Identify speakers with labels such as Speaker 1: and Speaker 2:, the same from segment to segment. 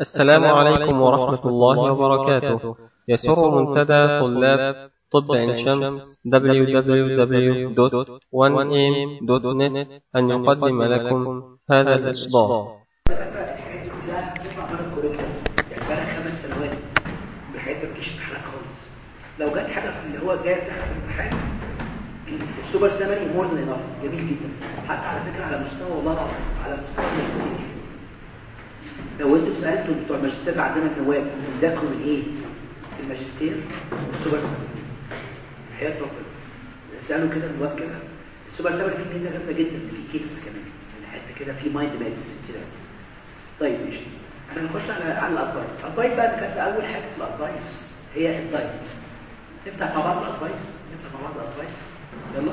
Speaker 1: السلام عليكم ورحمة الله وبركاته. يسر منتدى طلاب طب عين شمس www.1am.net أن يقدم لكم هذا الإصدار
Speaker 2: يعني بقى خمس سنوات بحياتي ما تجيش امتحانات خالص لو جت حاجة في اللي هو جاي داخل الامتحان السوبر summary more than enough جميل جدا. حتى على فكرة على مستوى والله العظيم على مستوى لو أنتوا سالتوا بتوع الماجستير عندنا نواب بيذاكروا من إيه؟ الماجستير السوبر summary حياة ربنا. سألوا كده النواب كده. السوبر summary فيه ميزه جامده جدا في cases كمان. يعني حتة كده في mind maps كده طيب ماشي. إحنا نخش على على ال advice. ال advice بقى كانت أول حاجة في ال advice هي ال diet. نفتح مع بعض ال advice؟ نفتح مع بعض ال advice. يلا.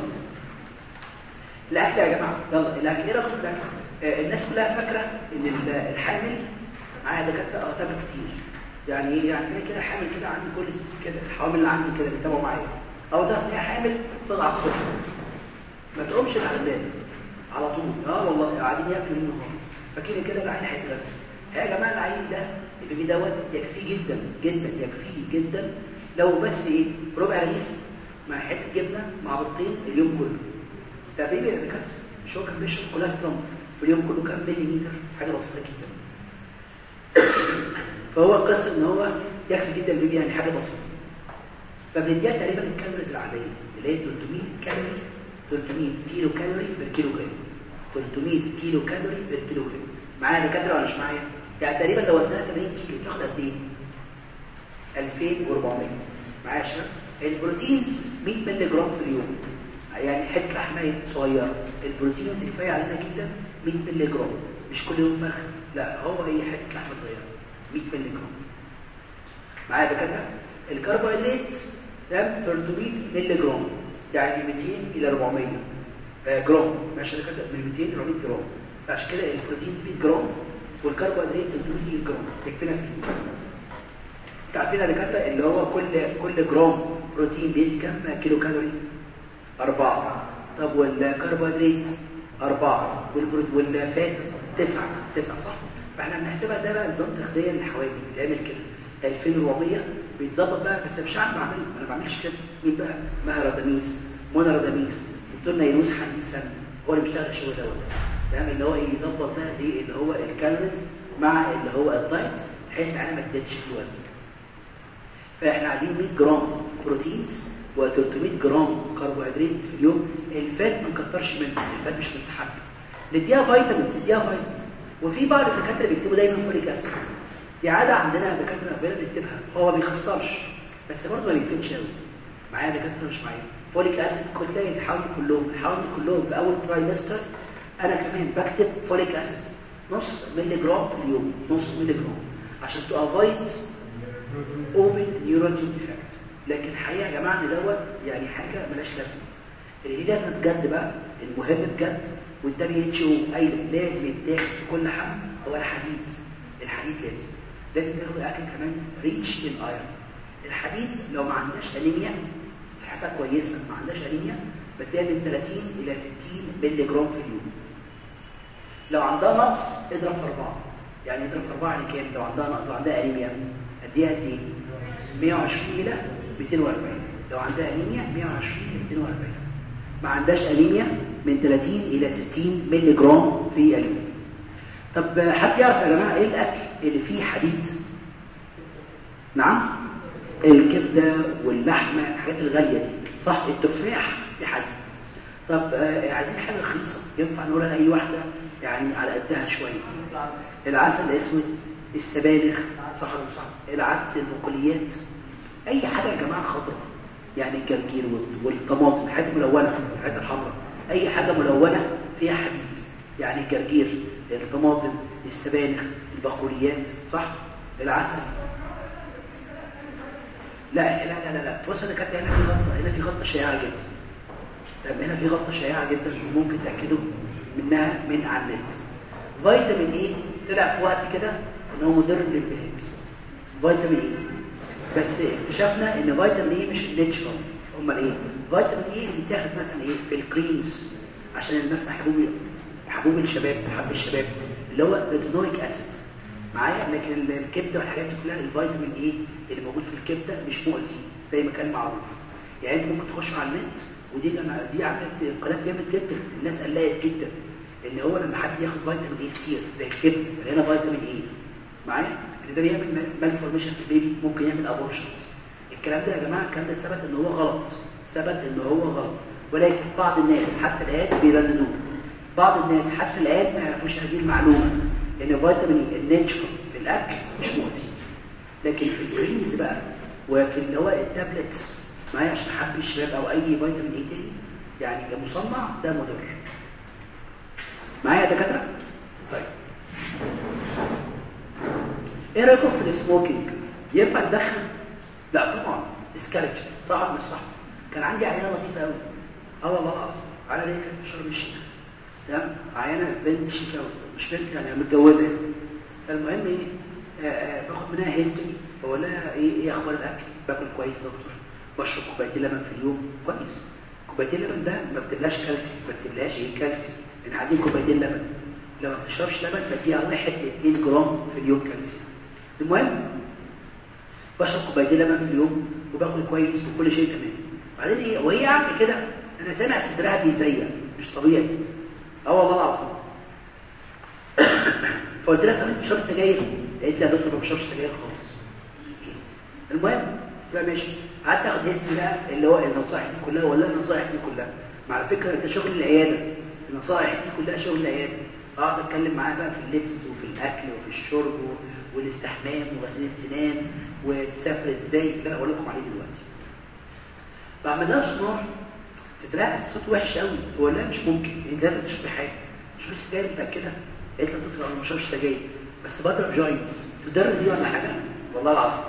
Speaker 2: الأكل يا جماعة. يلا. الأكل. إيه رقم الأكل؟ الناس كلها فاكرة إن الحامل معاها دكاتره ارتبط كتير. يعني إيه؟ يعني زي كده حامل كده عندي كل كده الحوامل اللي عندي كده بيتابعوا معايا. أو ده هي حامل تطلع الصبح ما تقومش العمال على طول. آه والله قاعدين ياكلوا منه فاكرين كده العين هيتغسل. يا جماعة العين ده اللي دوت يكفيه جدا جدا يكفيه جدا. لو بس إيه؟ ربع رغيف مع حتة جبنة مع بيضتين اليوم كله. ده baby يا دكاتره مش هو كان بيشرب؟ كوليسترول. في اليوم كله كام ملي لتر حاجة بسيطة جدا. فهو القصة إن هو يكفي جدا ال baby يعني حاجة بسيطة. فبنديها تقريبا ال calories العادية اللي هي 300 كالوري 300 kilocalorie per كيلو جرام. 300 kilocalorie per كيلو جرام. معايا دكاتره ولا مش معايا؟ يعني تقريبا لو وزنها 80 كيلو تاخد قد إيه؟ 2400 معايا يا شباب؟ ال proteins 100 مللي جرام في اليوم. يعني حتة لحمه صغيرة. ال proteins كفاية علينا جدا 100 مللي جرام مش كل يوم فرخ لا هو هي حتة لحمة صغيرة. 100 مللي جرام معايا دكاتره الكربوهيدرات ده 300 مللي جرام يعني 200 إلى 400 جرام. ماشي دكاترة؟ من 200 ل 400 جرام. عشان كده البروتين 100 جرام والكربوهيدرات 300 جرام. يكفينا في اليوم تعرفين يا دكاترة اللي هو كل كل جرام بروتين بيدي كام كيلو كالوري؟ أربعة. طب والكربوهيدرات؟ أربعة. وال fat تسعة. تسعة صح؟ فإحنا بنحسبها ده بقى نظام تغذية للحوامل بيعمل كده. 2400 بيتظبط بقى. بس مش عارف بعمله. أنا ما بعملش كده. مين بقى؟ مها راداميس منى راداميس دكتور نيروز حديثا هو اللي بيشتغل الشغل دوت فاهم اللي هو يظبط بقى إيه اللي هو ال calories مع اللي هو ال diet بحيث أنا ما تزيدش في الوزن. فإحنا عايزين 100 جرام proteins و300 جرام كربوهيدرات في اليوم ال fat ما نكترش منه ال fat مش مستحب نديها فيتامينز نديها فيتامينز وفي بعض الدكاترة بيكتبوا دايما folic acid. دي عادة عندنا دكاترة ربنا بيكتبها. هو ما بيخسرش بس برضه ما بيفيدش قوي معايا دكاترة مش معايا. folic acid تلاقي الحوامل كلهم الحوامل كلهم. في أول trimester أنا كمان بكتب folic acid. نص مللي جرام في اليوم نص مللي جرام عشان to avoid open neural defect لكن الحقيقة يا جماعة إن دوت يعني حاجة ملهاش لازمة. اللي دي لازمة بجد بقى المهم بجد وال WHO قايل لازم يتاخد في كل حمل هو الحديد. الحديد لازم. لازم تاخد اكل كمان rich in iron الحديد لو ما عندناش أنيميا صحتها كويسة ما عندناش أنيميا بتلاقي من 30 إلى 60 مللي جرام في اليوم. لو عندها نقص اضرب في أربعة. يعني اضرب في أربعة يعني كام؟ لو عندها نقص لو عندها أنيميا إيه؟ قد إيه؟ 120 إلى 240 لو عندها أنيميا 120 إلى 240 ما عندهاش أنيميا من 30 إلى 60 مللي جرام في اليوم. طب حد يعرف يا جماعة إيه الأكل اللي فيه حديد؟ نعم؟ الكبدة واللحمة الحاجات الغالية دي. صح؟ التفاح فيه حديد. طب آه عايزين حاجة رخيصة. ينفع نقولها لاي واحدة؟ يعني على قدها شوية. العسل الأسود السبانخ. صح؟ صح العدس البقوليات أي حاجة يا جماعة خضراء يعني الجرجير والطماطم الحاجات الملونة الحاجات الحمراء أي حاجة ملونة فيها حديد يعني الجرجير الطماطم السبانخ البقوليات صح؟ العسل. لا لا لا لا. بص أنا كانت هنا في غلطة هنا في غلطة شائعة جدا. طب هنا في غلطة شائعة جدا ممكن تأكدوا منها من على النت. فيتامين إيه؟ طلع في وقت كده إن هو مضر للبهات فيتامين إيه؟ بس اكتشفنا إن فيتامين إيه مش ناتشرال أمال إيه؟ فيتامين A اللي بيتاخد مثلا إيه في ال creams عشان الناس حبوب حبوب الشباب حب الشباب. اللي هو retinoic acid معايا؟ لكن الكبدة والحاجات دي كلها الفيتامين A اللي موجود في الكبدة مش مؤذي زي ما كان معروف. يعني أنت ممكن تخش على النت ودي دي عملت انقلاب جامد جدا الناس قلقت جدا. إن هو لما حد ياخد فيتامين A كتير زي الكبد هنا فيتامين A. معايا؟ ان ده بيعمل malformation في ال baby ممكن يعمل abortions الكلام ده يا جماعة الكلام ده ثبت إن هو غلط. ثبت إن هو غلط. ولكن بعض الناس حتى الآن بيرددوه بعض الناس حتى الآن ما يعرفوش هذه المعلومة ان فيتامين ال natural في الأكل مش مؤذي لكن في ال creams بقى وفي اللي هو ال tablets معايا عشان حب الشباب أو أي فيتامين A تاني يعني كمصنع ده مضر. معايا يا دكاترة؟ طيب. إيه رايكم في السموكينج ينفع تدخن لا طبعا. اسكالج صح مش صح كان عندي عينة لطيفة قوي آه والله العظيم. على ليه كانت شرم الشيخ. تمام؟ عينة بنت شيكاوي مش بنت يعني متجوزة. فالمهم إيه؟ آه آه باخد منها هيستوري بقول لها إيه إيه أخبار الأكل؟ باكل كويس دكتور. بشرب كوبايتين لبن في اليوم. كويس. كوبايتين لبن ده ما بتبلاش كالسيوم ما بتبلاش إيه كالسيوم إحنا عايزين كوبايتين لبن. لو ما بتشربش لبن بديها 1 ل 2 جرام في اليوم كالسيوم المهم بشرب كوبايتين لبن في اليوم وباكل كويس وكل شيء تمام. بعدين إيه وهي قاعدة كده؟ أنا سامع صدرها بيزيق مش طبيعي. أه والله العظيم. فقلت لها طب انت بتشرب سجاير. قالت لي يا دكتور ما بشربش سجاير خالص. المهم تبقى ماشي. قعدت أخد history بقى اللي هو النصائح دي كلها ولا النصائح دي كلها. مع فكره ده شغل العيادة. النصائح دي كلها شغل العيادة. أقعد أتكلم معاه بقى في اللبس وفي الأكل وفي الشرب والاستحمام وغسيل السنان وتسافر إزاي ده أقول لكم عليه دلوقتي. بعمل لها سونار صدرها الصوت وحش قوي بقول لها مش ممكن. انت لازم تشوفي حاجة شوفي السجاير بتاع كده. قالت لي دكتور أنا ما بشربش سجاير. بس بضرب joints تضر دي ولا حاجة؟ والله العظيم.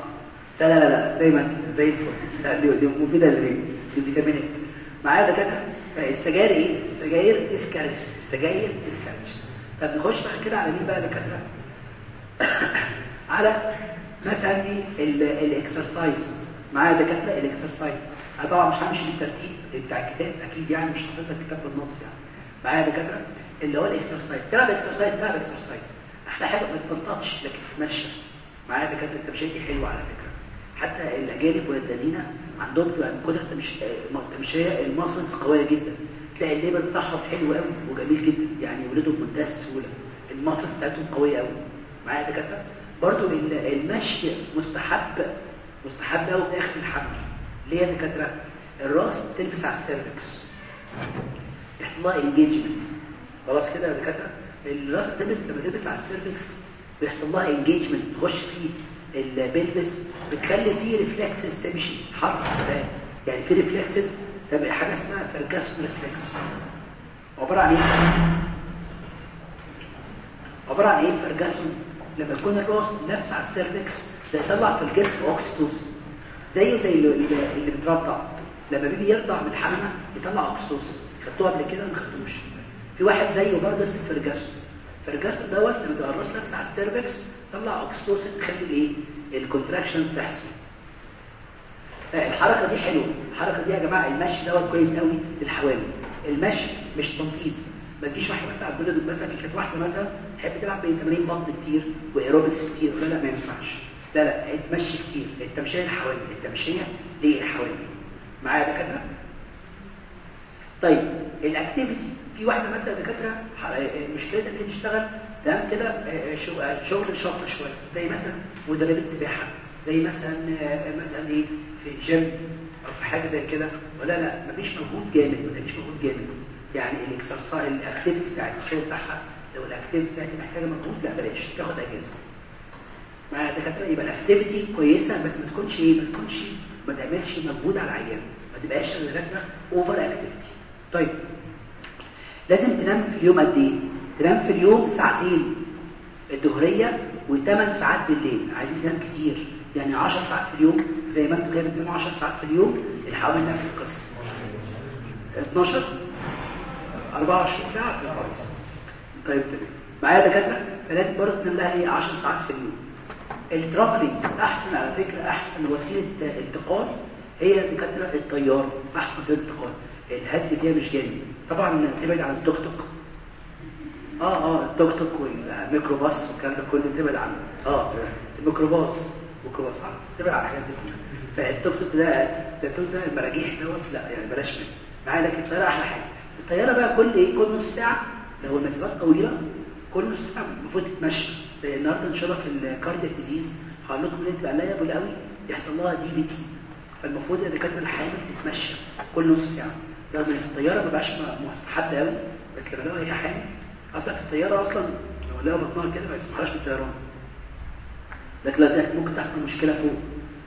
Speaker 2: لا لا لا لا. زي ما انت زي الفل. لا دي دي مفيدة للرجل دي فيتامينات معايا دكاترة؟ السجاير إيه؟ السجاير discouraged السجاير discouraged طب نخش بعد كده على مين بقى دكاترة؟ على مثلا ال exercise. معايا دكاترة؟ ال exercise. أنا طبعا مش همشي بالترتيب بتاع الكتاب أكيد يعني مش حافظ الكتاب بالنص يعني. معايا دكاترة؟ اللي هو ال exercise. تلعب exercise تلعب exercise. أحلى حاجة ما تتنططش لكن تتمشى معايا دكاترة؟ التمشيه حلوة على فكرة. حتى الأجانب والذين عندهم كده تمشيه ال muscles قوية جدا. تلاقي ال labour بتاعهم حلو قوي وجميل جدا. يعني يولدوا بمنتهى السهوله ال muscles بتاعتهم قوية قوي. معايا دكاترة؟ برضو المشي مستحب مستحب قوي في آخر الحمل ليه يا دكاترة؟ الراس تلبس على ال cervix. لها engagement خلاص كده يا دكاترة؟ الراس تلبس لما تلبس على السيرفكس بيحصل لها انجيجمنت تخش فيه البلبس بتخلي فيه ريفلكسز تمشي حركه يعني في ريفلكسز تبقى حاجة اسمها فرجاسون ريفلكس عبارة عن إيه؟ عبارة عن إيه؟ فرجاسون لما يكون الراس نفس على السيرفكس ده في الجسم اوكسيتوسين زيه زي اللي, بترضع لما بيجي يرضع من الحمامه يطلع oxytocin خدتوها قبل كده ما خدتوش. في واحد زيه برضه اسمه Ferguson Ferguson دوت لما تبقى الراس تلبس على ال cervix طلع oxytocin تخلي الايه؟ ال contractions تحصل. الحركة دي حلوة. الحركة دي يا جماعة المشي دوت كويس قوي للحوامل. المشي مش تنطيط ما تجيش واحدة بس على البلد مثلا في كانت واحدة مثلا تحب تلعب تمارين بطن كتير وإيروبكس كتير؟ لا لا ما ينفعش. لا لا تمشي كتير. التمشيه للحوامل التمشيه للحوامل معايا دكاترة؟ طيب ال activity في واحدة مثلا دكاترة مشكلتها ان هي تشتغل تمام كده شغل شاطر شوية. زي مثلا مدربة سباحة. زي مثلا مثلا إيه في جيم أو في حاجة زي كده. ولا لا مفيش مجهود جامد. مفيش مجهود جامد. يعني ال exercise ال activity بتاعت الشغل بتاعها لو ال activity بتاعتي محتاجة مجهود لا بلاش. تاخد اجازه معايا دكاترة يبقى ال activity كويسة بس ما تكونش إيه؟ ما تكونش ما تعملش مجهود على العيان. ما تبقاش الركبه over activity طيب. لازم تنام في اليوم قد إيه؟ تنام في اليوم ساعتين الظهرية و8 ساعات بالليل. عايزين تنام كتير. يعني 10 ساعات في اليوم زي ما أنتوا كده بتناموا 10 ساعات في اليوم الحوامل نفس القصة 12 24 ساعة كويس. طيب تمام. معايا دكاترة؟ فلازم برضه لها إيه؟ 10 ساعات في اليوم ال traveling أحسن على فكرة أحسن وسيلة انتقال هي دكاترة الطيارة أحسن وسيلة انتقال. الهز فيها مش جامد. طبعا تبعد عن التوك توك. آه آه التوك توك والميكروباص والكلام ده كله تبعد عنه. آه الميكروباص ميكروباص آه تبعد عن الحاجات دي كلها. فالتوك توك ده ده التوك ده المراجيح دوت لا يعني بلاش منه. معايا لكن الطياره أحلى حاجة. الطيارة بقى كل إيه؟ كل نص ساعة لو المسافات طويلة كل نص ساعة المفروض تتمشى. زي النهارده إن شاء الله في ال cardiac disease هقول لكم ان تبقى liable قوي يحصل لها DVT فالمفروض الدكاتره الحامل تتمشى كل نص ساعة. رغم إن في الطيارة ما بقاش مستحب قوي بس لما لو هي حامل أصلا في الطيارة أصلا لو لها بطنها كده ما يسمحلهاش بالطيران لكن لا ممكن تحصل مشكلة فوق.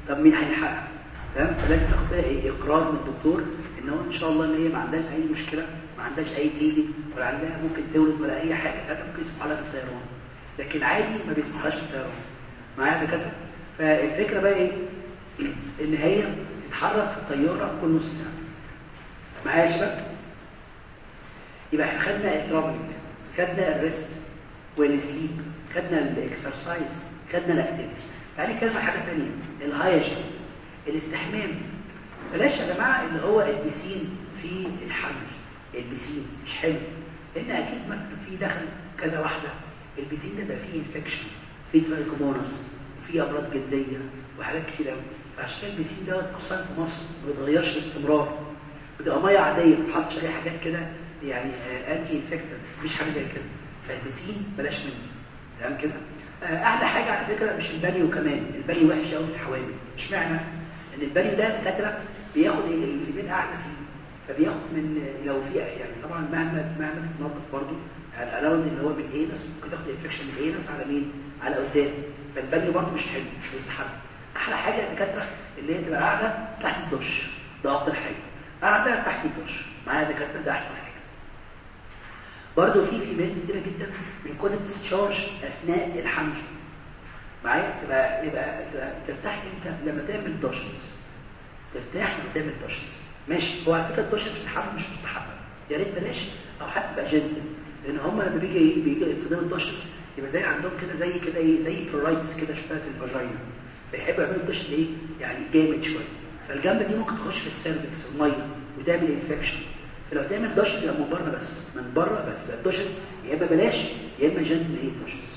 Speaker 2: طب مين هيلحقها؟ تمام؟ فلازم تاخد بقى إيه إقرار من الدكتور إن هو إن شاء الله إن هي ما عندهاش أي مشكلة. عندهاش أي bleeding ولا عندها ممكن تولد ولا أي حاجة ساعتها ممكن يسمح لها بالطيران لكن عادي ما بيسمحلهاش بالطيران معايا دكاترة؟ فالفكرة بقى إيه؟ إن هي تتحرك في الطيارة كل نص ساعة. معايا يا شباب؟ يبقى إحنا خدنا ال traveling خدنا ال rest وال sleep خدنا ال exercise خدنا ال activity تعالي عن حاجة ثانية ال hygiene الاستحمام. بلاش يا جماعة اللي هو البسين في الحمل. البسين مش حلو. لأن أكيد مثلا في دخل كذا واحدة. البسين ده بقى فيه infection فيه trichomonas وفيه أمراض جلدية وحاجات كتير قوي فعشان كده البسين ده خصوصا في مصر ما بيتغيرش باستمرار. بتبقى مية عادية ما بتحطش عليها حاجات كده يعني anti infective مفيش حاجة زي كده. فالبسين بلاش منه. تمام كده؟ أحلى حاجة على فكرة مش البانيو كمان. البانيو وحش قوي في الحوامل اشمعنى؟ ان البانيو ده دكاتره بياخد إيه؟ ال female قاعدة فيه. فبياخد من لو في يعني طبعا مهما مهما تتنظف برضه ال around اللي هو من ال anus ممكن تاخد infection من ال anus على مين؟ على قدام. فالبانيو برضه مش حلو مش مستحب أحلى حاجة يا دكاترة اللي هي تبقى قاعدة تحت الدش ده أفضل حاجة. قاعدة تحت الدش معايا دكاترة؟ ده أحسن حاجة. برضه في females كتيرة جدا. بيكون discharge أثناء الحمل. معايا؟ تبقى يبقى ترتاح إمتى؟ لما تعمل douches ترتاح لما تعمل douches ماشي. هو على فكرة ال douches في الحمل مش مستحبه يا ريت بلاش. أو حتى بقى gentle لأن هم لما بيجي بيجي استخدام ال douches يبقى زي عندهم كده زي كده إيه زي pruritus كده شفتها في ال vagina. بيحبوا يعملوا الدوش إيه يعني جامد شوية. فالجامدة دي ممكن تخش في ال cervix المية وتعمل infection فلو تعمل دوش يبقى من بره بس. من بره بس. الدوش يا إما بلاش يا إما gentle إيه douches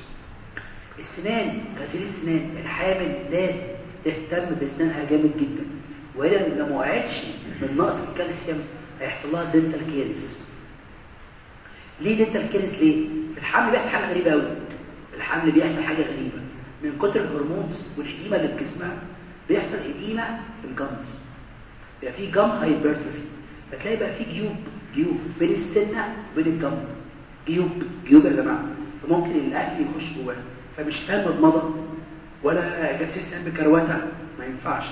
Speaker 2: السنان غسيل السنان الحامل لازم تهتم بأسنانها جامد جدا. وإلا لو ما وقعتش من نقص الكالسيوم هيحصل لها dental caries ليه dental caries ليه؟ في الحمل بيحصل حاجة غريبة قوي الحمل بيحصل حاجة غريبة. من كتر ال hormones وال edema اللي في جسمها بيحصل edema في ال gums بيبقى في gum hypertrophy فتلاقي بقى في جيوب جيوب بين السنة وبين ال gum جيوب جيوب يا جماعة. فممكن الأكل يخش جواها فمش فاهم بمضمضة ولا جسس بكروته ما ينفعش.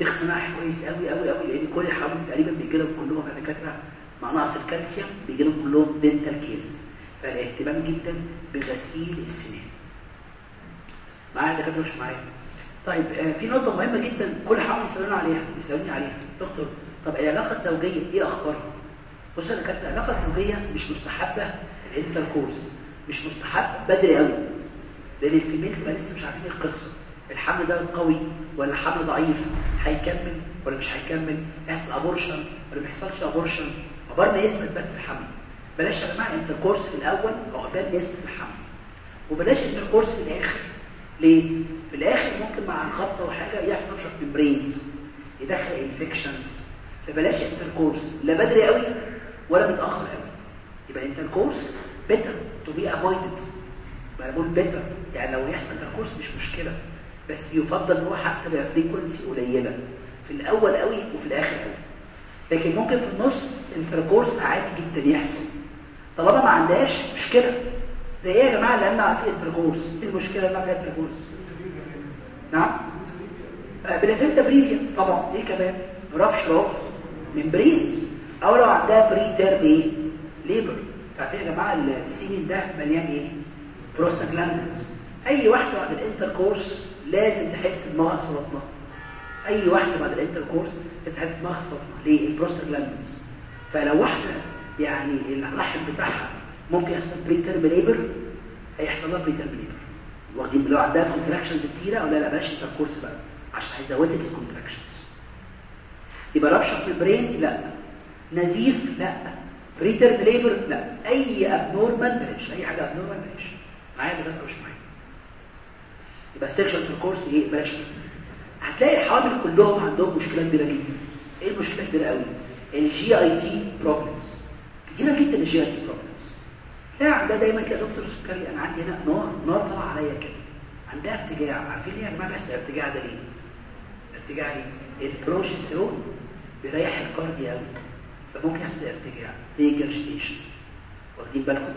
Speaker 2: تختنع كويس قوي قوي قوي لأن كل الحوامل تقريبا بيجي لهم كلهم دكاتره مع نقص الكالسيوم بيجي لهم كلهم dental caries. فالاهتمام جدا بغسيل السنان. معايا دكاترة؟ مش معايا. طيب آه في نقطة مهمة جدا كل حوامل يسالوني عليها يسالوني عليها. دكتور طب العلاقة الزوجية إيه أخبارها؟ بص يا دكاترة العلاقة الزوجية مش مستحبة ال intercourse مش مستحب بدري قوي لأن ال female تبقى لسه مش عارفين القصة. الحمل ده قوي ولا الحمل ضعيف؟ هيكمل ولا مش هيكمل؟ يحصل abortion ولا ما يحصلش abortion عقبال ما يثبت بس الحمل بلاش يا جماعة intercourse في الأول عقبال يثبت الحمل وبلاش intercourse في الآخر. ليه؟ في الآخر ممكن مع الخبطة وحاجة يحصل في ال membranes يدخل infections فبلاش intercourse لا بدري قوي ولا متأخر قوي. يبقى intercourse better to be avoided. بقول better. يعني لو يحصل intercourse مش مشكلة. بس يفضل إن هو حتى بقى frequency قليلة في الأول قوي وفي الآخر قوي. لكن ممكن في النص ال intercourse عادي جدا يحصل. طالما ما عندهاش مشكلة. زي إيه يا جماعة اللي امنع فيه ال intercourse إيه المشكلة اللي امنع فيها ال intercourse نعم. آه placenta previa. طبعا. إيه كمان؟ rupture membranes أو لو عندها preterm إيه labor فاعتقد يا جماعة ال semen ده مليان إيه؟ بروستاجلاندز أي واحدة بعد ال intercourse لازم تحس دماغها سرطانه أي واحدة بعد ال intercourse لازم تحس دماغها سرطانه ليه البروستاجلاندز فلو واحدة يعني الرحم بتاعها ممكن يحصل preterm labor هيحصل لها preterm labor واخدين لو عندها contractions كتيرة ولا لا بلاش intercourse بقى عشان هيزود لك ال contractions يبقى rupture في ال membrane لا. نزيف لا. preterm labor لا. أي abnormal بلاش. أي حاجة abnormal بلاش. معايا دكاتره مش معايا. يبقى sexual intercourse إيه؟ بلاش. هتلاقي الحوامل كلهم عندهم مشكلة كبيرة جدا. إيه المشكلة كبيرة قوي؟ ال GIT problems كتيرة جدا ال GIT problems تلاقي عندها دايما كده دكتور سكري أنا عندي هنا نار نار طالعه عليا كده. عندها ارتجاع. عارفين ليه يا جماعة بس الارتجاع ده ليه ارتجاع إيه؟ البروجسترون بيريح ال cardia قوي فممكن يحصل ارتجاع. regurgitation واخدين بالكم؟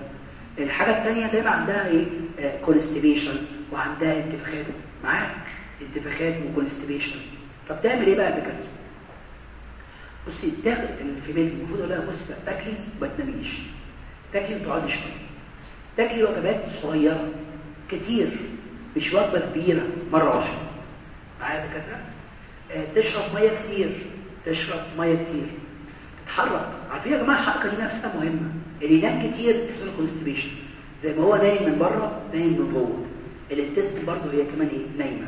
Speaker 2: الحاجة الثانية دايما عندها إيه؟ آه constipation وعندها انتفاخات. معاك؟ انتفاخات و constipation طب تعمل إيه بقى يا دكاتره بصي تاخد ال female دي المفروض أقول لها بصي تاكلي ما تناميش. تاكلي وتقعدي شوية تاكلي وجبات صغيرة. كتير. مش وجبة كبيرة. مرة واحدة. معايا يا دكاتره آه تشرب مية كتير. تشرب مية كتير. تتحرك عارفين يا جماعة الحركة دي نفسها مهمة. اللي ينام كتير يحصل له constipation زي ما هو نايم من بره نايم من جوه. ال intestine برضه هي كمان إيه؟ نايمة.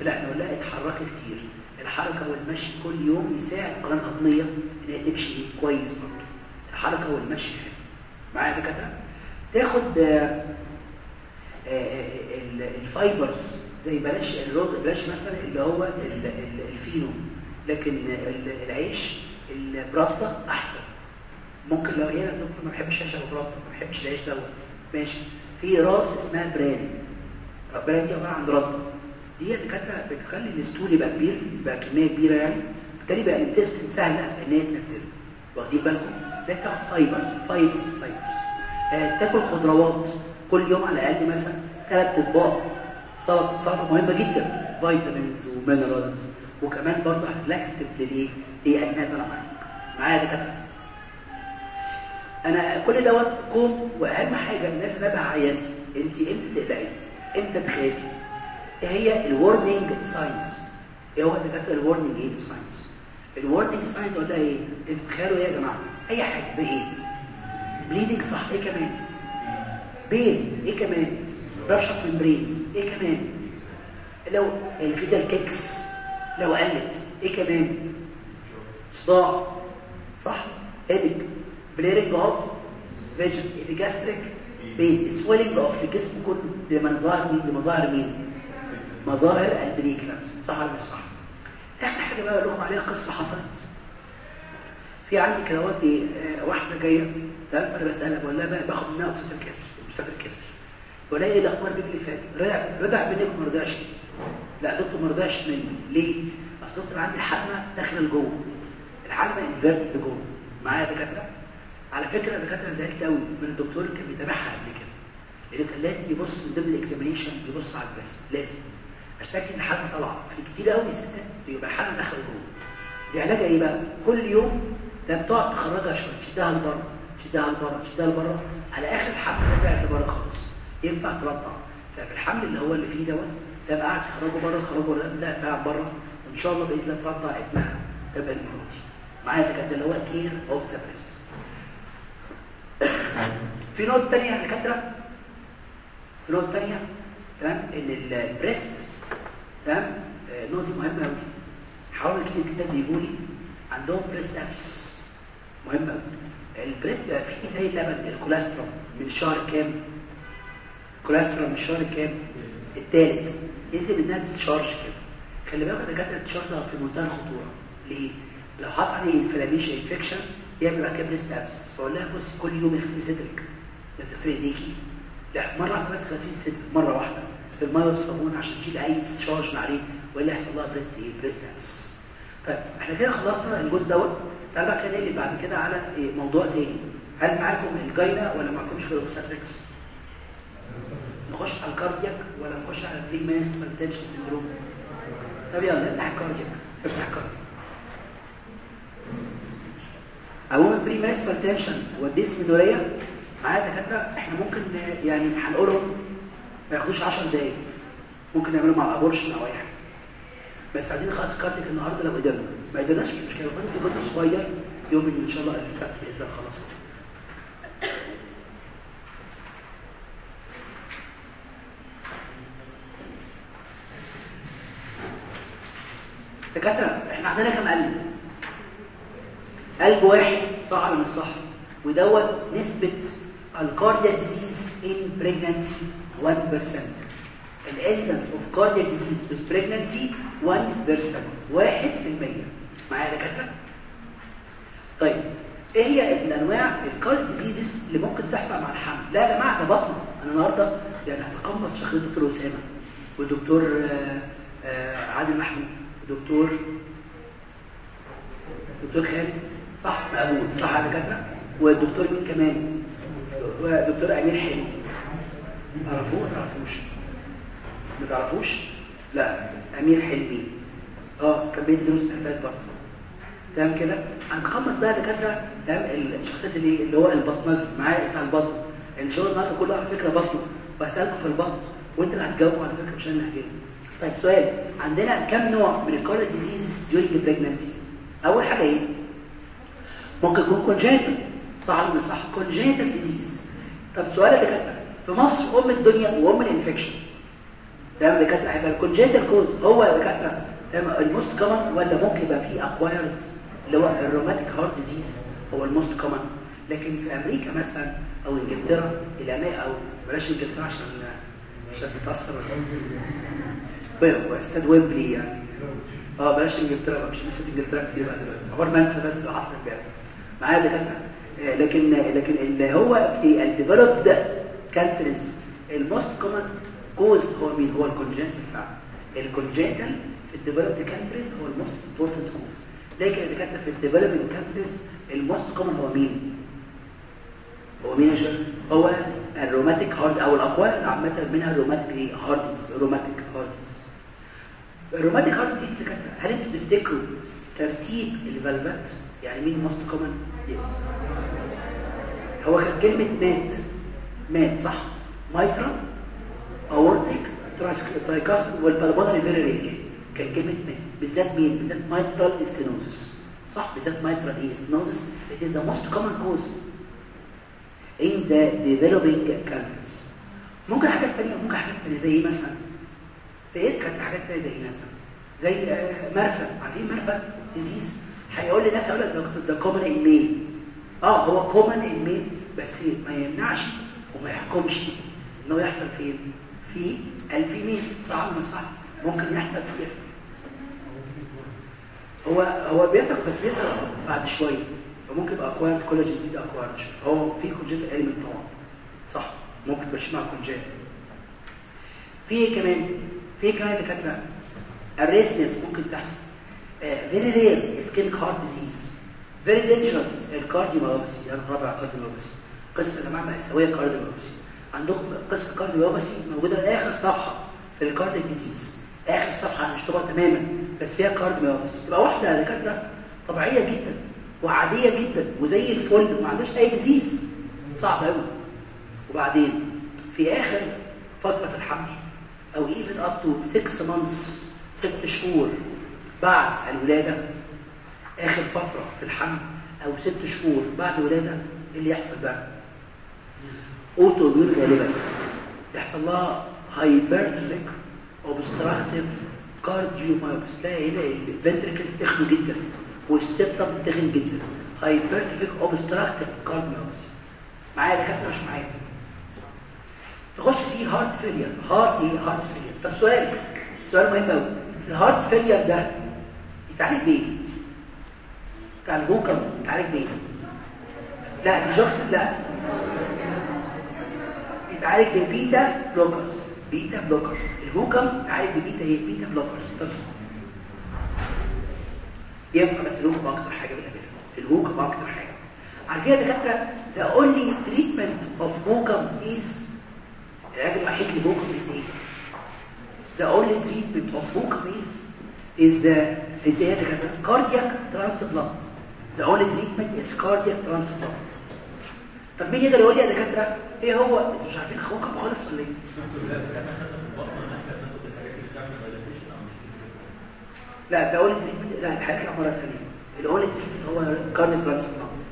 Speaker 2: فلا نقول لها اتحركي كتير. الحركة والمشي كل يوم يساعد القناه الهضميه إن هي تمشي كويس برضه. الحركة والمشي معايا دكاترة؟ تاخد آآ آآ ال fibers زي بلاش الروز بلاش مثلا اللي هو الفينو. لكن العيش بالردة أحسن. ممكن لو هي دكتور ما بحبش أشرب بالردة ما بحبش العيش دوت. ماشي. في راس اسمها bran. ال bran دي عبارة عن رده دي دكاتره بتخلي ال stool يبقى كبير يبقى كمية كبيرة يعني. بالتالي بقى ال intestine سهلة ان هي تنزله واخدين بالكم؟ ده تاخد fibers fibers fibers آه تاكل خضروات كل يوم على الأقل مثلا ثلاث أطباق. سلطة سلطة مهمة جدا. vitamins و minerals. وكمان برضه laxative للايه لانها طالعه معاك معايا دكاتره أنا كل دوت قوم وأهم حاجة الناس بقى عيانتي انت إمتى تقلقي إمتى تخافي؟ إيه هي ال warning signs إيه هو دكاتره ال warning؟ إيه signs ال warning signs لها إيه؟ أنتوا تخيلوا إيه يا جماعة؟ أي حاجة. زي إيه؟ bleeding صح؟ إيه كمان؟ pain إيه كمان؟ rupture membranes إيه كمان؟ لو ال fetal kicks لو قلت إيه كمان؟ صداع. صح. headache blurring of vision epigastric pain swelling of الجسم كله مظاهر مين دي مظاهر مين مظاهر ال preeclampsia صح ولا مش صح؟ اخر حاجة بقى لكم عليها قصة حصلت. في عندي إيه آه واحدة جاية تمام؟ أنا بسألها بقول لها باخد منها اكسجين اكسجين الكسر بقول لها إيه الاخبار اللي فات. رجع رجع منك ما رضاش لا دكتور ما رضاش مني. ليه؟ أصل دكتور عندي الحقنه داخله لجوه الحقنه انفيرتد لجوه معايا دكاترة؟ على فكرة دكاترة زعلت قوي من الدكتور اللي كان بيتابعها قبل كده. لأنه كان لازم يبص من ضمن يبص على البريست لازم. اشتكي إن الحقنه طالعة. في كتير قوي ستات بيبقى الحقنه داخله جوه دي علاجها إيه بقى؟ كل يوم ده بتقعد تخرجها شوية. تشدها لبره تشدها لبره تشدها لبره. على آخر الحمل ده لبره خالص. ينفع ترضع ففي الحمل اللي هو اللي فيه دوت ده قاعد تخرجه بره تخرجه ده فعلا بره. وان شاء الله بإذن الله ترضع ابنها. تبقى المراتي معايا ده اللي هو care of the breast. في نقطة ثانية يا دكاترة؟ في نقطة ثانية تمام؟ إن ال breast تمام؟ النقطه دي مهمة قوي حاولوا كتير جدا بيجوا لي عندهم breast abscess. مهمة ال breast بقى فيه زي اللبن ال colostrum. من شهر كام؟ ال colostrum من شهر كام؟ الثالث ينزل منها discharge كده خلي بالك ده جت ال discharge في منتهى الخطورة. ليه؟ لو حصل عليه inflammation infection يعمل بقى كده breast abscess فأقول لها بص كل يوم اغسلي صدرك. لا تغسلي ايديكي لا مرة واحدة بس غسيل صدرك مرة واحدة. في المية والصابون عشان تشيل أي discharge عليه. والا يحصل لها breast إيه؟ breast abscess. طيب إحنا كده خلصنا الجزء دوت. تعالى بقى نقلب بعد كده على إيه موضوع تاني. هل معاكم ال gyna ولا معاكمش في ال obstetrics نخش على ال cardiac ولا نخش على ال premenstrual tension syndrome طب يلا نفتح ال cardiac. افتح ال cardiac. اول premenstrual tension وال dysmenorrhea معايا دكاتره إحنا ممكن يعني هنقولهم ما ياخدوش 10 دقايق ممكن نعملهم مع ال abortion أو اي حاجة بس عايزين نخلص cardiac النهارده لو قدرنا ما قدرناش مش مشكله ممكن جزء صغير يوم ان شاء الله السبت باذن الله خلاص دكاتره إحنا عندنا كام قلب واحد صح ولا مش صح ودوت نسبة ال cardiac disease in pregnancy 1% ال incidence of cardiac disease with pregnancy 1% 1% معايا يا دكاترة؟ طيب إيه هي الأنواع ال cardiac diseases اللي ممكن تحصل مع الحمل؟ لا يا جماعة ده باطنة أنا النهارده يعني هتقمص شخصيه الدكتور أسامة والدكتور آه، آه، عادل محمود ودكتور دكتور خالد. صح مقبول صح يا دكاتره والدكتور مين كمان؟ ودكتور أمير حلمي. تعرفوه ما تعرفوش. ما تعرفوش؟ لا أمير حلمي. آه بيدي دروس ألفات برضه. تمام كده؟ هنخلص بقى دكاترة تمام؟ الشخصيات اللي هو البطنه معايا بتاع البطن. الشغل النهارده كله على فكرة باطنة. بسألكم في الباطنة. وأنت اللي هتجاوب على فكرة مش أنا اللي هجاوب طيب سؤال. عندنا كم نوع من ال cardiac disease during pregnancy أول حاجة إيه؟ ممكن يكون congenital صح ولا صح؟ congenital disease طب سؤال يا دكاترة في مصر أم الدنيا وأم ال infection تمام دكاترة؟ هيبقى ال congenital cause هو يا دكاترة ال most common ولا ممكن يبقى فيه acquired اللي هو ال rheumatic heart disease هو ال most common لكن في أمريكا مثلا أو إنجلترا إلى أو بلاش إنجلترا عشان عشان بتاثر استاد ويمبلي يعني. آه بلاش إنجلترا مش نسيت إنجلترا كتير بقى دلوقتي. عبار ما أنسى بس العصر الجاي معايا آه، لكن لكن اللي هو في ال developed countries ال most common cause هو مين؟ هو ال congenital فعلا ال congenital في ال developed countries هو ال most important cause لكن الدكاتره في ال developing countries ال most common هو مين؟ هو مين هو ال rheumatic heart أو ال acquired عامه منها ال rheumatic إيه hearts rheumatic hearts ال rheumatic heart disease هل أنتوا تفتكروا ترتيب ال valve ات يعني مين most common هو كان كلمة MAT. MAT صح؟ mitral؟ aortic tricuspid وال pulmonary very rare كان كلمة MAT. بالذات مين؟ بالذات mitral stenosis صح؟ بالذات mitral إيه؟ stenosis it is the most common cause in the developing countries. ممكن حاجات ثانية ممكن حاجات ثانية زي إيه مثلا؟ فايه كانت حاجات ثانية زي مثلا؟ زي آه، مرفأ عارفين Marfan disease؟ هيقول لي ناس يقول لك ده common in male آه هو common in male بس ما يمنعش وما يحكمش إنه يحصل فين في ال female صح ولا صح ممكن يحصل فيه هو هو بيحصل بس بيحصل بعد شوية. فممكن يبقى acquired collagen disease acquired هو في congenital element طبعا. صح. ممكن تمشي مع congenital في إيه كمان؟ في كمان دكاتره ال arrhythmias ممكن تحصل. very rare ischemic cardiac disease very dangerous ال cardiomyopathy يعني الرابع cardiomyopathy قصة يا جماعة مأساوية cardiomyopathy عندكم قصة cardiomyopathy موجودة آخر صفحة في ال cardiac disease آخر صفحة مش طبعا تماما بس فيها cardiomyopathy تبقى واحدة دكاتره طبيعية جدا وعادية جدا وزي الفل وما عندهاش أي disease صعب قوي وبعدين في آخر فترة الحمل أو even up to 6 months 6 شهور بعد الولادة آخر فترة في الحمل أو 6 شهور بعد الولادة إيه اللي يحصل بقى؟ autoimmune غالبا. يحصل لها hypertrophic obstructive cardiomyopathy تلاقي هنا ال ventricles تخنوا جدا وال septum تخن جدا. hypertrophic obstructive cardiomyopathy معايا دكاتره مش معايا. تخش فيه heart failure heart إيه؟ heart failure طب سؤال سؤال مهم قوي ال heart failure ده يتعالج بايه بتاع ال HOCM يتعالج بايه لا الجوكس لا. يتعالج ب beta blockers beta blockers. ال HOCM يتعالج ببيتا إيه beta blockers. طب. ينفع بس ال HOCM أكتر حاجة بالنسبة ال HOCM أكتر حاجة. عارفين يا دكاترة the only treatment of hookam is العلاج الوحيد لبوكم is إيه؟ the only treatment of hookam is is the is دكاتره cardiac transplant. The only treatment is cardiac transplant. طب مين يقدر يقول لي يا دكاترة؟ إيه هو؟ إنتوا مش عارفين هوكم خالص ولا إيه؟ لا ده only treatment لا الحاجات الامراض الثانية ال only treatment هو cardiac transplant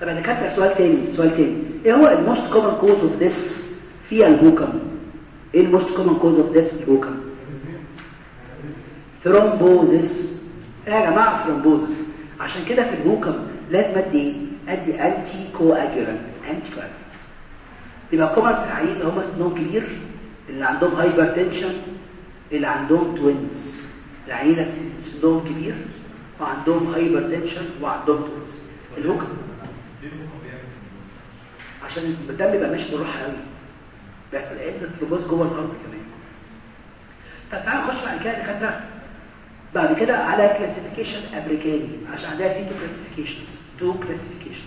Speaker 2: طب أنا كاتب سؤال تاني سؤال تاني. إيه هو ال most common cause of death في ال HOCM إيه ال most common cause of death ال HOCM thrombosis إيه يا جماعة؟ thrombosis عشان كده في ال HOCM لازم ادي أدي anticoagulant anticoagulant يبقى في العيين اللي هم سنهم كبير اللي عندهم hypertension اللي عندهم twins العيين اللي سنهم كبير وعندهم hypertension وعندهم twins ال HOCM عشان الدم يبقى ماشي بالراحة قوي بيحصل عنده thrombosis جوه ال heart كمان. طب تعالوا نخش بعد كده دكاتره بعد كده على classification أمريكاني عشان عندها في two classifications two classification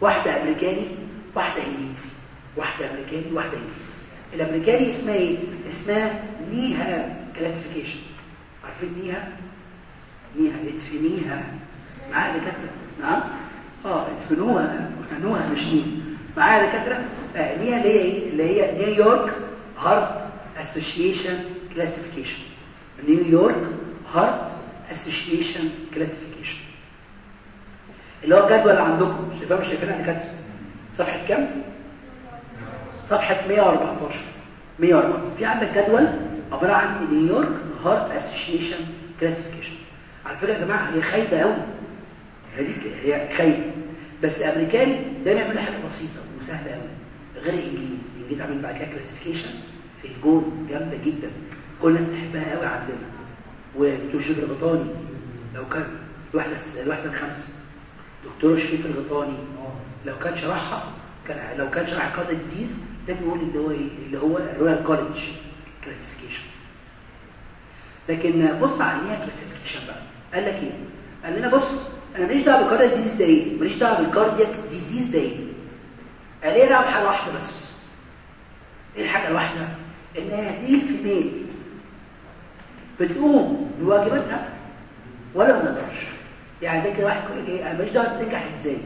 Speaker 2: واحدة أمريكاني واحدة إنجليزي. واحدة أمريكاني واحدة إنجليزي. الأمريكاني اسمها إيه؟ اسمها NYHA classification عارفين NYHA؟ NYHA ادفنيها معايا دكاترة؟ نعم. آه ادفنوها كانوها مش NYHA. معايا دكاترة؟ آه NYHA اللي هي إيه؟ اللي هي New York Heart Association classification New York Heart Association classification اللي هو الجدول اللي عندكم. شايفاه مش شايفينها دكاتره صفحة كام؟ صفحة 114 114 في عندك جدول عبارة عن New York Heart Association classification على فكرة يا جماعة هي خايبة قوي هي هي خايبة. بس الامريكان دايما يعملوا حاجة بسيطة وسهلة قوي غير الانجليز الانجليز عاملين بعد كده classification في الجون. جامدة جدا. كل الناس بتحبها قوي عندنا. ودكتور شريف الغطاني. لو كان الوحده الوحده الخامسه دكتور شريف الغطاني. لو كان شرحها كان لو كان شرح cardiac disease لازم يقول اللي هو إيه اللي هو Royal College classification لكن بص على إيه classification بقى. قال لك إيه؟ قال لنا بص أنا ماليش دعوة بال cardiac disease ده إيه؟ ماليش دعوة بال cardiac disease ده إيه؟ قال لي دعوه بحاجه واحدة بس. إيه الحاجة الواحدة؟ إن هذه ال female بتقوم بواجباتها ولا ما تقدرش يعني زي كده واحد يقول لك إيه أنا ماليش دعوة تنجح إزاي؟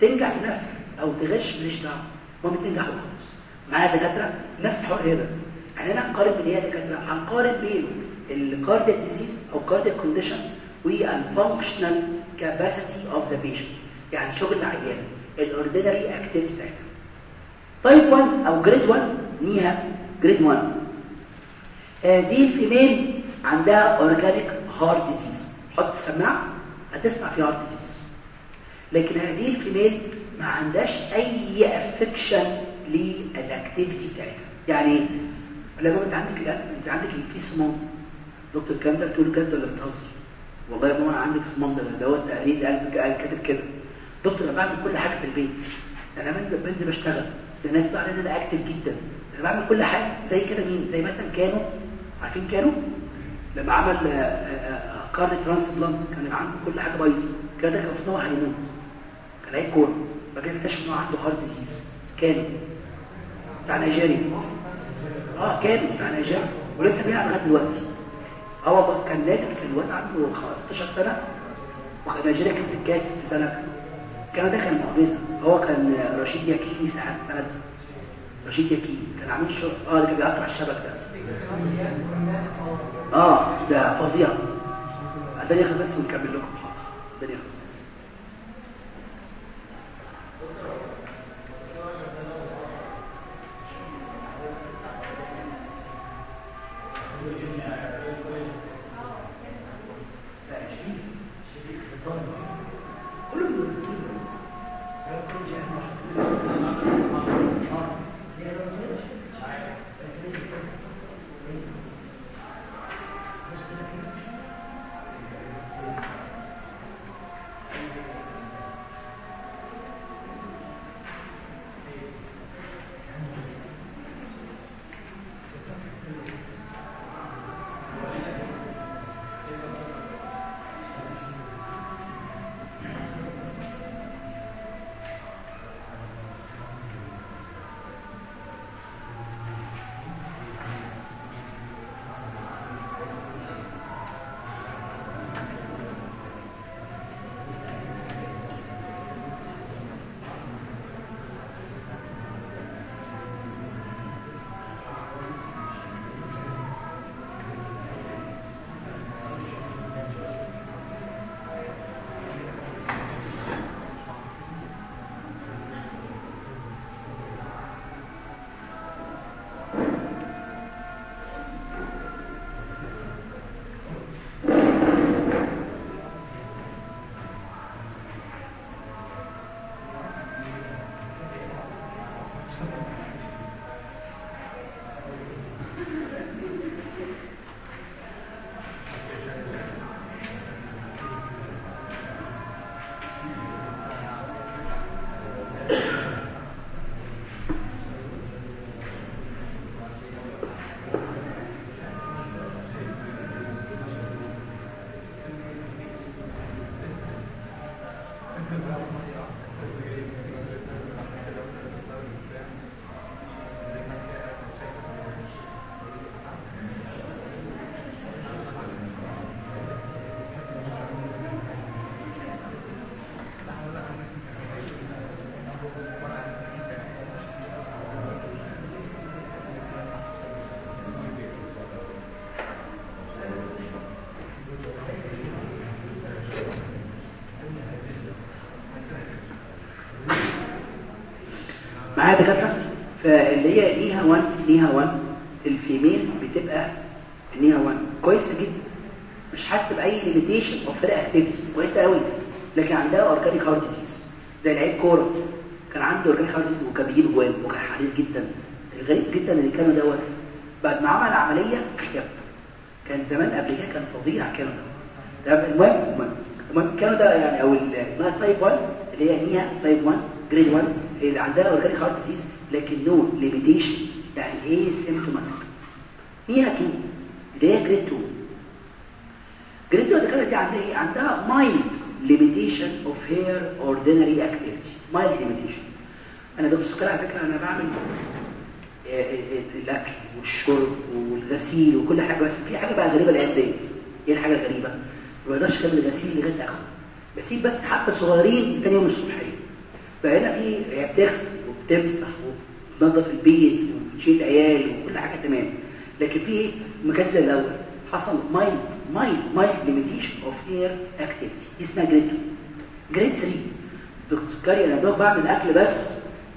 Speaker 2: تنجح بنفسك أو تغش ماليش دعوة. المهم تنجح وخلاص معايا دكاترة؟ نفس الحوار هنا. يعني أنا هنقارن بين إيه دكاترة. هنقارن بين ال cardiac disease أو cardiac condition وال functional capacity of the patient يعني شغل العيان. ال ordinary activity بتاعتها. type 1 أو grade 1 NYHA grade 1 هذه ال female عندها organic heart disease حط السماعه هتسمع في heart disease لكن هذه ال female ما عندهاش أي affection لل activity بتاعتها. يعني لما انت عندك لا انت عندك في صمام. دكتور الكلام ده بتقول بجد ولا بتهزر؟ والله يا ماما أنا عندك صمام ده دوت تقريد قال كاتب كده. دكتور أنا بعمل كل حاجة في البيت. أنا بنزل بنزل بشتغل. الناس بقى إن أنا اكتف جدا. أنا بعمل كل حاجة. زي كده مين؟ زي مثلا كانوا. عارفين كانوا؟ لما عمل كارد ترانسبلانت كان عنده كل حاجة بايظة. كده كان في هو هيموت. كان هيك كوره بعد اكتشف إن هو عنده هارت ديزيز كانوا. بتاع نيجيريا. آه كانوا بتاع نيجيريا. ولسه بيلعب لغاية دلوقتي. هو كان نازل في الوقت عنده 15 سنة. وكان نيجيريا كسب الكاس في سنة. كان ده كان معجزة. هو كان رشيد ياكيني ساعات سنة. رشيد ياكيني كان عامل شغل. آه اللي كان بيقطع الشبك ده. آه ده فظيع. بعدين ياخد بس ونكمل لكم. فاللي هي NYHA 1 NYHA 1 ال female بتبقى NYHA 1 كويسه جدا. مش حاسه بأي limitation of her activity كويسه قوي لكن عندها organic heart disease زي لعيب كورة. كان عنده organic heart disease وكان بيجيب جوان وكان حريف جدا. الغريب جدا اللي كانو دوت. بعد ما عمل عملية اختفى كان زمان قبل كده كان فظيع كانو دوت. المهم المهم المهم كانو ده يعني أو type 1 اللي هي NYHA type 1 grade 1 اللي عندها organic heart disease لكن no limitation يعني asymptomatic NYHA 2 اللي هي grade 2 grade 2 دي عندها إيه؟ عندها mild limitation of her ordinary activity. mild limitation. أنا دكتور على فكرة أنا بعمل الأكل والشرب والغسيل وكل حاجة بس في حاجة بقى غريبة الأيام ديت. إيه الحاجة الغريبة؟ ما بقدرش أكمل الغسيل لغاية آخره. بسيب بس حتى صغيرين ثاني يوم الصبحية. بقى هنا في بتغسل وبتمسح وبتنظف البيت وتشيل العيال وكل حاجة تمام. لكن في إيه زي الأول. حصل mild mild mild limitation of her activity اسمها grade 2 grade 3 دكتور أنا دوب بعمل أكل بس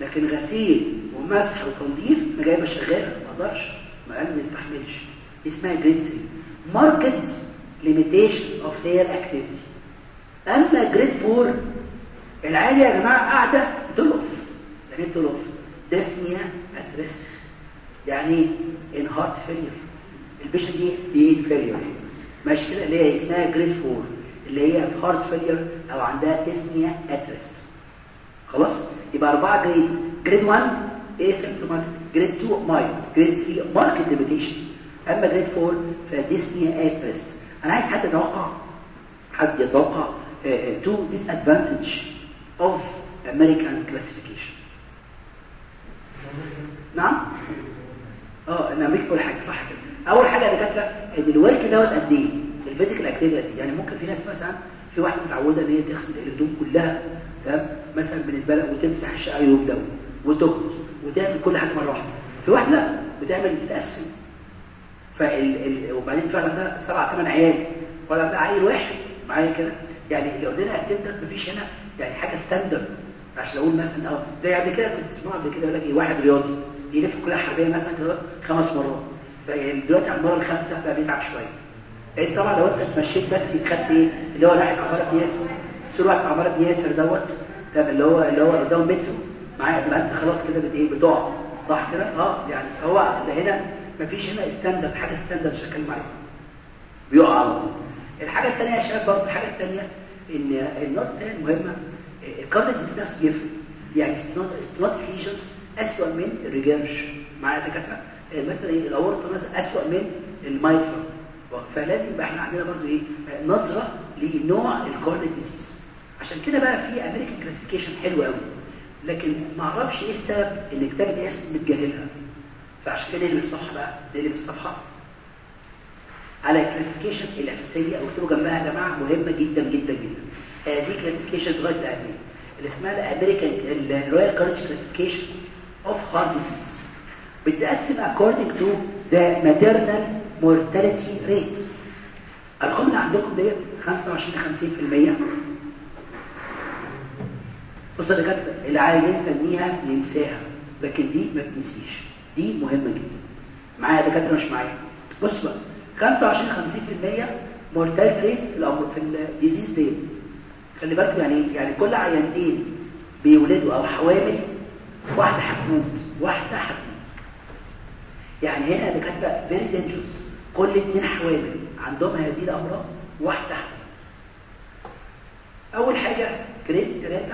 Speaker 2: لكن غسيل ومسح وتنظيف ما جايبه شغالة ما أقدرش ما ما يستحملش. اسمها grade 3 marked limitation of her activity أما grade 4 العالي يا جماعة قاعدة تلف إيه تلف dyspnea at rest يعني in heart failure ال patient دي دي in failure ماشي كده اللي هي اسمها grade 4 اللي هي في heart failure أو عندها dyspnea at rest خلاص؟ يبقى أربعة grades grade 1 asymptomatic grade 2 mild grade 3 marked limitation أما grade 4 ف dyspnea at rest أنا عايز حد يتوقع حد يتوقع two disadvantage of American classification نعم؟ آه أنا أمريكا كل حاجة صح كده. أول حاجة يا دكاترة ان ال work دوت قد إيه؟ ال physical activity يعني ممكن في ناس مثلا في واحدة متعودة إن هي تغسل الهدوم كلها تمام؟ مثلا بالنسبة لها وتمسح الشقة يوم ده وتكنس وتعمل كل حاجة مرة واحدة. في واحدة لا بتعمل بتقسم. فال ال... وبعدين في عندها سبع ثمان عيال. ولا عندها عيل واحد معايا كده؟ يعني قدامنا activity مفيش هنا يعني حاجة standard عشان أقول مثلا آه زي قبل كده كنت تسمعوا قبل كده يقول لك إيه واحد رياضي يلف كل حربية مثلا كده خمس مرات. فدلوقتي على المره الخامسة بقى بيتعب شوية. انت طبعا لو أنت اتمشيت بس خدت إيه اللي هو ناحية عمارة ياسر واحد عمارة ياسر دوت ده اللي هو اللي هو قدام مترو معايا تبقى أنت خلاص كده بت إيه بتقع صح كده؟ آه يعني هو هنا مفيش هنا standard حاجة standard شكل معايا بيقع على الحاجة الثانية يا شباب برضه الحاجة الثانية إن النقطة الثانية المهمة ال cardiac disease نفسه بيفرق يعني stenotic lesions اسوء من ال regurge معايا دكاتره مثلا إيه الاورطه مثلا اسوء من ال mitral فلازم يبقى إحنا عندنا برضو إيه نظرة لنوع ال cardiac disease عشان كده بقى في American classification حلو قوي لكن ما أعرفش إيه السبب إن كتاب القسم متجاهلها. فعشان كده نقلب الصفحة بقى نقلب الصفحة على ال classification الأساسية واكتبوا جنبها يا جماعة مهمة جدا جدا جدا. هذه classification لغايه الاهميه اللي اسمها ال American ال royal college classification of heart disease بتقسم according to the maternal mortality rate. الارقام اللي عندكم ديت 25 50% بص يا دكاترة اللي عايز ينسى ينساها لكن دي ما تنسيش دي مهمة جدا. معايا دكاترة مش معايا؟ بص بقى 25 50% mortality rate في الامر في ال disease ديت خلي بالكم يعني يعني كل عيانتين بيولدوا أو حوامل واحدة هتموت واحدة هتموت يعني هنا دكاتره very dangerous كل اثنين حوامل عندهم هذه الأمراض واحدة أول حاجة grade 3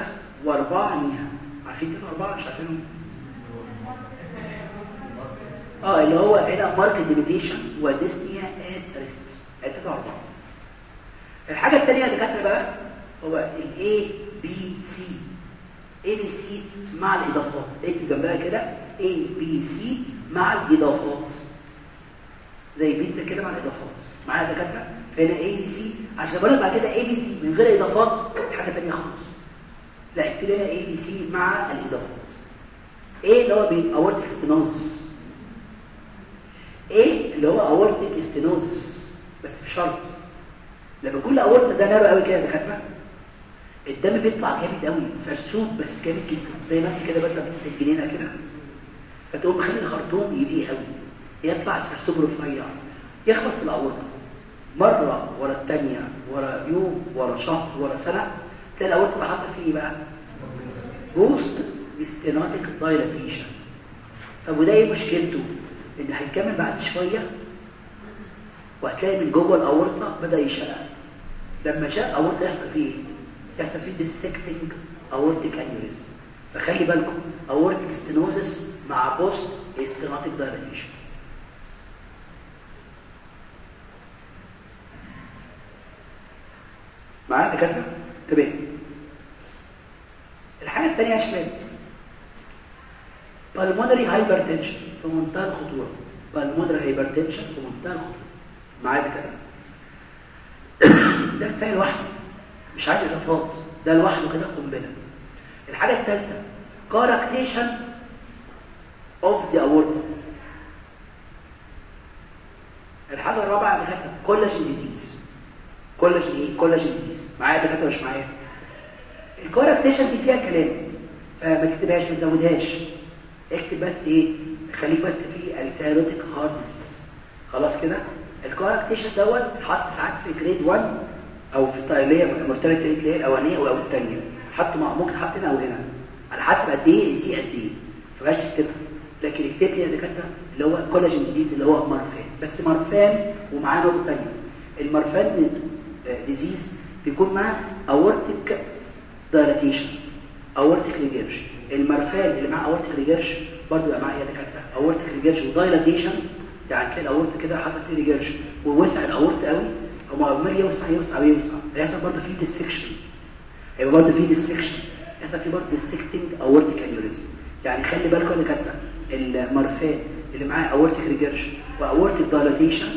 Speaker 2: و4 ليها عارفين كده 4 مش عارفينهم؟ آه اللي هو هنا marked limitation و dyspnea at rest at 4 الحاجة الثانية يا دكاتره بقى هو ال ABC ABC مع الإضافات. اكتب جنبها كده ABC مع الإضافات. زي بيتزا كده مع الإضافات. معايا دكاترة؟ فهنا ABC عشان بقول بعد كده ABC من غير إضافات حاجة ثانية خالص. لا اكتب هنا ABC مع الإضافات. إيه اللي هو بين aortic stenosis إيه اللي هو aortic stenosis بس بشرط. لما يكون الاورت ده narrow قوي كده دكاترة. الدم بيطلع جامد قوي سرسوب بس جامد جدا. زي ما انت كده مثلا بتسجلينها كده. فتقوم مخلي الخرطوم يضيق قوي يطلع سرسوب رفيع. يخبط في الاورطه مرة ورا الثانية ورا يوم ورا شهر ورا سنة تلاقي الاورطه حصل فيه إيه بقى؟ post stenotic dilatation. طب وده إيه مشكلته؟ إن هيكمل بعد شوية وهتلاقي من جوه الاورطه بدأ يشقق. لما شق اورطه يحصل فيه إيه؟ يحصل فيه dissecting aortic aneurysm فخلي بالكم aortic stenosis مع post stenotic dilatation معايا دكاترة؟ تمام. الحاجة الثانية يا شباب. pulmonary hypertension في منتهى الخطورة. pulmonary hypertension في منتهى الخطورة. معايا دكاترة؟ ده كفاية لوحده. مش عايز اضافات ده لوحده كده قنبلة. الحاجة الثالثه coarctation of the aorta الحاجة الرابعة دكاترة collagen disease collagen إيه؟ collagen disease معايا دكاترة مش معايا؟ ال coarctation دي فيها كلام. فما تكتبهاش ما تزودهاش. اكتب بس إيه؟ خليك بس في ال thyrotoxic heart disease. خلاص كده؟ ال coarctation دوت اتحط ساعات في grade 1 أو في الطايليه mortality اللي هي الاولانيه أو الثانية مع ممكن حط هنا أو هنا. على حسب قد إيه دي قد إيه. فبلاش تكتبها لكن اكتب لي يا دكاترة اللي هو collagen disease اللي هو مارفان. بس مارفان ومعاه نقطة ثانية ال Marfan disease بيكون معاه aortic dilatation aortic regurge ال Marfan اللي معاه aortic regurge برضه يبقى معاه يا دكاترة aortic regurge و dilatation يعني تلاقي الاورت كده حصل فيه regurge ووسع الاورت قوي هو عمال يوسع يوسع ويوسع هيحصل برضه فيه dissection هيبقى برضه فيه dissection يحصل فيه برضه dissecting aortic aneurysm يعني خلي بالكم يا دكاتره المارفان اللي معاه aortic regurge و aortic dilatation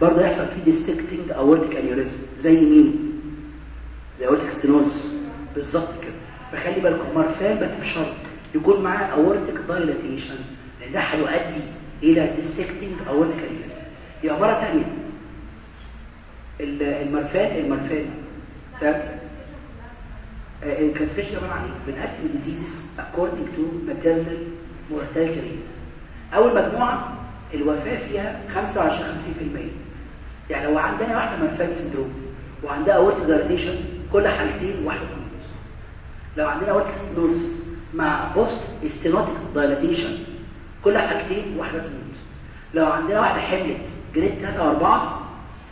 Speaker 2: برضه يحصل فيه dissecting aortic aneurysm زي مين؟ زي aortic stenosis بالظبط كده. فخلي بالكم مارفان بس بشرط. يكون معاه aortic dilatation لأن ده هيؤدي إلى dissecting aortic aneurysm هي عباره ثانية ال Marfan ال Marfan تمام؟ ال classification عبارة عن إيه؟ بنقسم ال diseases according to maternal mortality rate أول مجموعة الوفاة فيها 25 50% يعني لو عندنا واحدة Marfan syndrome وعندها aortic dilatation كل حالتين واحدة لو عندنا aortic stenosis مع post-stenotic dilatation كل حالتين واحدة لو عندنا واحدة حملت grade 3 و4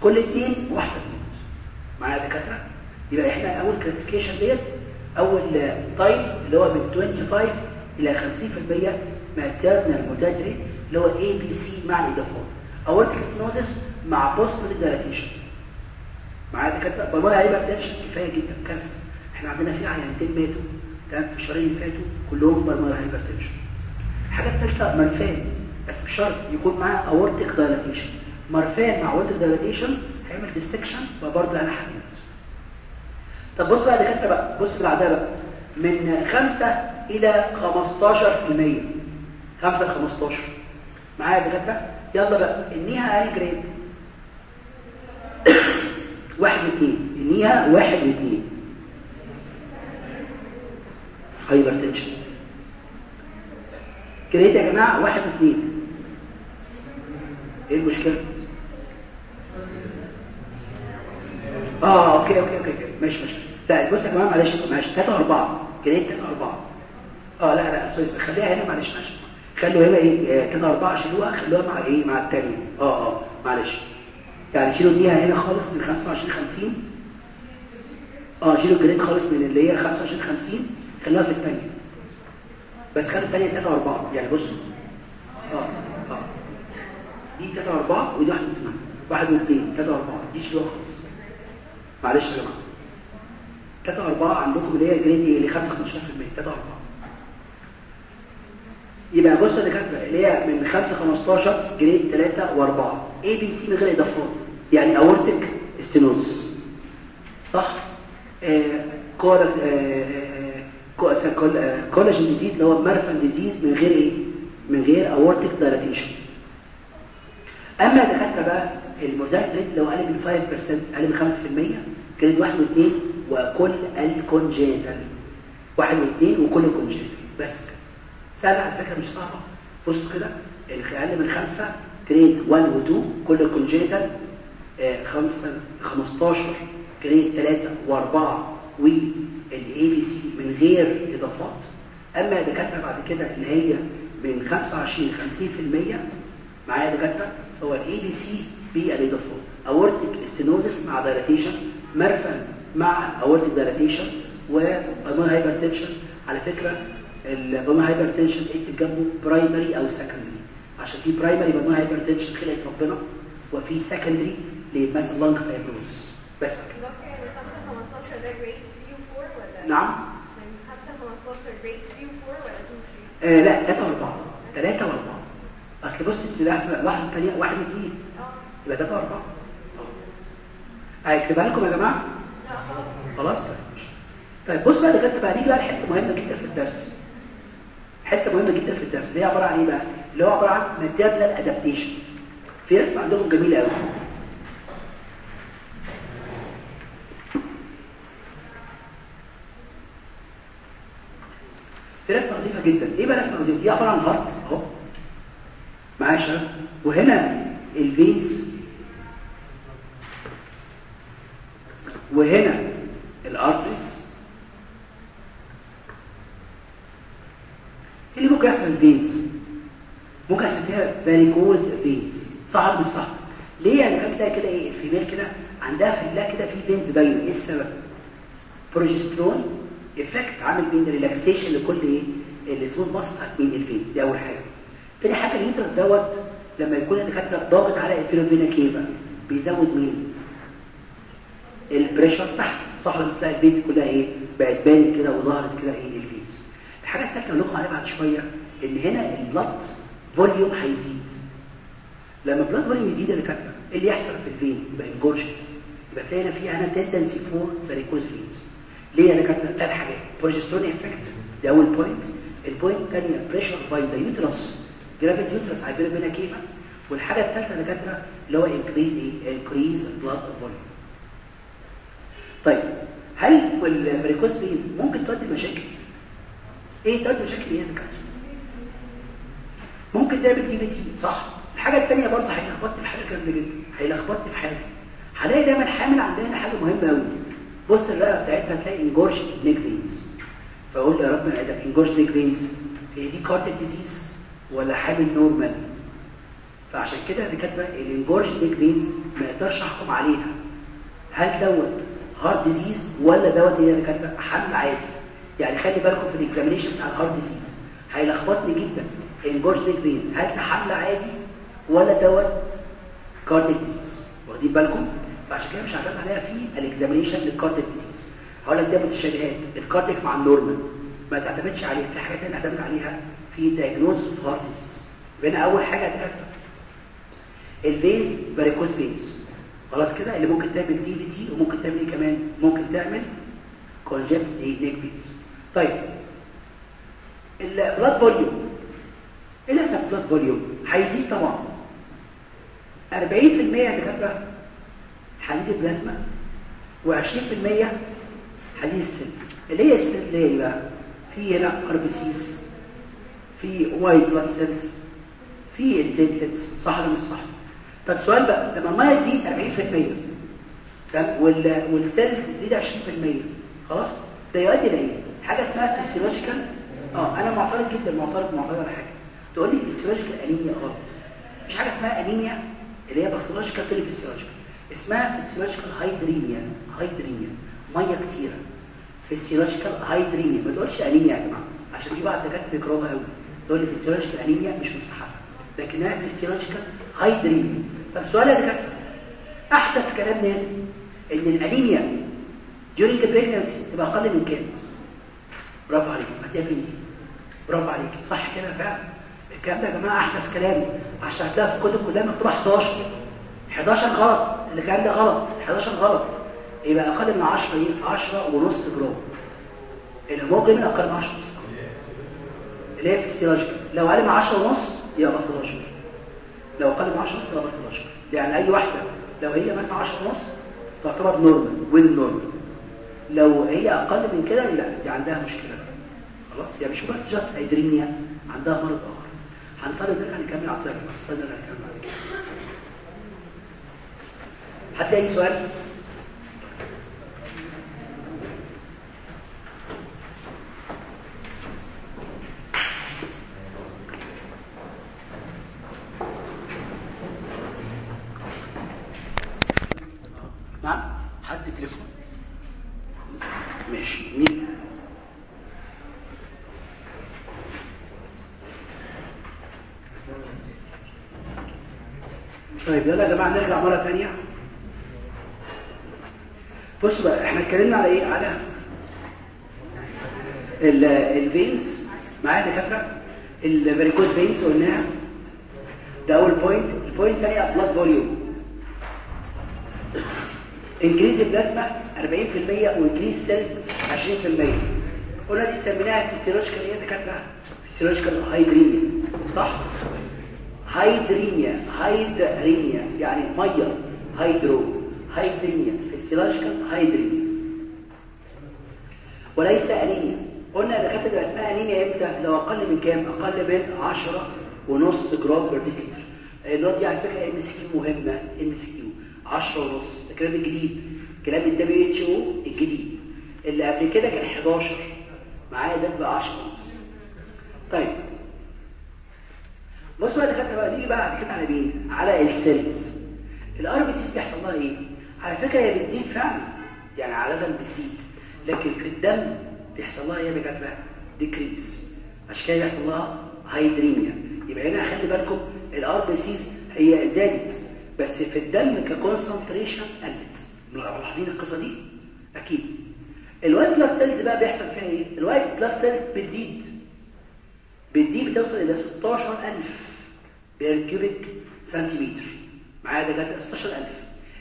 Speaker 2: كل اثنين واحدة تموت معايا دكاترة؟ يبقى إحنا أول classification ديت أول type اللي هو من 25 إلى 50% maternal mortality اللي هو A B C مع الاضافات aortic stenosis مع post dilatation معايا دكاترة؟ pulmonary hypertension كفاية جدا. كارثه إحنا عندنا في عيانتين ماتوا. تمام؟ في الشهرين اللي فاتوا كلهم pulmonary hypertension الحاجة الثالثه مرفان بس بشرط يكون معاه aortic dilatation Marfan مع aortic dilatation هيعمل dissection وبرضه أنا حبيبت طب بص بقى دكاترة بقى بص في العداله بقى. من 5 إلى 15% 5 ل 15 معايا دكاترة؟ يلا بقى. إنيها أقل grade واحد واثنين إنيها واحد واثنين hypertension grade يا جماعة واحد واثنين إيه المشكلة؟ آه okay okay okay. ماشي ماشي. لا بص يا جماعة معلش معلش. 3 و4 grade 3 و4 آه لا لا sorry خليها هنا معلش معلش. خلوا هنا إيه؟ 3 و4 شيلوها خلوها مع إيه؟ مع الثانية آه آه. معلش. يعني شيلوا ديها هنا خالص من 25 50 آه شيلوا ال grade خالص من اللي هي 25 50 خلوها في الثانية بس خلوا الثانية 3 و4 يعني بصوا آه آه. دي 3 و4 ودي 1 و8 1 و2 3 و4 دي شيلوها خالص. معلش يا جماعة. 3 4 عندكم اللي هي grade اللي 5 15% 3 4 يبقى بص يا دكاترة اللي هي من 5 15 grade 3 و4 A B C من غير إضافات. يعني aortic stenosis صح؟ آه colla آه collagen disease اللي هو Marfan disease من غير إيه؟ من غير aortic dilatation أما دكاترة بقى ال mortality rate لو أقل من 5% أقل من 5% grade 1 و2 وكل ال congenital واحد واثنين وكل ال congenital بس. على فكرة مش صعبة. بصوا كده أقل من خمسة grade 1 و 2 كل ال congenital آه، خمسة 15 grade 3 و4 وال A B C من غير إضافات. أما دكاترة بعد كده اللي هي من 25 50% معايا دكاترة هو ال A B C بالاضافات aortic stenosis مع dilatation Marfan مع aortic dilatation و pulmonary hypertension على فكرة ال pulmonary hypertension اكتب جنبه primary أو secondary عشان في primary pulmonary hypertension خلقت ربنا وفي secondary لمثلا lung fibrosis بس. كده
Speaker 3: من 5 15 ده grade 3 و 4 ولا
Speaker 2: نعم.
Speaker 3: من 5 15 grade 3 و 4 ولا 2 3
Speaker 2: آه لا 3 و4 3 و4 أصل بص لحظة ثانية واحد واثنين
Speaker 3: آه.
Speaker 2: يبقى 3 و4 هيكتبها لكم يا جماعة؟
Speaker 3: لا خلاص.
Speaker 2: طيب بص بقى دكاتره بقى نيجي بقى لحتة مهمة جدا في الدرس. حتة مهمة جدا في الدرس. دي عبارة عن إيه بقى؟ اللي هو عبارة عن maternal adaptation في رسمه عندكم جميله قوي في رسمه لطيفه جدا. إيه بقى الرسمه لطيفه دي عبارة عن heart أهو. معايا وهنا ال veins وهنا ال arteries إيه اللي ممكن يحصل ال veins ممكن يحصل فيها varicose veins صح مش صح؟ ليه؟ يعني تلاقي كده إيه؟ ال female كده عندها في الله كده في veins باينة. إيه السبب؟ progesterone effect عامل بين relaxation لكل إيه؟ ال smooth muscle بين ال veins دي أول حاجة. تاني حاجة ال uterus دوت لما يكون الدكاترة ضاغط على ال inferior vena cava بيزود مين؟ ال pressure تحت صح لما تلاقي البيت كلها إيه بقت بانت كده وظهرت كده إيه ال veins الحاجة الثالثه اللي هنقول عليها بعد شوية إن هنا ال blood volume هيزيد. لما ال blood volume يزيد يا دكاترة إيه اللي يحصل في ال vein يبقى engorged يبقى تلاقي هنا في هنا tendency for varicose veins ليه يا دكاترة؟ ثلاث حاجات. progesterone effect دي أول point ال point الثانية pressure by the uterus gravid uterus عارفين منها كيف والحاجة الثالثه يا دكاترة اللي هو increase increase blood volume طيب هل ال varicose veins ممكن تؤدي لمشاكل؟ إيه تؤدي لمشاكل إيه دكاتره ممكن تعمل DVT صح. الحاجة الثانية برضه هيلخبطني في حاجة جامدة جدا. هيلخبطني في حاجة. هلاقي دايما حامل عندنا حاجة مهمة قوي بص الرقبة بتاعتها هتلاقي engorged neck veins فأقول يا رب أنا engorged neck veins هي دي cardiac disease ولا حامل normal فعشان كده الدكاتره ال engorged neck veins ما يقدرش أحكم عليها. هل دوت heart disease ولا دوت هي دكاترة؟ حمل عادي. يعني خلي بالكم في ال examination بتاع ال heart disease هيلخبطني جدا. veins هل ده حمل عادي ولا دوت cardiac disease واخدين بالكم؟ فعشان كده مش هعتمد عليها في ال examination لل cardiac disease هقول لك ده متشابهات ال cardiac مع ال normal. ما تعتمدش عليها. في حاجات تانية اعتمد عليها في diagnose heart disease يبقى أول حاجة هتعرفها ال veins varicose veins خلاص كده اللي ممكن تعمل DVT وممكن تعمل إيه كمان؟ ممكن تعمل congested neck veins طيب ال blood volume إيه اللي يحصل blood volume هيزيد طبعا. 40% يا دكاتره هتزيد البلازما و20% هتزيد ال cells. اللي هي ال cells اللي هي إيه بقى؟ في هنا RBCs في white blood cells في ال platelets صح ولا مش صح؟ طب سؤال بقى لما المية تزيد 40% تمام؟ وال وال cells تزيد 20% خلاص؟ ده يؤدي لايه حاجة اسمها physiological آه أنا معترض جدا معترض معترض على حاجة. تقول لي physiological انيميا غلط. مفيش حاجة اسمها انيميا اللي هي pathological تقول لي physiological اسمها physiological hydremia hydremia مية كتيرة. physiological hydremia ما تقولش انيميا يا جماعة عشان في بعض الدكاتره بيكرهوها قوي تقول لي physiological انيميا مش مستحبه لكنها physiological hydremia طب سؤال يا دكاترة. أحدث كلام ناس إن الأنيميا during pregnancy تبقى أقل من كام؟ برافو عليك سمعتيها فين برافو عليك. صح كده فعلا. الكلام ده يا جماعة أحدث كلام. عشان هتلاقي في الكتب كلها مكتوب 11 11 غلط. الكلام ده غلط. 11 غلط. يبقى أقل من 10 إيه 10 ونص جرام. الهيموجلوبين أقل من 10 ونص اللي هي physiological لو أقل من 10 ونص يبقى pathological لو أقل من 10 ونص يبقى pathological يعني أي واحدة لو هي مثلا 10 ونص تعتبر normal well normal لو هي أقل من كده لا دي عندها مشكلة. خلاص يعني مش بس just hydremia عندها مرض آخر. هنصلي نرجع نكمل على الطريق هنصلي نرجع نكمل على أي سؤال نعم حد تليفون ماشي مين طيب يلا يا جماعة نرجع مرة ثانية بصوا بقى إحنا اتكلمنا على إيه؟ على ال veins معايا دكاترة؟ ال varicose veins قلناها. ده أول point ال point الثانية blood volume increase البلازما 40% و increase cells 20% قلنا دي سميناها physiological إيه دكاترة؟ physiological hydremia صح؟ hydremia hydremia يعني مية hydro hydremia physiological hydremia وليس أنيميا. قلنا دكاتره اسمها أنيميا إمتى لو أقل من كام؟ أقل من 10 ونص جرام per deciliter النقط دي على فكرة ام سي كيو مهمة ام سي كيو 10 ونص. ده كلام الجديد. كلام ال WHO الجديد. اللي قبل كده كان 11 معايا ده بقى 10 ونص. طيب. بصوا بقى دكاترة بقى نيجي بقى كده على مين؟ على ال cells. ال RBC بيحصل لها إيه؟ على فكرة هي بتزيد فعلا يعني عاده بتزيد. لكن في الدم بيحصل لها إيه دكاترة؟ decrease عشان كده بيحصل لها hydremia يبقى هنا خلي بالكم ال RBCs هي زادت بس في الدم ك concentration قلت. ملاحظين القصة دي؟ أكيد. ال white blood cells بقى بيحصل فيها إيه؟ ال white blood cells بتزيد. بتزيد بتوصل إلى 16000 per cubic centimeter. معايا ده جد 16000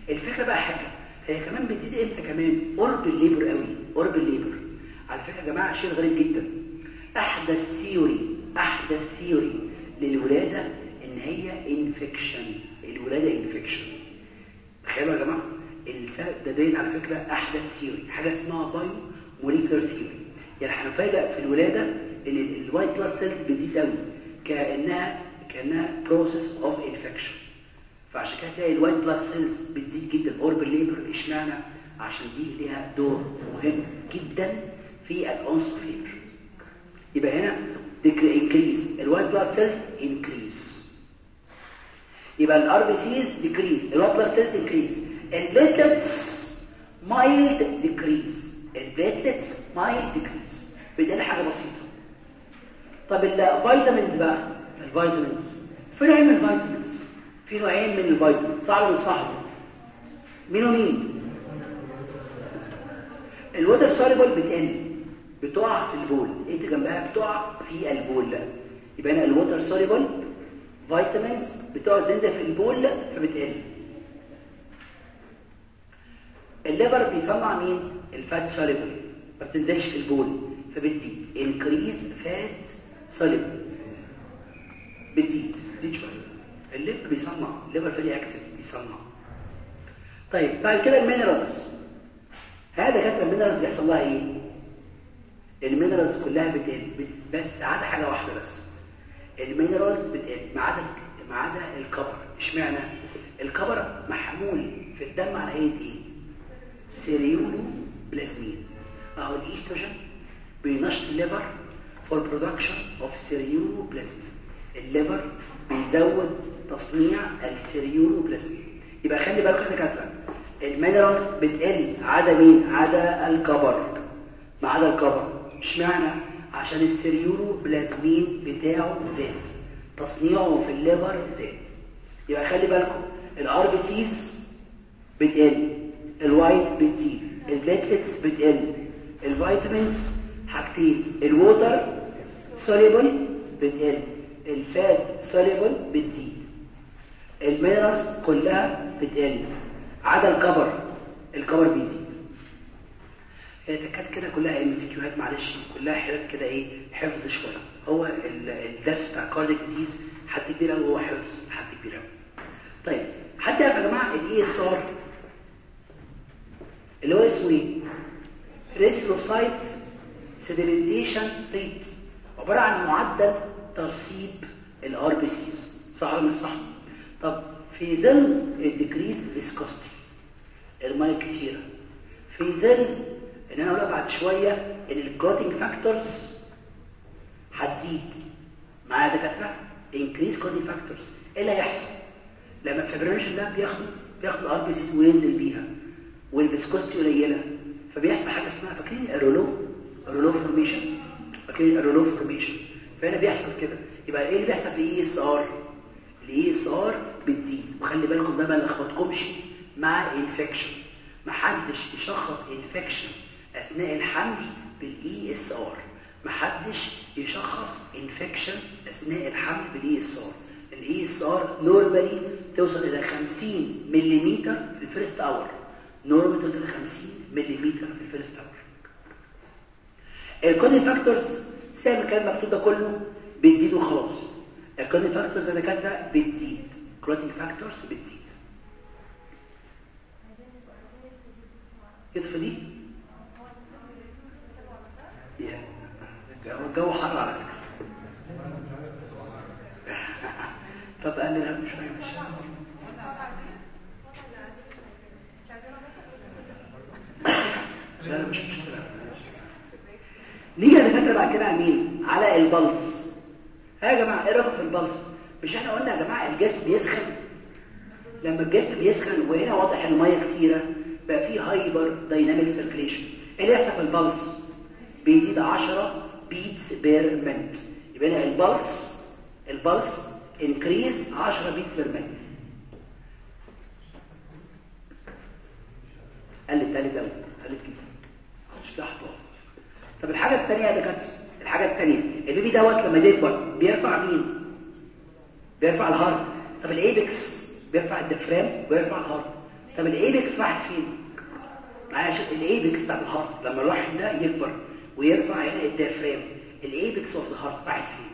Speaker 2: الفكرة بقى حاجة هي كمان بتزيد إمتى كمان؟ قرب ال labor قوي قرب ال labor. على فكرة يا جماعة شيء غريب جدا. أحدث theory أحدث theory للولادة إن هي infection الولادة infection تخيلوا يا جماعة ده دايت على فكرة أحدث theory حاجة اسمها biomolecular theory يعني هنفاجئ في الولادة إن ال white blood cells بتزيد قوي كأنها كأنها process of infection فعشان كده تلاقي ال white blood cells بتزيد جدا ال labor اشمعنى عشان دي ليها دور مهم جدا في ال onset of labor يبقى هنا increase ال white blood cells increase يبقى ال RBCs decrease ال white blood cells increase ال platelets mild decrease ال platelets mild decrease بدي حاجة بسيطة. طب ال vitamins بقى؟ ال vitamins في نوعين من ال vitamins في نوعين من ال vitamins صعب وصعب مين ومين ال water soluble بتقل بتقع في البول. انت جنبها بتقع في البول. يبقى هنا ال water soluble vitamins بتقعد تنزل في البول فبتقل. ال liver بيصنع مين؟ ال fat soluble ما بتنزلش في البول. فبتزيد. increase fat soluble بتزيد بتزيد شوية. ال liver بيصنع ال liver very active بيصنع. طيب بعد كده ال minerals. هذا كانت ال minerals بيحصل لها إيه؟ ال minerals كلها بتقل بس عدا حاجة واحدة بس. ال minerals بتقل ما عدا ما عدا ال copper اشمعنى؟ ال copper محمول في الدم على هيئه إيه؟ ceruloplasmin. أهو الايستروجين بينشط ال liver for production of ceruloplasmin. ال liver بيزود تصنيع ال ceruloplasmin يبقى خلي بالك يا دكاتره ال minerals بتقل عدا مين؟ عدا ال copper ما عدا ال copper اشمعنى؟ عشان ال ceruloplasmin بتاعه زاد. تصنيعه في ال liver زاد. يبقى خلي بالكم ال RBCs بتقل ال white بتزيد ال platelets بتقل ال vitamins حاجتين ال water soluble بتقل. ال fat soluble بتزيد ال minerals كلها بتقل. عدا ال copper ال copper بيزيد. هي كانت كده كلها MCQ هات معلش. كلها حاجات كده إيه حفظ شوية. هو الدرس بتاع cardiac diseases حد كبير قوي هو حفظ حد كبير قوي طيب حد يعرف يا جماعة ال ESR اللي هو اسمه إيه؟ erythrocyte sedimentation rate عبارة عن معدل ترسيب ال RBCs صح ولا مش صح. طب في ظل ال decrease viscosity المية كتيرة في ظل إن أنا أقول بعد شوية إن ال clotting factors هتزيد معايا دكاترة increase clotting factors إيه اللي هيحصل؟ لما الفيبريشن ده بياخد بياخد ال RBCs وينزل بيها وال viscosity قليلة فبيحصل حاجة اسمها فاكرين ال rouleaux ال rouleaux formation فاكرين ال rouleaux formation فهنا بيحصل كده. يبقى إيه اللي بيحصل؟ في ESR ال ESR بتزيد وخلي بالكم ده ما لخبطكمش مع infection محدش يشخص infection أثناء الحمل بال ESR محدش يشخص infection أثناء الحمل بال ESR ال ESR normally توصل إلى 50 ملم في ال first hour normal توصل ل 50 ملم في ال first hour ال clotting factors زي ما كان مكتوب ده كله بتزيد وخلاص. ال clotting factors أنا كاتبه بتزيد. clotting factors بتزيد. يطفي دي؟ الجو حر على فكرة. طب قلل هم شوية مش لا مش مشكلة. نيجي دكاترة بعد كده على مين على ال pulse. ها يا جماعة إيه رايكم في ال pulse؟ مش إحنا قلنا يا جماعة الجسم بيسخن. لما الجسم بيسخن وهنا واضح إن المية كتيرة بقى فيه hyperdynamic circulation إيه اللي يحصل في ال pulse؟ بيزيد 10 beats per minute يبقى هنا ال pulse ال pulse increase 10 beats per minute قلت قلت قوي قلت كده. مش تحت طب الحاجة الثانية يا دكاترة الحاجة الثانية ال baby دوت لما يكبر بيرفع مين؟ بيرفع ال heart. طب ال apex بيرفع ال diaphragm ويرفع ال heart. طب ال apex راحت فين؟ معايا ال apex بتاع ال heart لما الواحد ده يكبر ويرفع هنا ال diaphragm ال apex of the راحت فين؟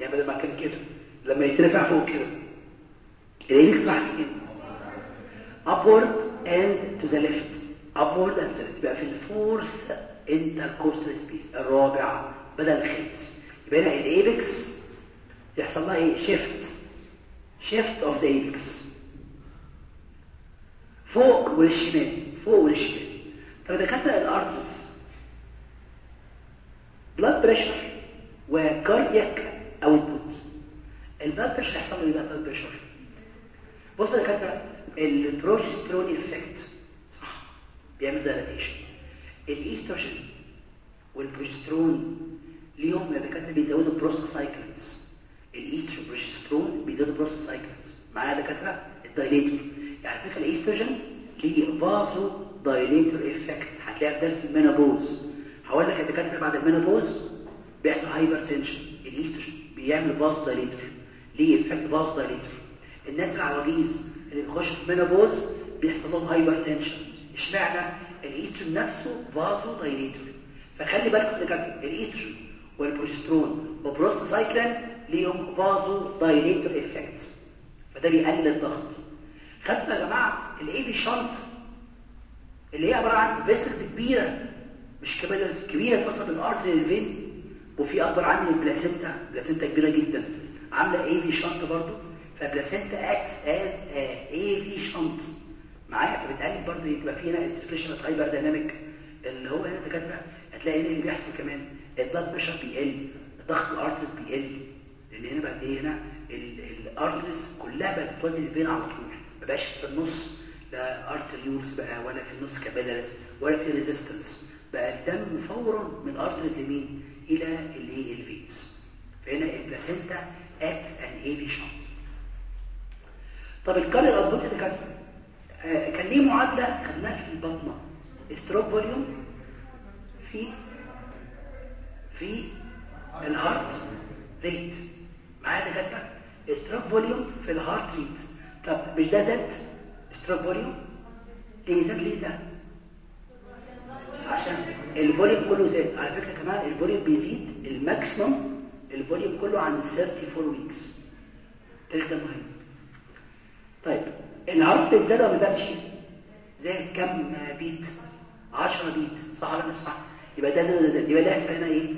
Speaker 2: يعني بدل ما كان كده لما يترفع فوق كده. ال apex راحت فين؟ Upward and to the left. Upward and to the left. يبقى في ال fourth intercostal space الرابع بدل الخامس يبقى هنا ال apex يحصل لها إيه؟ shift shift of the apex فوق والشمال فوق والشمال. طب دكاترة ال arteries blood pressure و cardiac output ال blood pressure يحصل له إيه بقى؟ blood pressure بص يا دكاترة البروجسترون effect صح. بيعمل dilatation الايستروجين والبروجسترون ليهم يا دكاتره بيزودوا prostacyclins الايستروجين والبروجسترون بيزودوا prostacyclins معايا دكاترة؟ ال dilator. يعني فكرة الايستروجين ليه vasodilator effect. هتلاقيها في درس ال menopause. هقول لك يا دكاترة بعد ال menopause بيحصل hypertension الايستروجين بيعمل vasodilator. ليه effect vasodilator؟ الناس العواجيز اللي بيخشوا في ال menopause بيحصل لهم hypertension اشمعنى؟ الإيستروجين نفسه vasodilator فخلي بالكم يا دكاتره الإيستروجين والبروجسترون و prostacyclin ليهم vasodilator effect. فده بيقلل الضغط. خدنا يا جماعة ال AV shunt اللي هي عبارة عن vessels كبيرة مش كبيرة كبيرة توصل ال artery لل vein وفي أكبر من ال placenta placenta كبيرة جدا. عاملة AV shunt برضو. ف placenta acts as AV shunt معايا فبتقلل برضو يبقى في هنا circulation hyperdynamic اللي هو هنا دكاترة. هتلاقي هنا اللي بيحصل كمان ال blood pressure بيقل ضغط ال arteries بيقل. لأن هنا بقى إيه هنا؟ ال arteries كلها بقت بتودي ال vein على طول؟ ما بقاش في النص لا arterioles بقى ولا في النص capillaries ولا في resistance بقى الدم فورا من arteries لمين إلى الايه ال veins فهنا ال placenta acts as AV shunt طب ال cardiac output اللي كان آه كان ليه معادلة خدناها في البطنة. stroke volume في في ال heart rate. معايا دكاترة؟ stroke volume في ال heart rate. طب مش ده زاد stroke volume ليه زاد ليه ده؟ عشان ال volume كله زاد. على فكرة كمان ال volume بيزيد ال maximum ال volume كله عن 34 weeks التاريخ ده مهم. طيب ال heart rate زاد ولا ما زادش. زاد كم beat؟ 10 beat. صح ولا مش صح؟ يبقى ده زاد زاد يبقى ده هنا إيه؟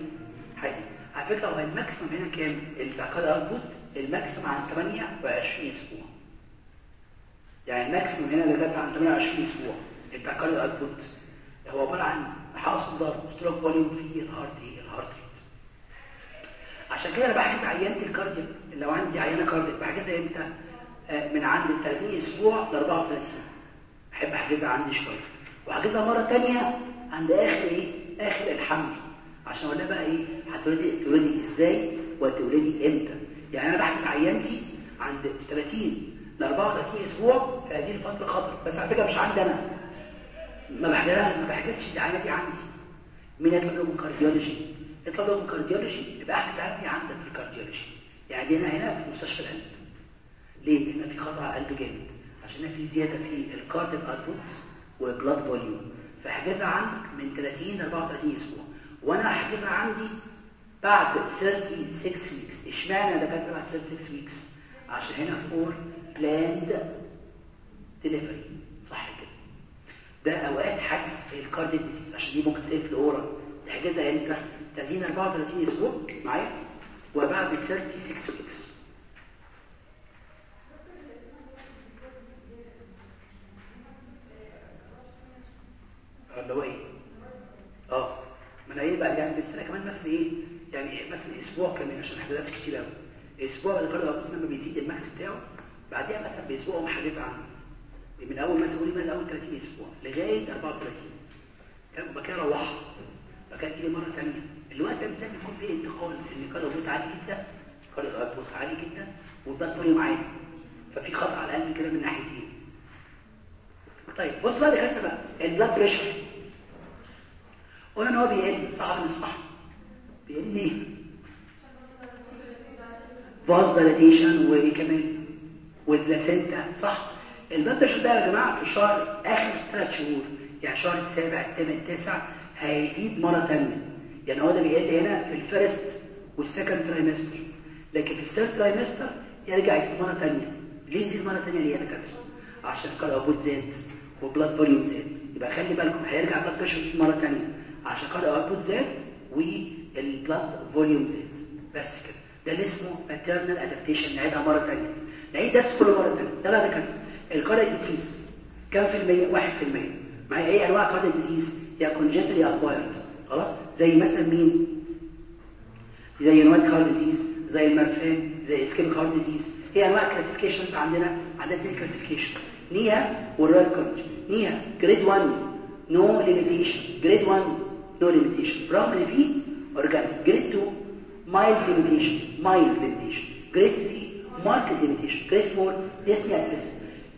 Speaker 2: هيزيد على فكرة هو ال maximum هنا كام؟ ال cardiac output ال maximum عن 28 أسبوع. يعني ال maximum هنا اللي جت عن 28 أسبوع ال cardiac output هو عبارة عن حاصل ضرب stroke volume في ال heart إيه؟ ال heart عشان كده أنا بحجز عيانتي ال cardiac لو عندي عيانه cardiac بحجزها إمتى؟ من عند ال 30 أسبوع ل 34 أحب أحجزها عندي شوية. وأحجزها مرة ثانية عند آخر إيه؟ آخر الحمل. عشان أقول بقى إيه؟ هتولدي تولدي إزاي؟ وتولدي إمتى؟ يعني أنا بحجز عيانتي عند 30 ل 34 أسبوع في هذه الفترة خطر. بس على فكرة مش عندي أنا. ما بحجزها ما بحجزش العيانه دي عندي. مين يطلب له من cardiology يطلب له من cardiology يبقى أحجز عندي عندك في ال cardiology يعني هنا هنا في مستشفى القلب ليه؟ لأن في على القلب جامد. عشان في زيادة في ال cardiac output و blood volume. فأحجزها عندك من 30 ل 34 أسبوع. وأنا أحجزها عندي بعد 36 weeks إشمعنى ده كانت بعد 36 weeks عشان هنا for planned delivery صح كده. ده أوقات حجز في ال cardiac disease عشان دي ممكن تصير في الاورا تحجزها إمتى؟ 30 34 أسبوع. معايا؟ وبعد 36 ويكس هو إيه آه. ما أنا إيه بقى يعني بالسنه كمان مثلا إيه؟ يعني مثلا أسبوع كمان عشان حاجات كتير قوي أسبوع الكارد اوتبوت لما بيزيد الماكس بتاعه بعديها مثلا بأسبوع قوم حاجز عنه من أول مثلا قولي من أول 30 أسبوع لغاية 34 كان بكره روحها فكان تيجي مرة ثانية الوقت ده بالذات بيكون فيه انتقال إن ال cardiac output عالي جدا ال cardiac output عالي جدا volume عالي ففي خطر على الأقل كده من ناحيتين. طيب بص بقى دكاتره بقى ال blood pressure قلنا إن هو بيقل صح ولا مش صح بيقل ليه vasodilatation وايه كمان وال placenta صح ال blood pressure ده يا جماعة في الشهر آخر ثلاث شهور يعني الشهر السابع الثامن التاسع هيزيد مرة ثانية يعني هو ده بيقل هنا في ال first وال second trimester لكن في ال third trimester يرجع يزيد مرة ثانية ليه يزيد مرة ثانية ليه يا دكاترة؟ عشان ال cardiac output زاد. و blood volume زاد. يبقى خلي بالكم هيرجع blood pressure مرة ثانية عشان cardiac output زاد وال blood volume زاد. بس كده. ده اللي اسمه maternal adaptation. نعيدها مرة ثانية نعيد ده كل مرة ثانية ده بقى كده ال cardiac disease كام في المية؟ واحد في المية. معايا إيه؟ أنواع cardiac disease يا congenital يا acquired خلاص؟ زي مثلا مين؟ زي no heart disease زي المرفان زي ischemic heart disease هي أنواع classifications عندنا. عندنا classification NYHA وال Royal College NYHA grade 1 no limitation grade 1 no limitation رغم ان في organic grade 2 mild limitation mild limitation grade 3 marked limitation grade 4 dyspnea at rest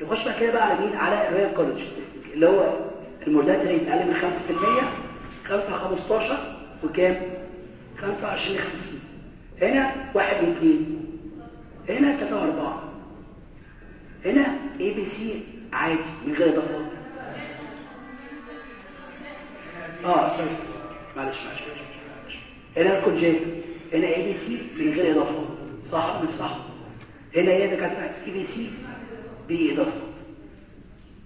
Speaker 2: نخش بقى كده بقى على مين على ال Royal College اللي هو ال mortality rate أقل من 5% 5 15 وكام؟ 25 50 هنا 1 و2 هنا 3 و4 هنا A B C عادي من غير اضافات آه sorry معلش معلش معلش هنا الكونجيت هنا اي بي سي من غير اضافات صح؟ مش صح. هنا هي دكاترة اي بي سي باضافات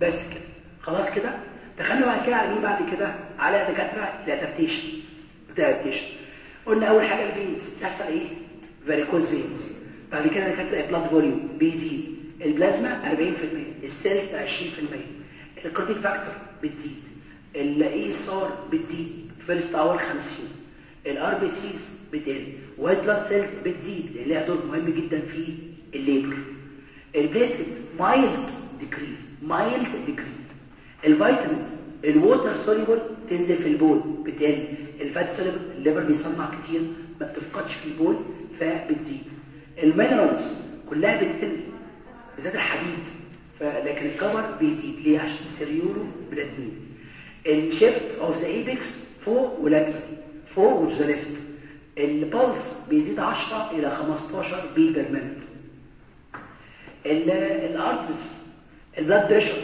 Speaker 2: بس كده. خلاص كده؟ دخلنا بعد كده على بعد كده؟ على دكاترة الادابتيشن الادابتيشن قلنا أول حاجة الفينز تحصل إيه؟ فاريكوز فينز بعد كده دكاترة البلاد فوليوم بيزيد البلازما 40% السيلك 20% الكروتين فاكتور بتزيد ال ESR بتزيد first hour 50 ال RBCs بتقل white blood cells بتزيد لأن لها دور مهم جدا في الليبر. البليتلتس مايلد ديكريز مايلد ديكريز الفيتامينز الووتر سوليبل تنزل في البول بتقل. ال fat soluble ال liver بيصنع كتير ما بتفقدش في البول فبتزيد. ال minerals كلها بتقل بالذات الحديد. لكن ال copper بيزيد. ليه؟ عشان ال ceruloplasmin ال shift of the apex فوق و lateral فوق left. ال pulse بيزيد 10 إلى 15 beat per minute ال arterial blood pressure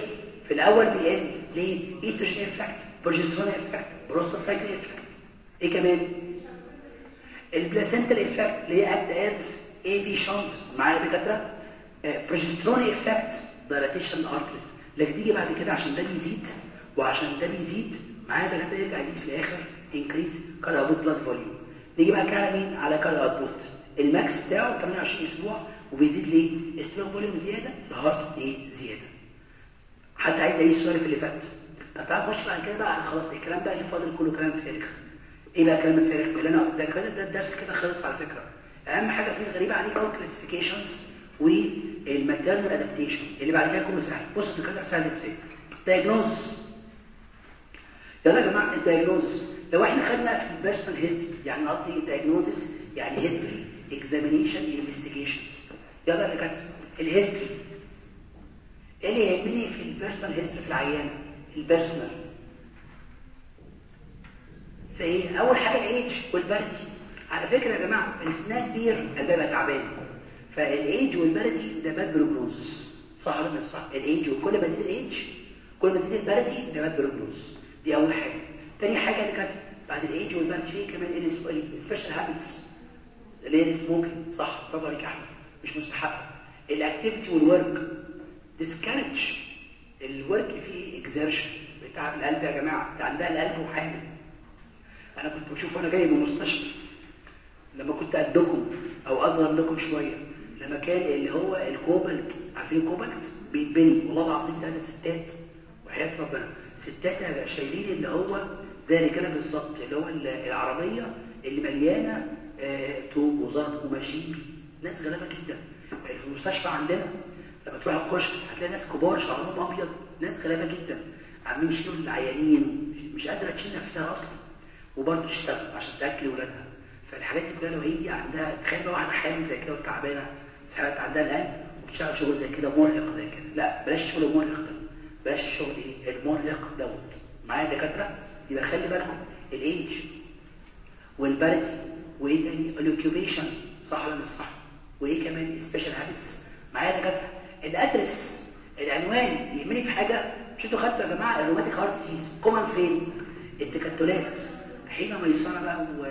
Speaker 2: في الأول بيقل. ليه؟ estrogen effect progesterone effect prostacyclin effect إيه كمان؟ ال placental effect اللي هي act as AV shunt معايا دكاترة؟ progesterone effect dilatation arteries لكن تيجي بعد كده عشان ده بيزيد وعشان ده بيزيد معايا ده كده يرجع يزيد في الآخر increase cardiac output plus volume نيجي بقى كده مين؟ على cardiac output ال max بتاعه 28 أسبوع وبيزيد ليه؟ stroke volume زيادة ال heart إيه؟ زيادة. حد عايز اي السؤال في اللي فات؟ طب تعال نخش بعد كده بقى خلاص الكلام بقى اللي فاضل كله كلام فارغ إيه بقى كلام الفارغ اللي أنا ده كده ده الدرس كده خلص على فكرة. أهم حاجة فيه غريبة عليك قوي classifications وال maternal adaptation اللي بعد كده كله سهل بص كده سهل إزاي diagnosis يلا يا جماعة ال diagnosis لو إحنا خدنا في ال personal history يعني قصدي ال diagnosis يعني history examination investigations يلا يا دكاترة ال history إيه اللي يهمني في ال personal history في العيان؟ ال personal زي أول حاجة ال age وال parity على فكرة يا جماعة السن أما كبر ده بقى تعبان. فال age وال parity ده bad prognosis صح ولا مش صح؟ الايدج وكل ما يزيد الايدج كل ما يزيد ال parity ده bad prognosis دي أول حاجة. تاني حاجة اللي كانت بعد ال age وال parity في كمان ال special habits اللي هي ال smoking صح برافو عليك يا أحمد. مش مستحب الاكتيفيتي والورك ديسكارج الورك فيه اكزertion بتاع القلب يا جماعة. ده عندها القلب وحامل. أنا كنت بشوف وأنا جاي من المستشفى لما كنت قدكم أو اصغر لكم شوية لما كان اللي هو الكوبلت عارفين الكوبلت؟ بيتبني والله العظيم ده الستات وحياة ربنا. ستات شايلين اللي هو زي الرجاله بالظبط اللي هو العربية اللي مليانة آه طوب وزلط وماشين ناس غلابه جدا. في المستشفى عندنا لما تروح الكشك هتلاقي ناس كبار شعرهم أبيض. ناس غلابه جدا. عاملين يشيلوا العيانين مش قادرة تشيل نفسها أصلا. وبرضه تشتغل عشان تأكل ولادها. فالحاجات دي كلها لو هي عندها تخيل واحدة حامل زي كده وتعبانة. ساعات عندها القلب وبتشتغل شغل زي كده مرهق زي كده. لا بلاش الشغل المرهق ده. بلاش الشغل إيه؟ المرهق دوت. معايا دكاترة؟ يبقى خلي بالكم الايدج وال parity وإيه تاني؟ ال occupation صح ولا مش صح؟ وإيه كمان؟ special habits معايا دكاترة؟ ال address العنوان يهمني في حاجة؟ مش أنتوا خدتوا يا جماعة ال rheumatic heart disease common فين التكتلات حين ميسره بقى و...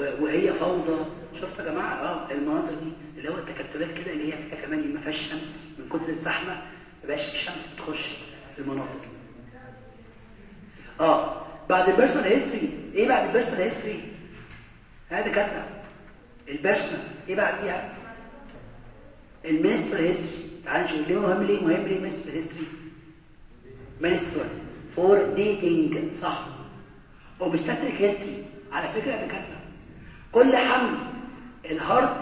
Speaker 2: و... وهي فوضى شفتوا يا جماعة؟ آه المناظر دي اللي هو التكتلات كده اللي هي فيها كمان ما فيهاش شمس من كتر الزحمة ما بقاش الشمس بتخش في المناطق. آه بعد ال personal history إيه بعد ال personal history هذا كاتبه ال personal إيه بعديها؟ ال menstrual history تعال نشوف. ليه مهم؟ ليه مهم؟ ليه ال menstrual history menstrual for dating صح. و obstetric history على فكرة يا دكاترة كل حمل ال heart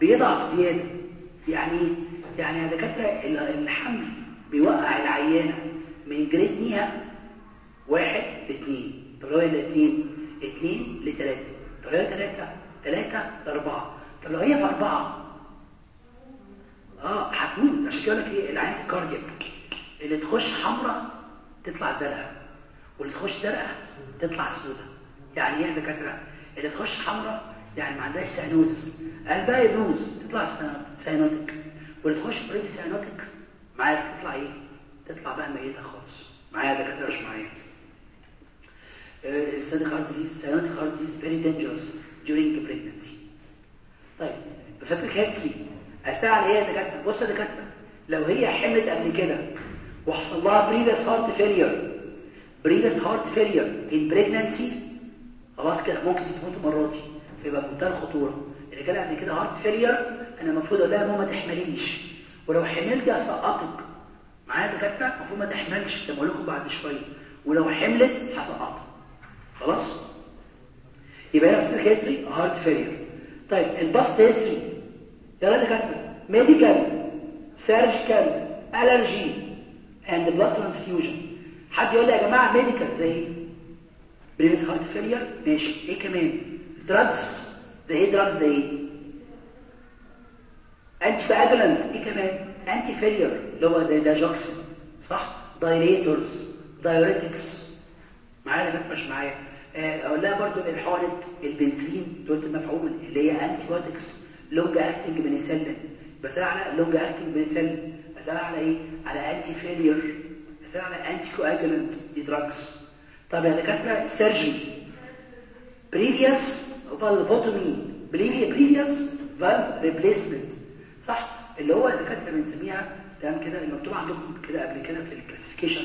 Speaker 2: بيضعف زيادة. يعني يعني يا دكاترة الحمل بيوقع العيانة من grade NYHA واحد لاثنين NYHA لاثنين اثنين لثلاثة طب لو هي ثلاثة ثلاثة لأربعة. طب لو هي في أربعة آه هتموت. عشان كده لك إيه؟ العيانة ال cardiac اللي تخش حمراء تطلع زرقاء واللي تخش زرقاء تطلع سوداء. يعني إيه يا دكاترة؟ اللي تخش حمراء يعني ما عندهاش cyanosis قلبها يبوظ تطلع cyanotic واللي تخش already cyanotic معايا تطلع إيه؟ تطلع بقى ميتة خالص. معايا يا دكاترة مش معايا ال cyanotic heart disease cyanotic heart disease very dangerous during pregnancy. طيب past history اسال يا دكاترة؟ بص يا دكاترة لو هي حملت قبل كده وحصل لها previous heart failure previous heart failure in pregnancy خلاص كده ممكن تموت المرة دي. فيبقى بمنتهى الخطورة. اللي كان قبل كده heart failure أنا المفروض أقول لها ماما ما تحمليش. ولو حملتي هسقطك معايا دكاترة؟ المفروض ما تحملش. ده بقول لكم بعد شوية. ولو حملت هسقطها خلاص؟ يبقى هنا في history heart failure طيب ال past history يلا دكاترة. medical surgical allergy and blood transfusion حد يقول لي يا جماعة medical زي إيه؟ previous heart failure ماشي. إيه كمان؟ drugs زي إيه drugs زي إيه anticoagulant إيه كمان؟ anti failure اللي هو زي داجوكسين صح؟ diuretics diuretics معايا ده مش معايا. أقول لها برضو الحقنة البنسلين دول المفعول اللي هي antibiotics long acting penicillin بسأل على long acting penicillin بسأل على إيه؟ على anti failure بسأل على anticoagulant دي drugs طب يا دكاترة surgery previous valvotomy previous valve replacement صح؟ اللي هو الدكاتره بنسميها تمام كده المكتوب عندكم كده قبل كده في ال classification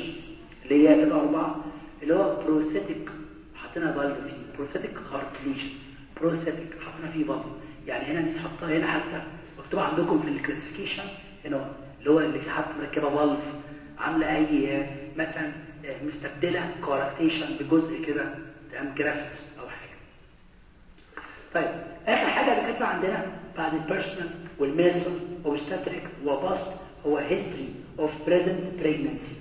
Speaker 2: اللي هي كده أربعة اللي هو prosthetic حطينا valve فيه. prosthetic heart lesion prosthetic حطينا فيه valve يعني هنا نحطها هنا حتى مكتوب عندكم في ال classification هنا اللي هو اللي حد مركبة valve عاملة أي مثلا مستبدلة coarctation بجزء كده تمام graft طيب اخر حاجة اللي كانت عندنا بعد البيرسونال والميسون وبستاتريك وباست هو history of present pregnancy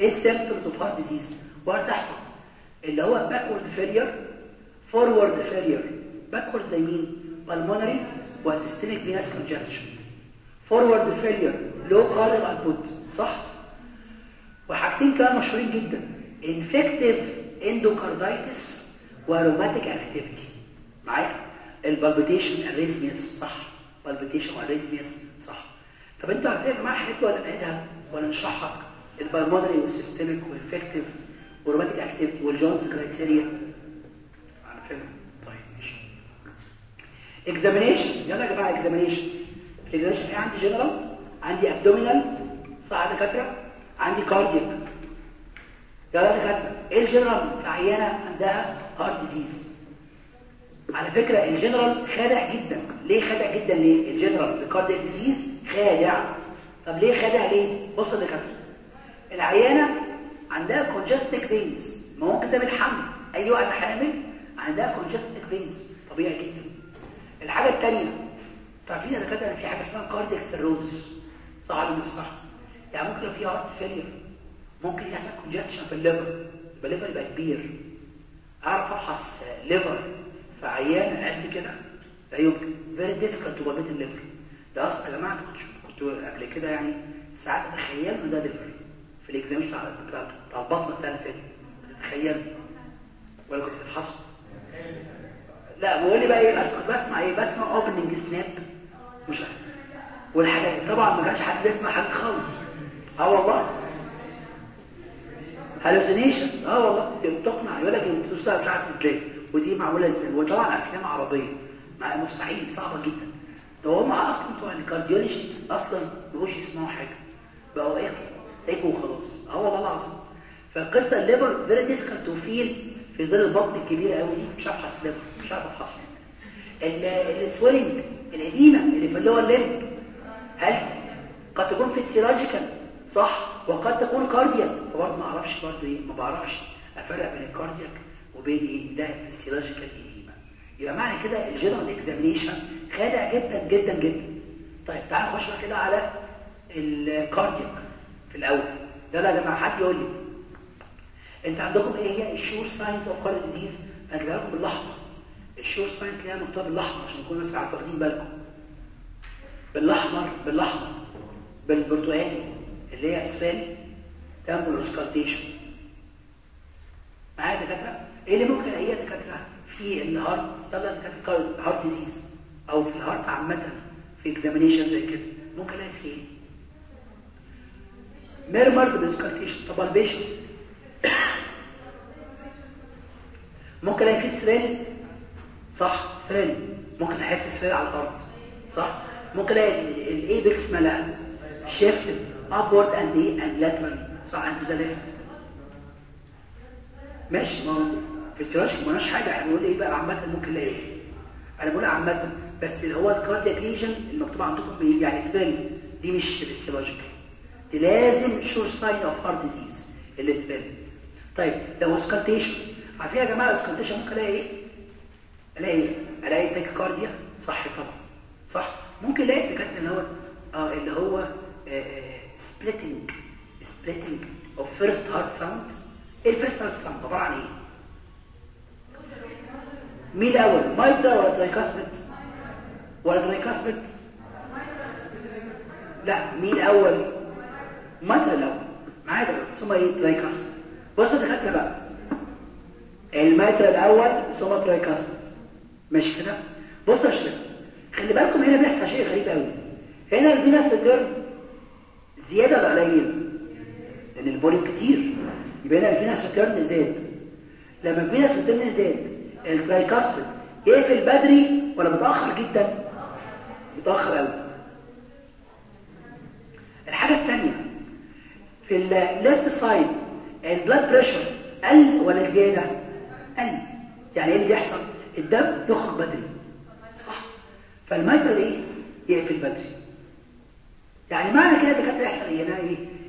Speaker 2: إيه ال symptoms of heart disease وهتحفظ اللي هو backward failure forward failure backward زي مين pulmonary و systemic venous congestion forward failure low cardiac output صح وحاجتين كمان مشهورين جدا infective endocarditis و rheumatic activity معايا؟ ال palpitation arrhythmias صح. palpitation arrhythmias صح. طب أنتوا عارفين يا جماعة دي ولا نعيدها؟ ولا نشرحها؟ ال pulmonary وال systemic وال infective وال rheumatic activity وال Jones criteria. عارفينها طيب ماشي. examination يلا يا جماعة examination إيه؟ عندي جنرال عندي abdominal صح يا دكاترة؟ عندي cardiac يلا يا دكاترة. إيه الجنرال عيانة عندها heart disease على فكرة الجنرال خادع جدا. ليه خادع جدا؟ ليه؟ الجنرال في disease خادع. طب ليه خادع ليه؟ بص يا دكاترة. العيانة عندها congested veins ممكن ده بالحمل. أي واحدة حامل عندها congested veins طبيعي جدا. الحاجة الثانية تعرفين يا دكاترة ان في حاجة اسمها cardiac cirrhosis صح ولا مش صح؟ يعني ممكن في heart failure ممكن يحصل congestion في ال liver. يبقى ال liver يبقى كبير. أعرف افحص liver في عيان قد كده لا يمكن. very difficult to palpate ال liver ده أصلا يا جماعة كنت كنت قبل كده يعني ساعات أتخيل إن ده liver في ال examin بتاع البطن السنة اللي فاتت. تتخيل ولا كنت بتفحصه لا بقول لي بقى إيه كنت بسمع إيه بسمع opening snap مش عارف. والحاجات طبعا ما كانش حد بيسمع حاجة خالص. آه والله. hallucination آه والله. بتقنع. يقول لك مش عارف إزاي. ودي معمولة إزاي؟ وطبعا أفلام عربية. مع مستحيل صعبة جدا. ده هم أصلا بتوع ال cardiology أصلا ما بقوش يسمعوا حاجة. بقوا إيه؟ إيكو وخلاص. آه والله العظيم. فالقصة ال liver very difficult to feel في ظل البطن الكبيره قوي دي. مش عارف احس liver مش عارف افحصها ال swelling ال edema اللي في ال lower limb هل قد تكون physiological؟ صح. وقد تكون cardiac فبرضه ما أعرفش برضه إيه. ما بعرفش أفرق بين ال cardiac وبين ده physiological edema يبقى معنى كده ال general examination خادع جدا جدا جدا. طيب تعالوا نخش كده على ال cardiac في الأول. يلا يا جماعة حد يقول لي أنت عندكم إيه هي ال sure signs of cardiac disease هجيبها لكم بالاحمر ال sure signs هي مكتوبة بالاحمر عشان نكون بس واخدين بالكم. بالاحمر بالاحمر بالبرتقالي اللي هي اسفل تامبل اوسكالتيشن معايا دكاترة؟ إيه اللي ممكن الاقيها دكاتره في الهارت يلا دكاتره هارت ديزيز أو في الهارت عامة في اكزامينيشن زي كده ممكن ألاقي في إيه؟ ميرمر بالسكالتيشن طب البيشن ممكن ألاقي فيه سريل صح سريل ممكن أحس سريل على الأرض. صح. ممكن ألاقي ال apex ملأ shift upward and and lateral. صح and to the left. ماشي ما هو في السراج ما قلناش حاجة إحنا بنقول إيه بقى؟ عامة ممكن نلاقي إيه أنا بقول عامة بس اللي هو ال cardiac lesion المكتوب عندكم يعني سبيل دي مش physiological دي لازم sure sign of heart disease اللي تبان طيب ال auscultation عارفين يا جماعة ال auscultation ممكن ألاقي إيه؟ ألاقي إيه الاقي tachycardia صح طبعا. صح. ممكن ألاقي الدكاترة اللي هو آه اللي هو splitting splitting of first heart sound إيه ال first heart sound عبارة عن إيه؟ مين الأول mitral ولا tricuspid ولا tricuspid لا مين الأول mitral الأول معايا ثم إيه؟ tricuspid بصوا دخلنا بقى. ال mitral الأول ثم tricuspid ماشي كده؟ بصوا يا خلي بالكم هنا بيحصل شيء غريب قوي هنا ال venous return زيادة ولا قليل؟ لأن ال volume كتير. يبقى هنا ال venous return زاد. لما ال venous return زاد ال tricuspid يقفل بدري ولا متأخر جدا. متأخر قوي الحاجة الثانية في ال left side ال blood pressure قل ولا زيادة؟ قل. يعني إيه اللي بيحصل؟ الدم يخرج بدري. صح. فال mitral إيه؟ يقفل بدري. يعني معنى كده دكاترة يحصل هنا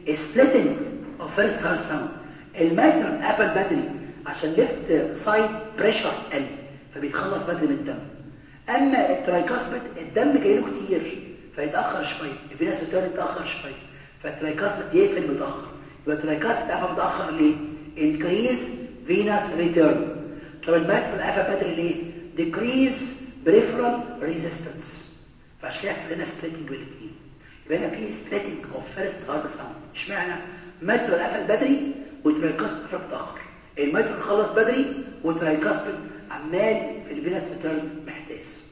Speaker 2: إيه؟ splitting of first heart sound ال mitral قفل بدري. عشان left side pressure قل فبيتخلص بدري من الدم. أما ال tricuspid الدم جاي له كتير فيتأخر شوية. ال venous التاني يتاخر شوية. فال tricuspid يقفل متأخر. يبقى ال tricuspid قفل متأخر ليه؟ increase venous return طب ال mitral قفل بدري ليه؟ decrease peripheral resistance فعشان كده يحصل لنا splitting بالاثنين يبقى هنا في splitting of first heart sound اشمعنى؟ mitral قفل بدري وال tricuspid قفل متأخر. ال mitral خلص بدري وال tricuspid عمال في ال venous return محتاس.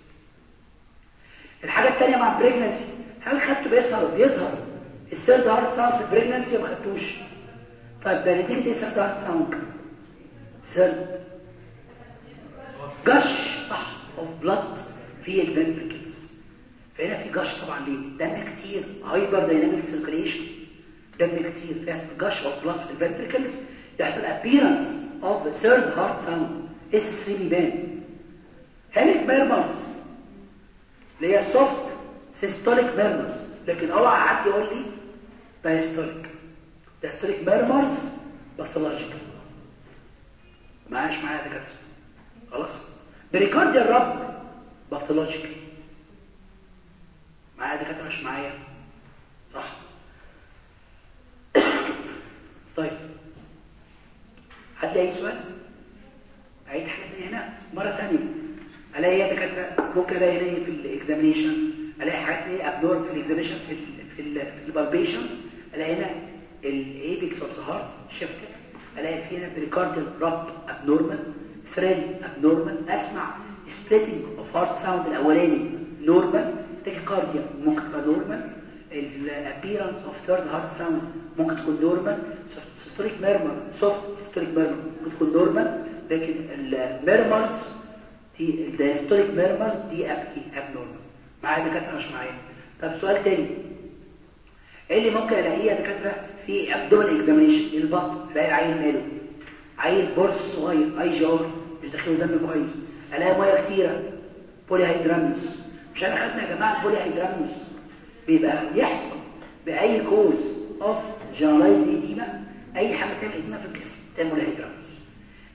Speaker 2: الحاجة الثانية مع ال pregnancy هل خدته بيظهر؟ بيظهر. ال third heart sound في ال pregnancy ما خدتوش. طيب ده نتيجة إيه؟ third heart sound third gush صح of blood في ال ventricles فهنا في gush طبعا ليه؟ دم كتير. hyperdynamic circulation دم كتير. فيحصل gush of blood في يحصل appearance of the third heart sound اس 3 بيبان هامك ميرمرز اللي هي soft systolic murmurs. لكن اوعى حد يقول لي diastolic diastolic murmurs pathological. معاش معايا دكاتره خلاص بريكارديا الرب باثولوجيكال معايا دكاتره مش معايا صح طيب حد اي سؤال عيد تانية هنا. مرة ثانية ألاقي يا دكاتره ممكن ألاقي هنا في ال examination ألاقي حاجات إيه abnor في ال examination في ال في ال في ال palpation ألاقي هنا the heart shifted ألاقي في هنا pericardial rub abnormal thrill abnormal أسمع splitting of heart sound الأولاني normal tachycardia ممكن تبقى normal ال appearance of third heart sound ممكن تكون normal systolic murmur soft systolic murmur ممكن تكون normal لكن ال murmurs دي ال diastolic murmurs دي abnormal معايا دكاترة مش معايا؟ طب سؤال تاني. إيه اللي ممكن ألاقيه دكاترة؟ في abdomen examination البطن؟ ألاقي العيل ماله. عيل بورس صغير IUGR مش داخله دم كويس. ألاقي مية كتيرة. polyhydramnios مش أنا خدنا يا جماعة ال polyhydramnios بيبقى يحصل بأي cause of generalized edema أي حاجة تعمل edema في الجسم تعمل polyhydramnios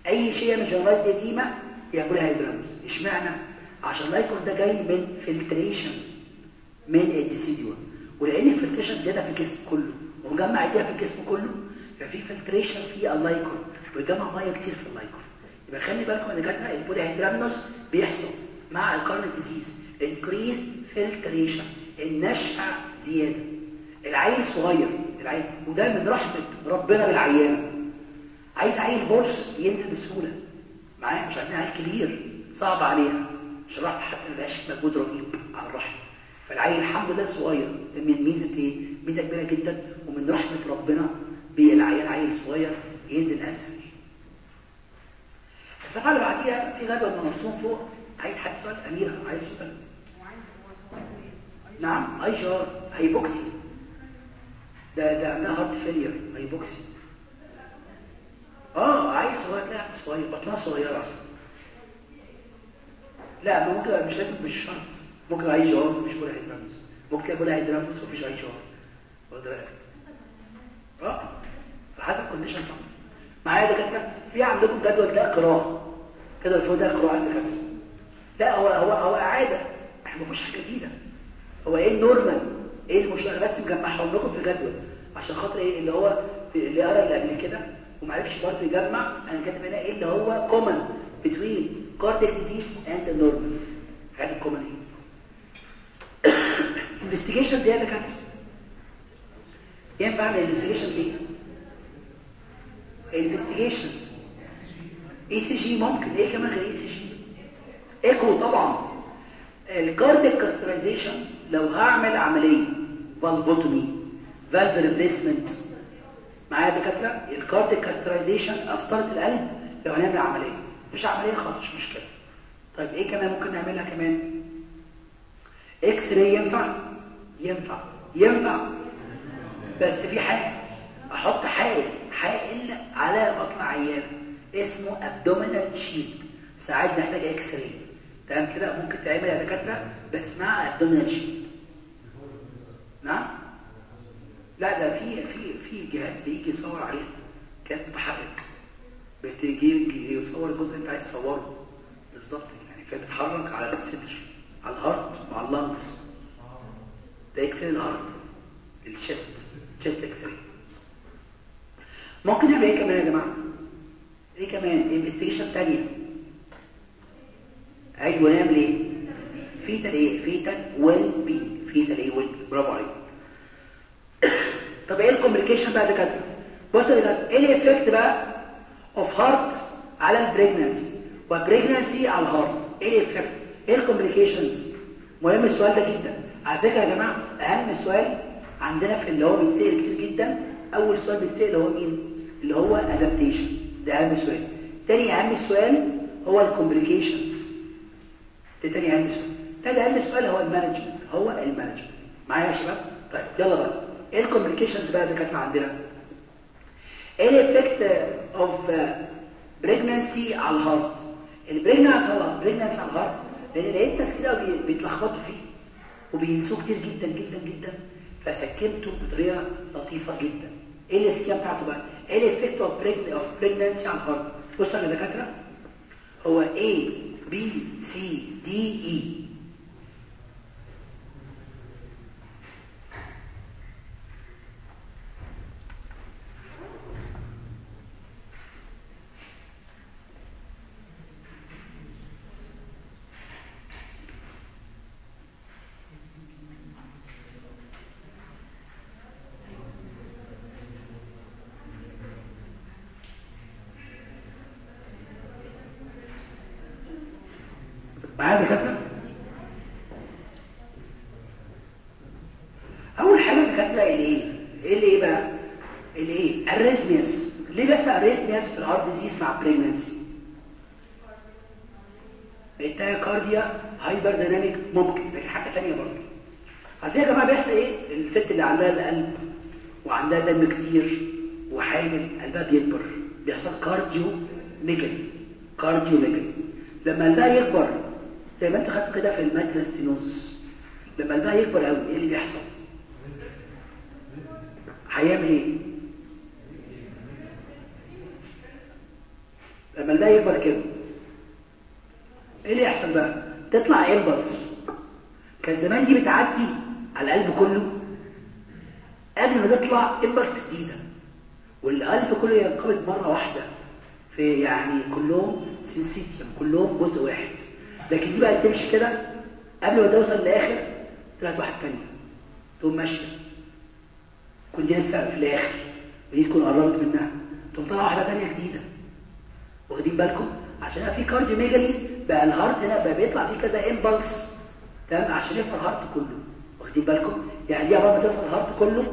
Speaker 2: أي شيء من generalized edema يعمل polyhydramnios إشمعنى؟ عشان liquor ده جاي من filtration من ال decidua ولأن ال filtration زياده في الجسم كله ومجمع edema في الجسم كله ففي filtration في ال liquor ويجمع مية كتير في ال liquor. يبقى خلي بالكم إن جاتنا البولي هيدرامنوس بيحصل مع الكارنيك ديزيز انكريز فلتريشن النشأة زيادة. العيل صغير العيل وده من رحمة ربنا بالعيان عايز عيل بورس ينزل بسهولة. معايا؟ مش عايزين عيل كبير. صعب عليها. شرحت حتى ما بقاش مجهود رهيب على الرحم فالعيل الحمد لله صغير. من ميزة إيه؟ ميزة كبيرة جدا. ومن رحمة ربنا بالعيال عيل صغير ينزل أسهل. الصفحة اللي بعديها في جدول مرسوم فوق. عايز حد سؤال؟ أميرة عايز سؤال؟ نعم اي جار هيبوكسي. ده ده هارت فيلير هيبوكسي آه عايز صغير لا صغير بطنها أصلا. لا ممكن مش لازم مش شرط. ممكن اي جار مش بولا هيدرامس ممكن polyhydramnios ومفيش IUGR واخد بالك؟ آه حسب condition طبعا. معايا دكاترة؟ في عندكم جدول ده قراءة. كده فوق ده قراءة دكاتره لا هو هو هو عادة. إحنا ما فيش حاجة جديدة. هو إيه ال normal؟ إيه المشكلة؟ بس مجمعهم لكم في جدول. عشان خاطر إيه اللي هو اللي قرا اللي قبل كده وما عرفش برضه يجمع أنا كاتب هنا إيه اللي هو between cardiac disease and the normal. حاجة common إيه؟ Investigation دي يا دكاترة. ينفع اعمل investigation دي؟ Investigations. ECG ممكن. إيه كمان غير اي سي جي ايكو طبعا. ال cardiac catheterization لو هعمل عملية valvotomy valve replacement معايا دكاترة؟ ال cardiac catheterization قسطره القلب لو هنعمل عملية. مش عملية خالص مش مشكلة. طيب إيه كمان ممكن نعملها كمان؟ X-ray ينفع؟ ينفع. ينفع. بس في حاجة. أحط حائل حائل على بطن عيان. اسمه abdominal shield ساعات نحتاج X-ray تمام كده؟ ممكن تعمل يا دكاترة بس مع abdominal shield نعم؟ لا ده في في في جهاز بيجي يصور عليه جهاز متحرك. بتيجي يصور الجزء اللي انت عايز تصوره. بالظبط يعني فبتتحرك على الصدر على ال heart وعلى ال lungs ده X-ray ال heart ال chest chest X-ray ممكن نعمل إيه كمان يا جماعة؟ إيه كمان؟ investigation ثانية أيوه نعمل إيه؟ fetal إيه fetal well be fetal إيه well برافو عليك. طب إيه ال complication ده كده؟ بص يا دكاتره إيه الايفكت بقى اوف هارت على البريجنسي وبريجنسي على الهارت إيه الايفكت إيه الكومبليكيشنز مهم السؤال ده جدا. على فكرة يا جماعة أهم سؤال عندنا في اللي هو بيتسأل كتير جدا أول سؤال بيتسأل هو مين؟ اللي هو adaptation ده أهم سؤال. تاني أهم سؤال هو ال complications ده تاني أهم سؤال. تاني أهم سؤال هو ال management هو ال management معايا يا شباب؟ طيب يلا بقى. إيه ال complications بقى اللي كانت عندنا؟ إيه ال effect of pregnancy على ال heart؟ ال pregnancy على على ال heart لأن لقيت ناس كده بي- بيتلخبطوا فيه وبينسوه كتير جدا جدا جدا. فسكنته بطريقة لطيفة جدا. إيه ال scheme بتاعته بقى؟ إيه ال effect of pregnancy على ال heart؟ بصوا يا دكاترة هو A B C D E معايا يا دكاتره اول حاجة دكاتره الايه إيه اللي إيه بقى الايه arrhythmias ليه بس ال arrhythmias في ال heart disease مع pregnancy ال tachycardia hyperdynamic ممكن لكن حاجة ثانية برضه على فكره يا جماعة بيحصل إيه الست اللي عندها القلب وعندها دم كتير وحامل قلبها بيكبر بيحصل cardiomegaly cardiomegaly لما قلبها يكبر زي ما انت خدت كده في ال mitral stenosis لما قلبها يكبر قوي إيه اللي بيحصل هيعمل إيه لما قلبها يكبر كده إيه اللي يحصل بقى تطلع impulse كان زمان دي بتعدي على القلب كله قبل ما تطلع impulse جديده والقلب كله ينقبض مرة واحدة. في يعني كلهم syncytium كلهم جزء واحد. لكن دي بقى تمشي كده قبل ما توصل لآخر طلعت واحد تانية تقوم ماشية. كنت لسه في الآخر. ودي تكون قربت منها. تقوم طالعه واحدة تانية جديدة. واخدين بالكم؟ عشان في cardiomegaly بقى ال heart هنا بقى بيطلع فيه كذا impulse تمام؟ عشان يفرق ال heart كله. واخدين بالكم؟ يعني دي عقبال ما توصل ال heart كله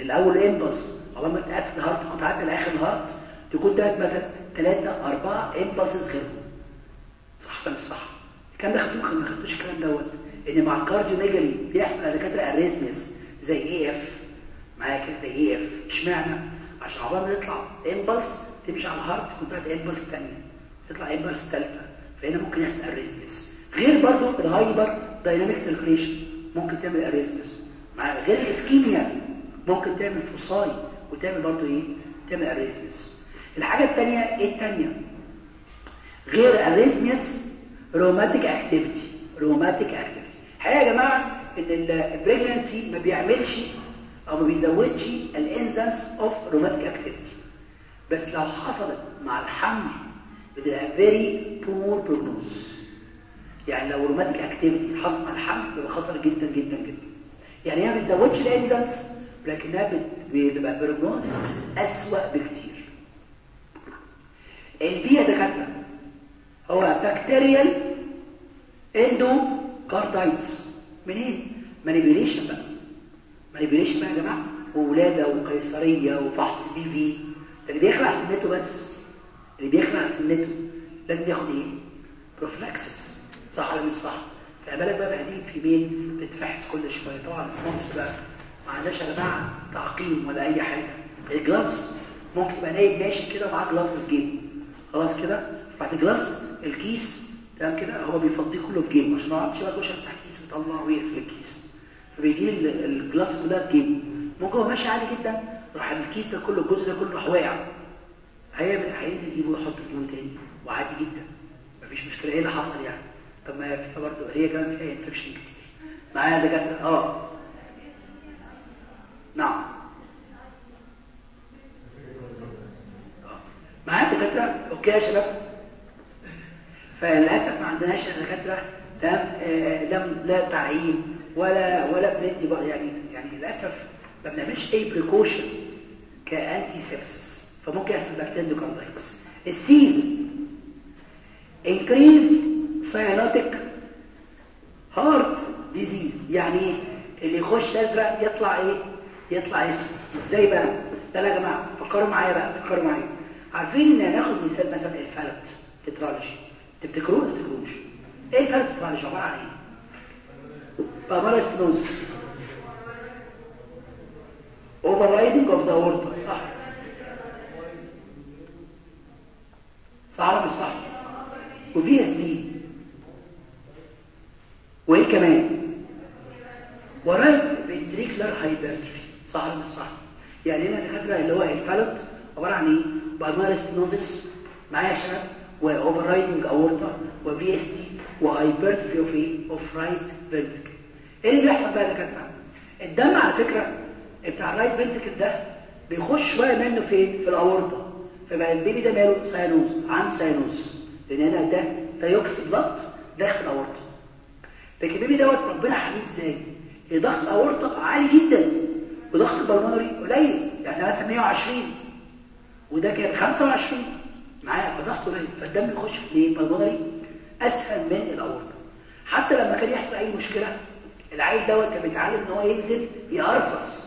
Speaker 2: الأول impulse عقبال ما تقفل ال heart كنت عدى لاخر ال heart تكون تلات مثلا ثلاثة أربعة impulses غيرهم صح ولا صح؟ الكلام ده خدتوه ما خدتوش الكلام دوت. إن مع ال cardiomegaly بيحصل على دكاترة arrhythmias زي AF معايا كده؟ زي AF اشمعنى؟ عشان عقبال ما يطلع impulse تمشي على ال heart تكون طلعت impulse ثانية تطلع impulse ثالثه فهنا ممكن يحصل arrhythmias غير برضو ال hyperdynamic circulation ممكن تعمل arrhythmias مع غير ال ischemia ممكن تعمل فصاي وتعمل برضو إيه؟ تعمل arrhythmias الحاجة الثانية إيه الثانية غير arrhythmias rheumatic activity rheumatic activity الحقيقة يا جماعة إن ال pregnancy ما بيعملش أو ما بيزودش ال incidence of rheumatic activity بس لو حصلت مع الحمل بتبقى very poor prognosis يعني لو rheumatic activity حصل مع الحمل بيبقى خطر جدا جدا جدا. يعني هي ما بتزودش ال incidence لكنها بتبقى prognosis أسوأ بكتير. البيئه دكاترة هو bacterial endocarditis منين؟ manipulation بقى. manipulation بقى يا جماعة وولادة وقيصرية وفحص PV. اللي بيخلع سنته بس اللي بيخلع سنته لازم ياخد إيه؟ prophylaxis صح ولا مش صح؟ فبالك بقى بهذه ال female بتفحص كل شوية. طبعا في مصر بقى ما عندناش يا جماعة تعقيم ولا أي حاجة. ال gloves ممكن يبقى نايم ماشي كده ومعاه gloves في جيبه خلاص كده؟ بعد gloves الكيس تمام كده؟ هو بيفضيه كله في جيبه عشان ما يعرفش بقى يخش يفتح كيس ويطلع ويقفل الكيس. فبيجيب ال- ال gloves كلها في جيبه ممكن هو ماشي عادي جدا راح الكيس ده كله الجزء ده كله راح واقع. هيعمل هينزل يجيبه ويحط جيبه تاني. وعادي جدا. مفيش مشكلة. إيه اللي حصل يعني؟ طب ما فيها برضه هي كمان فيها infection كتير. معايا دكاترة؟ آه نعم معايا شباب فللأسف ما عندناش دكاترة تمام آه، لم لا تعيين ولا ولا بندي بقى. يعني يعني للأسف ما بنعملش أي بريكوشن كانتي سيبسس فممكن يحصل بكتيريوكاردايتس السين increase cyanotic heart disease. يعني اللي يخش أزرق يطلع إيه؟ يطلع أسود. إزاي بقى؟ ده يا جماعة فكروا معايا بقى فكروا معايا. عارفين ان ناخد مثال مثلا الفلت tetralogy تفتكروه ولا تفتكروش إيه ال Fallot tetralogy عبارة عن إيه؟ pulmonary stenosis overriding of the aorta صح. صح. ولا مش صح و VSD وايه كمان؟ و right ventricular hypertrophy صح. مش صح. يعني هنا الدكاتره اللي هو الفالوت عبارة عن إيه؟ pulmonary stenosis معايا يا شباب؟ و overriding aorta و VSD و hypertrophy of إيه of right ventricle إيه اللي بيحصل بقى يا دكاترة؟ الدم على فكرة بتاع ال right ventricle ده بيخش شوية منه فين؟ في الاورطه فبقى ال baby ده ماله؟ ساينوز عن ساينوز لأن هنا ده deoxy blood داخل الاورطه لكن ال baby دوت ربنا حميه إزاي؟ ضغط الاورطه عالي جدا وضغط ال pulmonary قليل. يعني مثلا 120 وده كان 25 معايا؟ فضغط قليل فالدم يخش في ال pulmonary أسهل من الأورطة. حتى لما كان يحصل أي مشكلة العيل دوت كان بيتعلم إن هو ينزل يقرفص.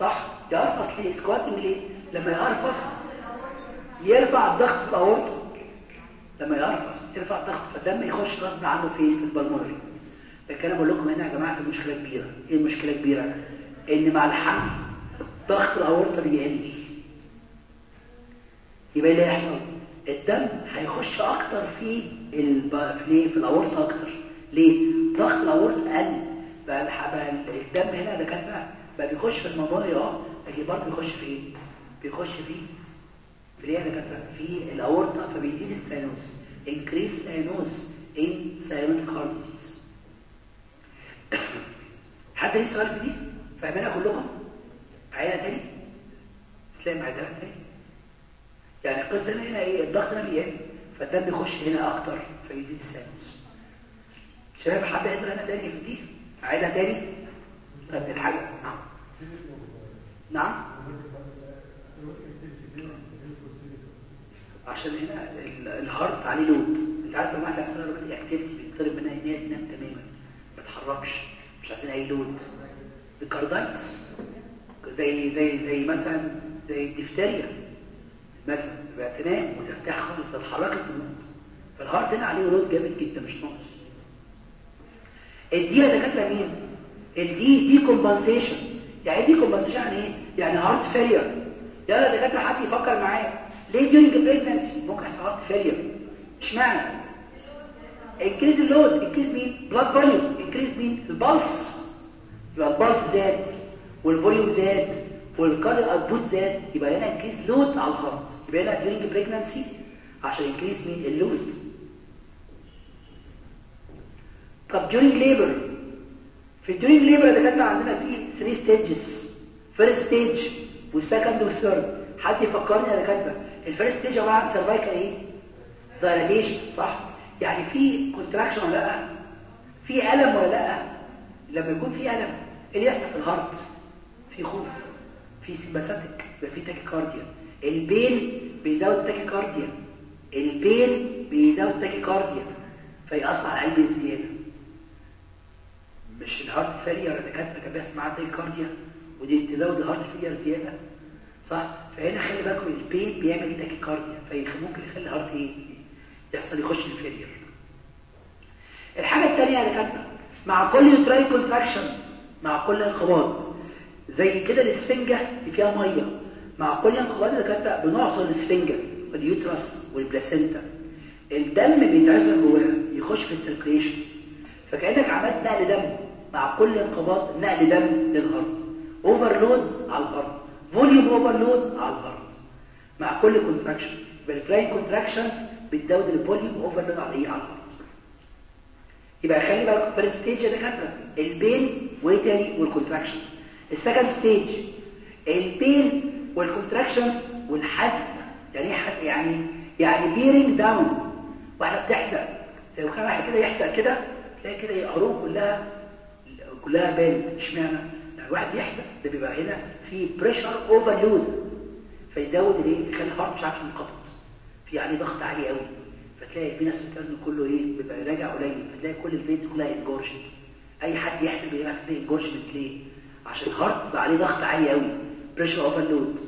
Speaker 2: صح؟ يقرفص ليه؟ squatting ليه لما يقرفص يرفع الضغط الأورطة. لما يقرفص يرفع الضغط فالدم يخش غصب عنه في ال pulmonary لكن أنا بقول لكم هنا يا جماعة في مشكلة كبيرة. إيه المشكلة الكبيرة؟ إن مع الحمل ضغط الأورطة بيقل. يبقى اللي هيحصل؟ الدم هيخش أكتر في. في؟ في الأورطة أكتر. ليه؟ ضغط الأورطة قل بقى الدم هنا ده كان بقى بيخش في المنطقة آه لكن برضه بيخش في إيه؟ بيخش في في إيه كان في الأورطة. فبيزيد السينوس increase sinus in cyanotic heart حد ليه سؤال في دي؟ فاهمينها كلكم؟ عينها تاني. اسلام عينها تاني؟ يعني القصة هنا إيه؟ الضغط هنا بيقل فالدم بيخش هنا أكتر فيزيد السينوس شباب حد يسال هنا تاني في دي عينها تاني؟ طب الحاجة. نعم. نعم. عشان هنا ال- ال heart عليه load. أنت عارف لما واحد يحصل له activity بيطلب منها إن هي تنام تماما. ما تتحركش مش عارفين أي load. ال carditis زي زي زي مثلا زي الدفتريا. مثلا تبقى تنام وترتاح خالص فتتحركت تموت فال heart هنا عليه load جامد جدا مش ناقص. ال D يا دكاتره مين؟ ال D decompensation يعني إيه decompensation يعني إيه؟ يعني heart failure. يلا يا دكاتره حد يفكر معايا ليه during pregnancy ممكن يحصل heart failure. اشمعنى؟ increase ال load increase مين blood volume increase مين ال pulse يبقى ال pulse زاد وال volume زاد وال cardiac output زاد. يبقى هنا increase load على ال heart. هنا during pregnancy عشان increase مين ال load طب during labor في during labor اللي كانت عندنا فيه 3 stages. First stage وال second وال third حد يفكرني أنا كاتبة. ال first stage عبارة عن cervical إيه؟ dilatation صح؟ يعني في contraction ولا لأ؟ في ألم ولا لأ؟ لما يكون في ألم إيه اللي يحصل؟ في ال heart. في خوف. في sympathetic يبقى في tachycardia ال pain بيزود tachycardia ال pain بيزود tachycardia فيأثر على القلب الزيادة. مش ال heart failure اللي كانت كان بيحصل معاه tachycardia ودي تزود ال heart failure زيادة. صح؟ فهنا خلي بالكم ال pain بيعمل tachycardia فممكن يخلي ال heart إيه؟ يحصل يخش ال failure. الحاجة الثانية اللي كانت مع كل uterine contraction مع كل انقباض زي كده الاسفنجة اللي فيها مية. مع كل انقباض الدكاتره بنعصر السفنجه وال uterus وال placenta الدم بيتعصر جواها يخش في ال circulation. فكأنك عملت نقل دم مع كل انقباض نقل دم لل heart overload على ال heart volume overload على ال heart مع كل contraction بال uterine contractions بتزود ال volume overload على إيه؟ على ال heart يبقى خلي بالك first stage يا دكاترة. ال pain وإيه تاني؟ وال contraction ال second stage ال pain وال contractions والحزق. يعني إيه حزق؟ يعني يعني bearing down وإحنا بتحزق لو كان واحد كده يحزق كده تلاقي كده العروق كلها كلها بانت اشمعنى؟ يعني واحد بيحزق ده بيبقى هنا في pressure overload فيزود الايه؟ يخلي ال heart مش عارف ينقبض. في عليه ضغط عالي قوي. فتلاقي ال venous return كله إيه؟ بيبقى راجع قليل. فتلاقي كل ال veins كلها engorged أي حد يحسب بس ده engorgement ليه؟ عشان ال heart بقى عليه ضغط عالي قوي. pressure overload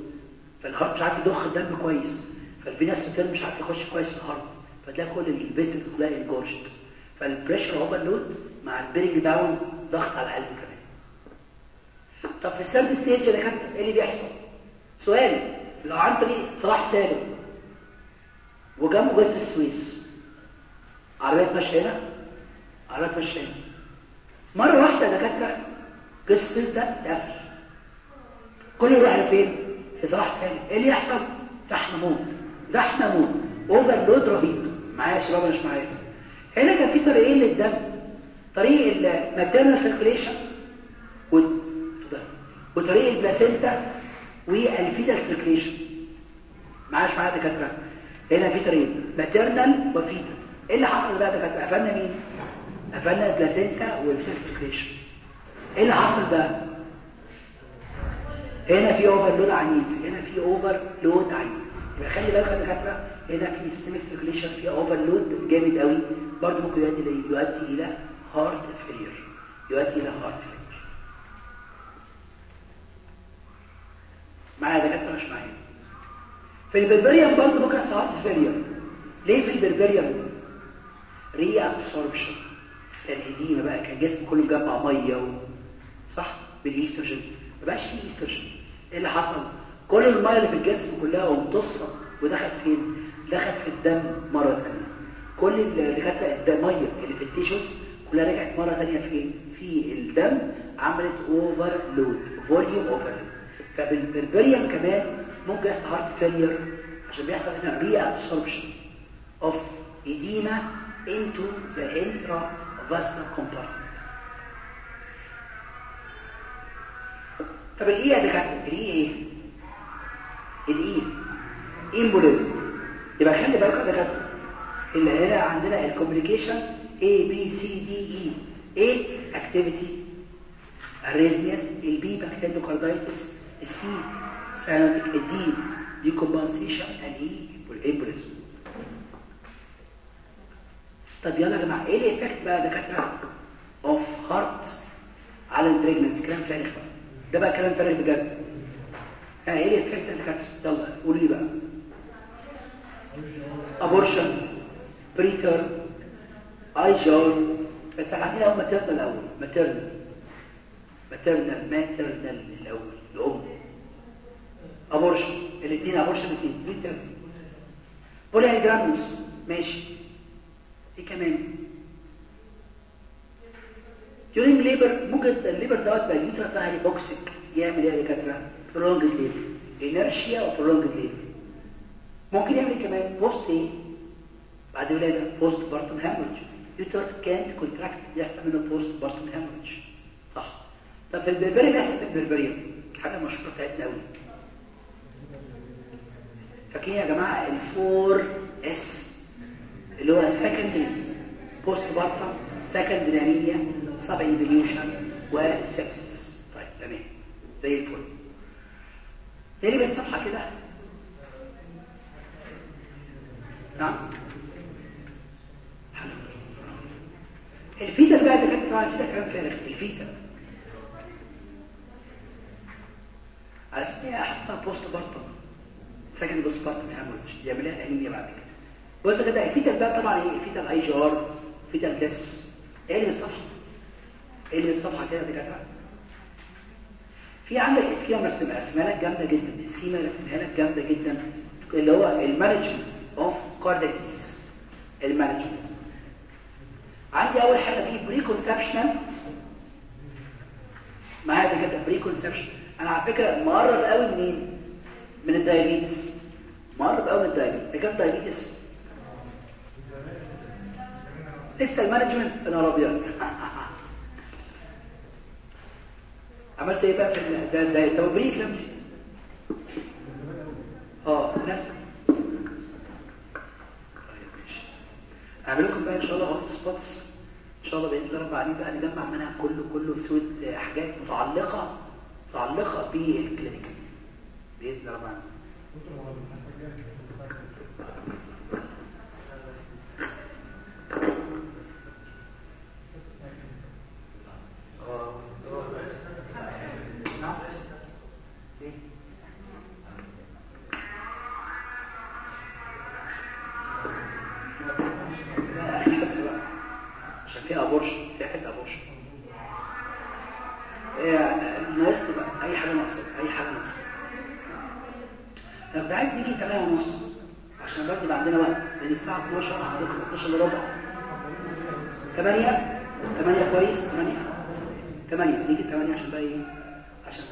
Speaker 2: فال heart مش عارف يضخ الدم كويس. فال venous return مش عارف يخش كويس في ال heart. فتلاقي كل ال vessels كلها engorged فال pressure overload مع ال bearing down ضغط على القلب كمان. طب في ال third stage اللي كان إيه اللي بيحصل؟ سؤال. لو عن طريق صلاح سالم. وجنبه جسر السويس. عربية ماشية هنا؟ عربية ماشية هنا. مرة واحدة دكاترة جسر السويس ده اتقفل كل يروح لفين؟ في صلاح إيه اللي يحصل؟ زحمة موت. زحمة موت. overload رهيب. معايا يا شباب مش معايا. هنا كان في طريقين للدم. طريق ال maternal circulation وطريق ال placenta وال fetal circulation معاش معايا دكاترة. هنا في طريقين maternal و fetal إيه اللي حصل بقى دكاترة؟ قفلنا مين؟ قفلنا ال placenta وال fetal circulation إيه اللي حصل بقى؟ هنا في overload عنيف هنا في overload عنيف يبقى خلي بالك يا دكاترة هنا في ال systemic circulation في overload جامد قوي. برضه ممكن يؤدي إلى يؤدي إلى heart failure يؤدي إلى heart failure معايا دكاترة؟ مش معايا. في ال puerperium برضه ممكن يحصل failure ليه في ال puerperium reabsorption ال edema بقى كان الجسم كله مجمع مية و... صح؟ بالايستروجين ما بقاش فيه ايستروجين إيه اللي حصل؟ كل المية اللي في الجسم كلها امتصت ودخلت فين؟ دخلت في الدم مرة ثانية كل اللي كانت الميه اللي في ال tissues كلها رجعت مرة ثانية فين في الدم. عملت overload volume overload فبال puerperium كمان ممكن يحصل heart failure عشان بيحصل هنا reabsorption of edema into the intravascular compartment. طب الايه يا دكاتره الايه إيه؟ الايه؟ embolism يبقى خلي بالك يا دكاتره اللي هنا عندنا ال communications A B C D E. A activity. Arrhythmias. ال B bacterial endocarditis ال C cyanotic ال D decompensation ال E وال embolism طب يلا يا جماعة إيه ال effect بقى دكاتره of heart على ال pregnancy كلام فارغ بقى ده بقى كلام فارغ بجد ها إيه ال effect اللي كانت يلا قولي لي بقى. abortion preterm IUGR بس عايزين اول maternal الأول. maternal maternal maternal الأول. الأم. abortion الاثنين abortion الاثنين. preterm polyhydramnios ماشي. إيه كمان؟ During labor ممكن ال labor دوت بقى ال uterus ده hypoxic يعمل إيه يا دكاتره prolonged labor inertia و prolonged labor ممكن يعمل كمان post إيه بعد ولاده postpartum hemorrhage uterus كانت contract يحصل منه postpartum hemorrhage صح طب في ال puerperium بيحصل في ال puerperium حاجة مشهوره بتاعتنا قوي فاكرين يا جماعة ال four S اللي هو secondary postpartum secondary anemia subinvolution و sepsis طيب تمام. زي الفل. تاني بالصفحه كده. نعم. ال fetal بقى ده كانت طبعا ال fetal كلام فارغ ال fetal. اسمها أحسن postpartum secondary postpartum hemorrhage يعملها أنيميا بعد كده. بص كده ال fetal بقى طبعا إيه ال fetal ال IUGR fetal الكاس إيه اللي بالصفحه إيه اللي بالصفحه كده دكاتره في عندك schema مرسمها رسمها لك جامدة جدا schema رسمها لك جامدة جدا اللي هو ال management of cardiac disease ال management. عندي أول حاجة في preconceptional معايا كده preconception أنا على فكرة مقرب قوي منين من ال diabetes مقرب قوي من الدايابيتس ده كان دايابيتس لسه المانجمنت أنا ابيض عملت إيه بقى في ده ده طب بري كلامسي آه ناس. طيب ماشي. أعمل لكم بقى إن شاء الله هوت سبوتس. إن شاء الله بإذن الله رب العالمين بقى نجمع منها كله كله في حاجات متعلقه متعلقة بال clinical. بإذن الله رب العالمين. نعم ليه لا إحنا بس بقى عشان فيها abortion فيها حتة abortion هي ناقص بقى أي حاجة ناقصة أي حاجة ناقصة. طب عايز نيجي 8 ونص عشان برضه يبقى عندنا وقت لأن الساعة 12 حضرتك 12 إلا ربع. 8 8 كويس؟ 8 8 نيجي 8 عشان بقى إيه؟ عشان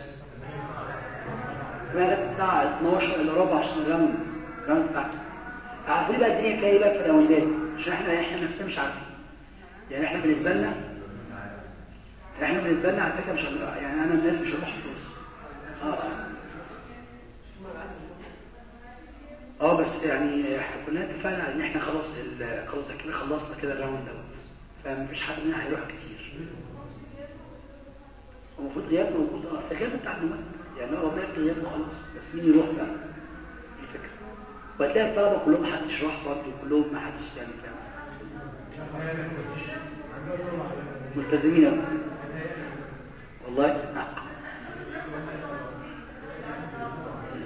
Speaker 2: جت الساعة 12 الا ربع عشان ال round. ال round بتاعتك. عارفين بقى الدنيا فيها إيه بقى في ال roundات؟ عشان إحنا إحنا نفسنا مش عارفين. يعني إحنا بالنسبة لنا إحنا بالنسبة لنا على فكرة مش يعني أنا الناس مش هروح فلوس. آه. آه بس يعني إحنا كلنا اتفقنا على إن إحنا خلاص خلاص كده خلصنا كده الراوند دوت. فمفيش حد مننا هيروح كتير. المفروض غياب موجود آه بتاع النمط يعني هو بياخد غياب وخلاص بس مين يروح بقى؟ دي الفكرة. وهتلاقي الطلبة كلهم محدش راح برضه كلهم محدش يعني فاهم. ملتزمين. والله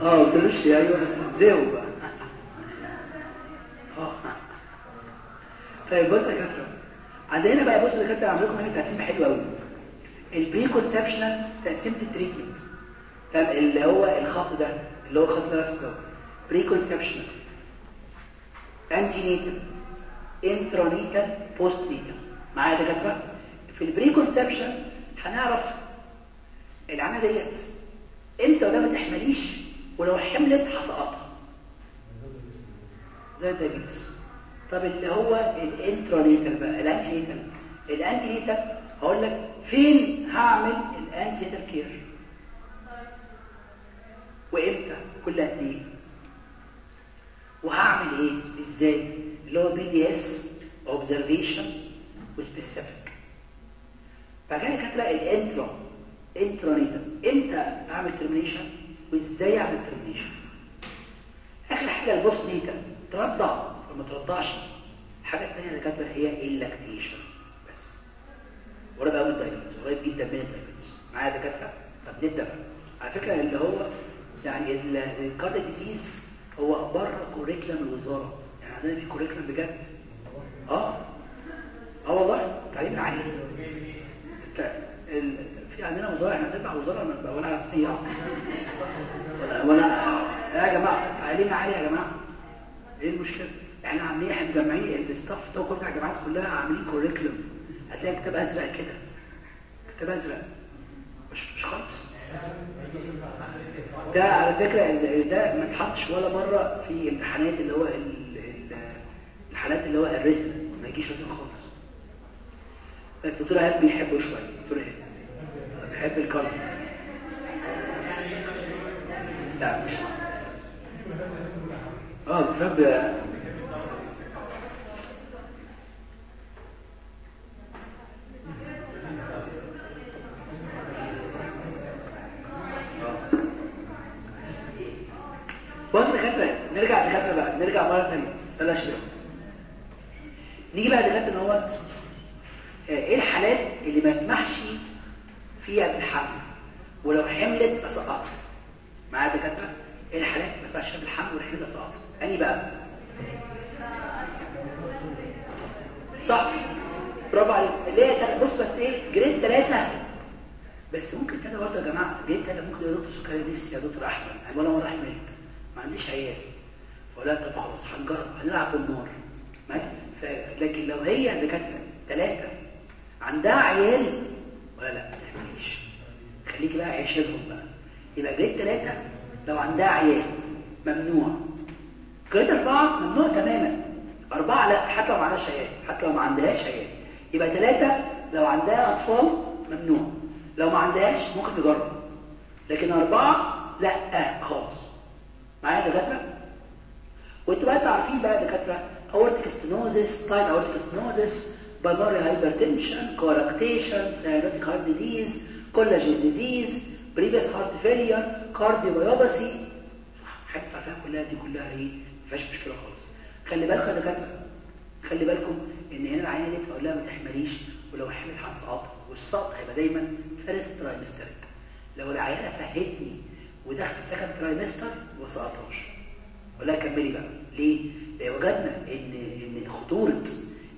Speaker 2: آه. قلت له أيوه زيو بقى. آه. طيب بص يا كابتن. عندنا بقى بص يا كابتن لكم هنا تقسيمه حلوة قوي ال preconceptional تقسيمة ال treatment. فاهم اللي هو الخط ده اللي هو الخط ده ده preconceptional antenatal intranatal postnatal معايا يا دكاترة؟ في ال preconception هنعرف العملية ديت. إمتى ولا ما تحمليش ولو حملت هسقطها. زي ال diabetes طب اللي هو ال intranatal بقى ال antenatal. ال antenatal هقول لك فين هعمل ال antenatal care وإمتى؟ كل قد إيه؟ وهعمل إيه؟ إزاي؟ اللي هو PDS observation و specific فكان كاتبه ال intra intranatal إمتى اعمل termination وإزاي اعمل termination آخر حاجة ال postnatal ترضع ولا ما ترضعش الحاجة الثانية اللي كاتبه هي ال lactation قريب قوي من ال diabetes قريب جدا من ال diabetes معايا دكاترة؟ طب نبدأ. على فكرة اللي هو يعني ال cardiac disease هو بره curriculum الوزارة. يعني عندنا في curriculum بجد. آه. آه والله. تعليم عالي. في عندنا وزارة إحنا بنتبع وزارة من وأنا على السياح ولا ولا يا جماعة تعليم عالي يا جماعة. إيه المشكلة؟ إحنا عاملين إحنا مجمعين ال staff ده كل الجامعات كلها عاملين curriculum هتلاقي كتاب أزرق كده. كتاب أزرق. مش مش خالص. ده على فكرة ده ما اتحطش ولا مرة في امتحانات اللي هو ال- ال- الحالات اللي هو الريتم. ما يجيش خالص. بس دكتور ايهاب بيحبه شوية. دكتور ايهاب بيحب الكلام لا مش آه بتحب بص دكاتره نرجع دكاتره بقى. نرجع مرة ثانية بلاش نيجي بقى دكاتره ان هو إيه الحالات اللي ما اسمحش فيها بالحمل؟ ولو حملت اسقطها معايا دكاترة؟ إيه الحالات ما اسمحش فيها بالحمل ولو حملت اسقطها انهي بقى؟ صح. برافو عليك. اللي هي بص بس إيه؟ grade ثلاثة بس ممكن كده برضه يا جماعة جيت أنا ممكن يا دكتور سكري نفسي يا دكتور أحمد. أنا ولا مره حملت ما عنديش عيال. ولا طب خلاص هنجرب هنلعب بالنار. لكن لو هي دكاتره ثلاثة عندها عيال؟ ولا لا ما تعمليش. خليكي بقى عيشتهم بقى. يبقى grade ثلاثة لو عندها عيال. ممنوع. grade أربعة ممنوع تماما. أربعة لا حتى لو ما عندهاش عيال. حتى لو ما عندهاش عيال. يبقى ثلاثة لو عندها أطفال ممنوع. لو ما عندهاش ممكن تجرب. لكن أربعة لا خالص. معايا يا دكاترة؟ وانتوا بقى عارفين بقى دكاترة aortic stenosis tight aortic stenosis pulmonary hypertension coarctation cyanotic heart disease collagen disease previous heart failure cardiomyopathy. صح حاجات عارفينها كلها دي كلها إيه؟ ما فيهاش مشكلة خالص. خلي بالكم يا دكاترة. خلي بالكم إن هنا العينة دي أقول لها ما تحمليش ولو حملت هتسقط والسقط هيبقى دايما first trimesteric لو العيانه فهتني ودخل second trimester ما سقطهاش. ولا كملي بقى. ليه؟ لأن وجدنا ان إن خطورة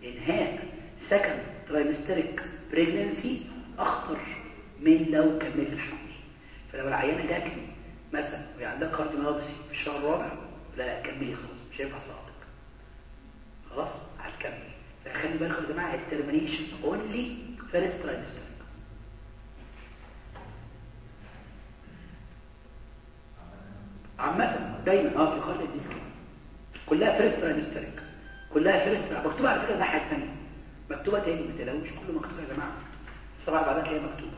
Speaker 2: إنهاء second trimesteric pregnancy أخطر من لو كملت الحمل. فلو العيانه جات لي مثلا وهي عندها cardiomyopathy في الشهر الرابع لا لا كملي خلاص مش هينفع سقطك. خلاص هتكمل. فخلي بالكم يا جماعة ال termination only first trimester عامة دايما آه في ال cardiac disease. كلها first trimesteric كلها first مكتوبة على فكرة الناحية الثانية مكتوبة تاني ما تلاقوش. كله مكتوب يا جماعة. سبع بعدها تلاقيها مكتوبة.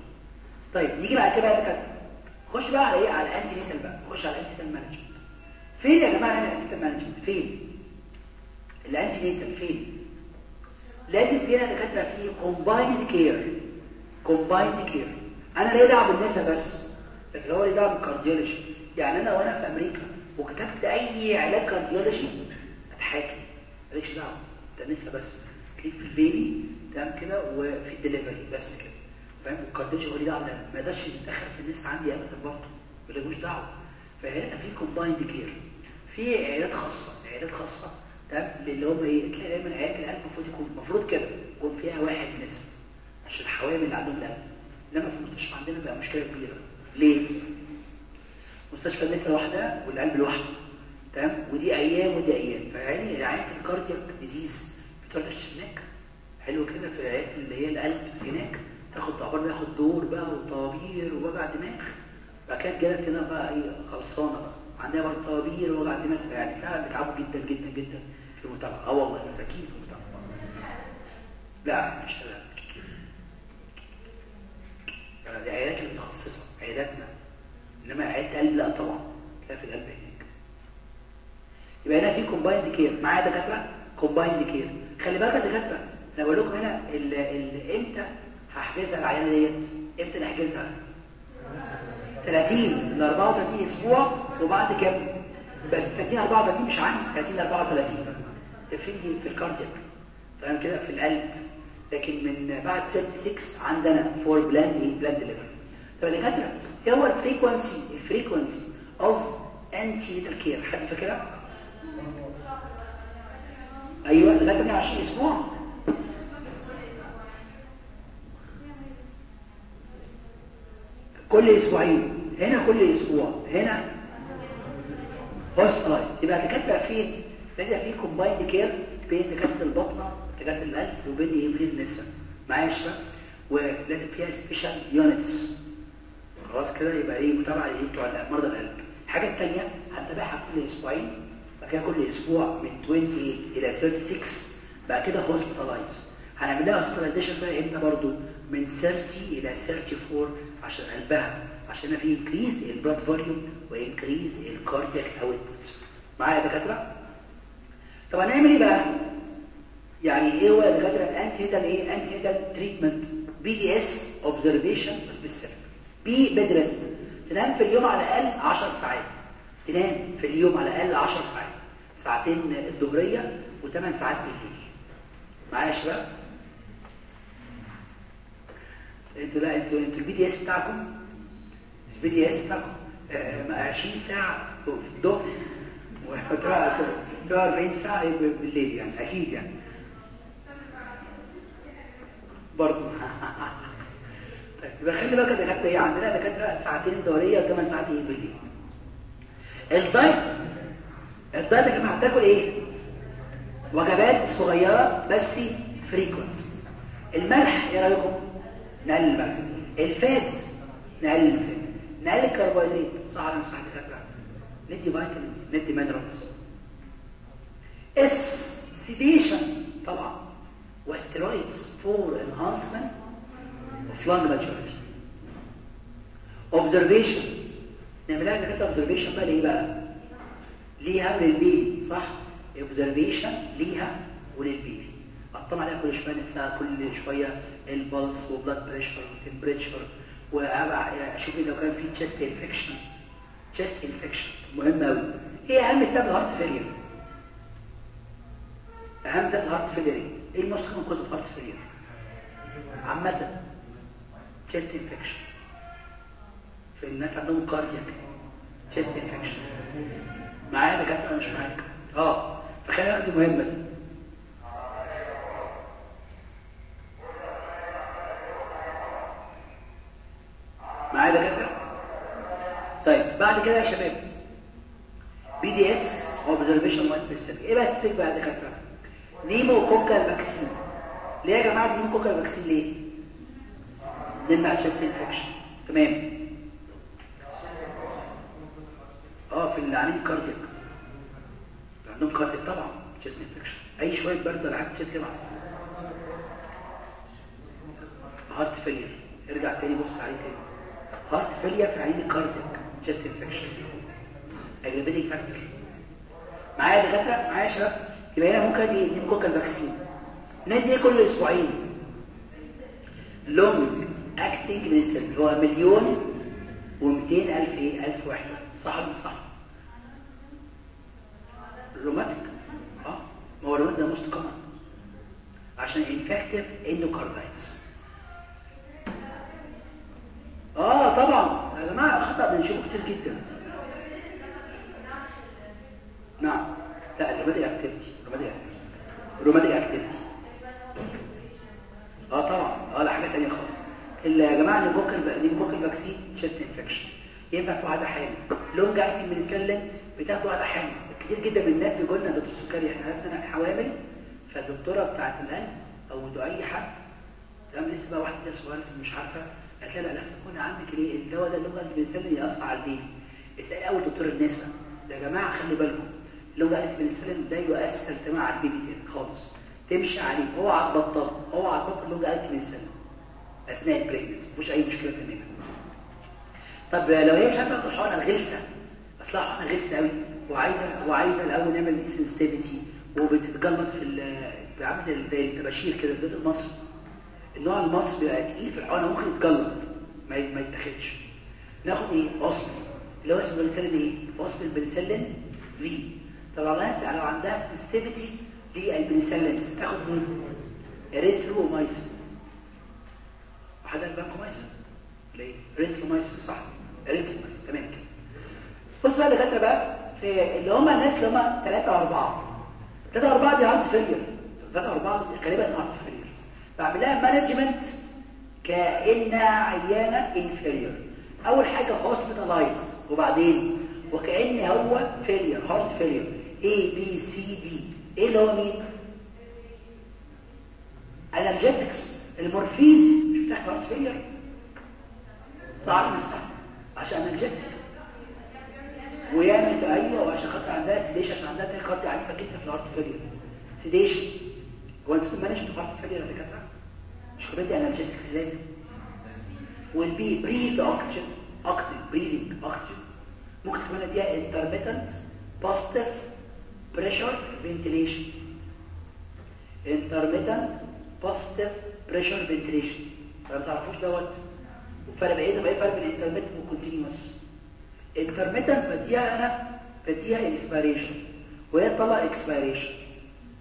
Speaker 2: طيب نيجي بعد كده بقى. خش بقى على إيه؟ على ال antenatal بقى. خش على ال ante management فين يا جماعة هنا ال ante management فين؟ ال antenatal فين؟ لازم فيها دكاتره في combined care combined care أنا ليه دعوه بالنساء بس لكن هو ليه دعوه بال cardiology يعني أنا وأنا في أمريكا وكتبت اي علاج cardiology أتحاكم. مالكش دعوة. ده نساء بس. خليك في ال baby تمام كده وفي الدليفري بس كده. فاهم؟ ال cardiology هو ليه دعوه ما يقدرش يتدخل في النساء عندي ابدا برضه. ملوش دعوة. فهنا في combined care في عيادات خاصة. عيادات خاصة. تمام اللي هم إيه تلاقي دايما عيادات القلب المفروض يكون المفروض كده يكون فيها واحد نساء عشان الحوامل اللي عندهم القلب انما في المستشفى عندنا بقى مشكلة كبيرة. ليه؟ مستشفى النساء لوحدها والقلب لوحده تمام؟ ودي أيام ودي أيام. فيعني رعايه ال cardiac disease بتروحش هناك. حلو كده في عيادة اللي هي القلب هناك تاخد عقبال ياخد دور بقى وطوابير ووجع دماغ. بقى كانت جالت هنا بقى إيه خلصانة بقى. عندها برضه طوابير ووجع دماغ يعني فعلا بيتعبوا جدا جدا جدا. المتابعة. آه والله مساكين في المتابعة. لا مش لا يعني دي عيادات المتخصصة. عياداتنا. إنما عيادة قلب لا طبعا. لا في القلب هناك. يبقى هنا في combined care معايا دكاترة؟ combined care خلي بالك يا دكاترة أنا بقول لكم هنا ال إمتى هحجزها العيانه ديت؟ إمتى نحجزها؟ 30 ل 34 أسبوع وبعد كام؟ بس 30 34 مش عندي. 30 ل 34 دي في ال cardiac تمام كده؟ في القلب. لكن من بعد 36 عندنا for إيه planned delivery طب يا دكاترة إيه هو ال frequency ال frequency of antenatal care حد فاكرها؟ أيوه لغاية 120 أسبوع. كل أسبوعين. هنا كل أسبوع. هنا hospitalize يبقى دكاتره فين لازم في combined care بين دكاتره البطنة دكاتره القلب وبين بين النساء معايا يا ولازم فيها special units خلاص كده يبقى إيه متابعة إيه بتوع مرضى القلب. الحاجة الثانية هنتابعها كل أسبوعين بعد كده كل أسبوع من 28 إلى 36 بعد كده hospitalize هنعمل لها hospitalization بقى إمتى برضو؟ من 30 إلى 34 عشان قلبها عشان في increase ال blood volume و increase ال cardiac output معايا يا دكاترة؟ طب هنعمل إيه بقى؟ يعني إيه هو يا دكاتره ال antenatal إيه؟ antenatal treatment BDS observation specific B bed rest تنام في اليوم على الأقل 10 ساعات. تنام في اليوم على الأقل 10 ساعات. ساعتين الظهرية و8 ساعات بالليل. معايا يا شباب؟ أنتوا لا أنتوا أنتوا ال BDS بتاعكم؟ ال BDS بتاعكم؟ آه 20 ساعة. في الظهر و 40 ساعه بالليل يعني أكيد. يعني برضه طيب خلي بالك يا دكاتره إيه عندنا دكاتره ساعتين ظهرية وثمان ساعات إيه بالليل. ال diet ال diet يا جماعة هتاكل إيه؟ وجبات صغيرة بس frequent الملح إيه رأيكم؟ نقلل الملح. ال fat نقلل ال fat نقلل الكربوهيدرات. صح ولا مش صح يا دكاتره ندي vitamins ندي minerals اس sedation طبعا. و steroids for enhancement of lung maturity observation نعملها دكاتره observation بقى ليه بقى؟ ليها لل baby صح؟ observation ليها ولل baby. اطمن عليها كل شوية نقيسلها كل شوية ال pulse و blood pressure و temperature واشوف لو كان في chest infection chest infection مهم قوي إيه أهم سبب ال heart failure اهم سبب ال heart failure إيه المشكلة most common cause ال heart failure عامة chest infection في الناس عندهم cardiac chest infection معايا دكاترة مش معاك؟ آه. فخلينا ناخد مهمة. دي معايا دكاترة؟ طيب بعد كده يا شباب. بي دي اس observation specific إيه بقى specific بقى يا دكاترة. pneumococcal vaccine ليه يا جماعة pneumococcal vaccine ليه نمنع chest infection تمام آه في اللي cardiac اللي عندهم cardiac طبعا chest infection اي شوية برد ولا حاجة chest يبعت heart failure ارجع تاني بص عليه تاني heart failure في عين ال cardiac chest infection a big factor معايا يا دكاتره معايا يا شباب يبقى هنا ممكن ادي pneumococcal vaccine ندي كل أسبوعين؟ long acting penicillin هو مليون و200 ألف إيه؟ ألف وحده صح ولا صح؟ ال rheumatic آه. ما هو ال rheumatic ده most common عشان infective endocarditis آه طبعا. يا جماعة خطأ بنشوفه كتير جدا. نعم. لا ال rheumatic activity ال rheumatic ال rheumatic activity آه طبعا آه لا حاجة ثانية خالص. اللي يا جماعة ال pneumococcal vaccine chest infection ينفع في واحدة حامل long acting penicillin بتاخد واحدة حامل كتير جدا من الناس بيقول لنا دكتور سكري إحنا عرفنا حوامل. فالدكتورة بتاعت القلب أو أي حد تمام لسه بقى واحدة صغيره لسه مش عارفة. قالت لها لا لسه كنا عندك ليه؟ الدواء ده ال long acting penicillin ياثر على ال baby اسالي أول دكتور النساء يا جماعة خلي بالكم. acting penicillin ده يؤثر تماما على ال baby خالص. تمشي عليه. اوعى تبطل اوعى تبطل acting penicillin أثناء ال pregnancy مفيش أي مشكلة تماما. طب لو هي مش عارفة تاخد حقنة غلسة اصلها حقنة غلسة قوي وعايزه وعايزة الأول نعمل sensitivity وبتتجلط في عامل زي الطباشير كده في مصر النوع المصري بيبقى تقيل في الحقنة. ممكن يتجلط. ما يتاخدش. ناخد إيه؟ اصل اللي هو اسمه بنسلين إيه؟ اصل البنسلين في. طبعا لو عندها sensitivity للبنسلين تاخد مين اريثرومايسين وحاجه بانكومايسين ليه؟ اريثرومايسين صح. اريثرومايسين تمام. كده بص بقى دكاترة بقى. في اللي هم الناس اللي هم 3 و4 3 و4 دي heart failure 3 و4 غالبا heart failure بعمل لها management كأنها عيانة in failure أول حاجة hospitalize وبعدين؟ وكأن هو failure heart failure A B C D إيه اللي هو مين؟ analgesics المورفين. مش بتاع heart failure صعب صح. عشان analgesic ويعمل أيوه وعشان خاطر عندها sedation عشان عندها tachycardia عنيفه جدا في ال heart failure sedation هو أنت مانجمنت في ال heart failure يا دكاترة؟ مش كوميدي analgesics لازم وال B breath oxygen oxygen breathing oxygen ممكن كمان اديها intermittent positive pressure ventilation intermittent positive pressure ventilation ما تعرفوش دوت؟ وفرق إيه؟ ده إيه فرق بين ال intermittent وال continuous intermittent بديها أنا بديها inspiration وهي تطلع expiration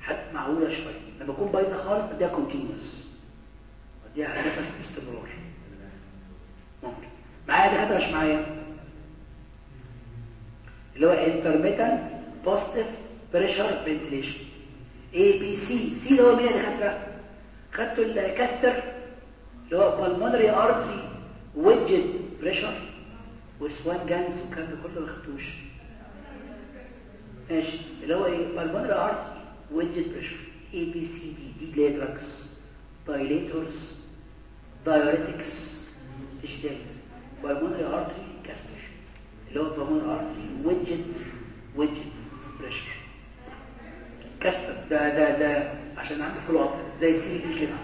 Speaker 2: حاجة معقولة شوية. لما اكون بايظة خالص اديها continuous اديها نفس باستمرار ممكن. معايا دكاتره مش معايا. اللي هو intermittent positive pressure ventilation A B C. C اللي هو مين يا دكاتره خدتوا ال catheter اللي هو pulmonary artery wedge pressure و Swan-Ganz والكلام ده كله ما خدتوش. ماشي. اللي هو إيه؟ pulmonary artery wedge pressure A B C D D اللي هي drugs dilators diuretics إيش تاني pulmonary artery catheter اللي هو pulmonary artery wedge wedge pressure catheter ده ده ده عشان عندي fluid زي ال CVP كده.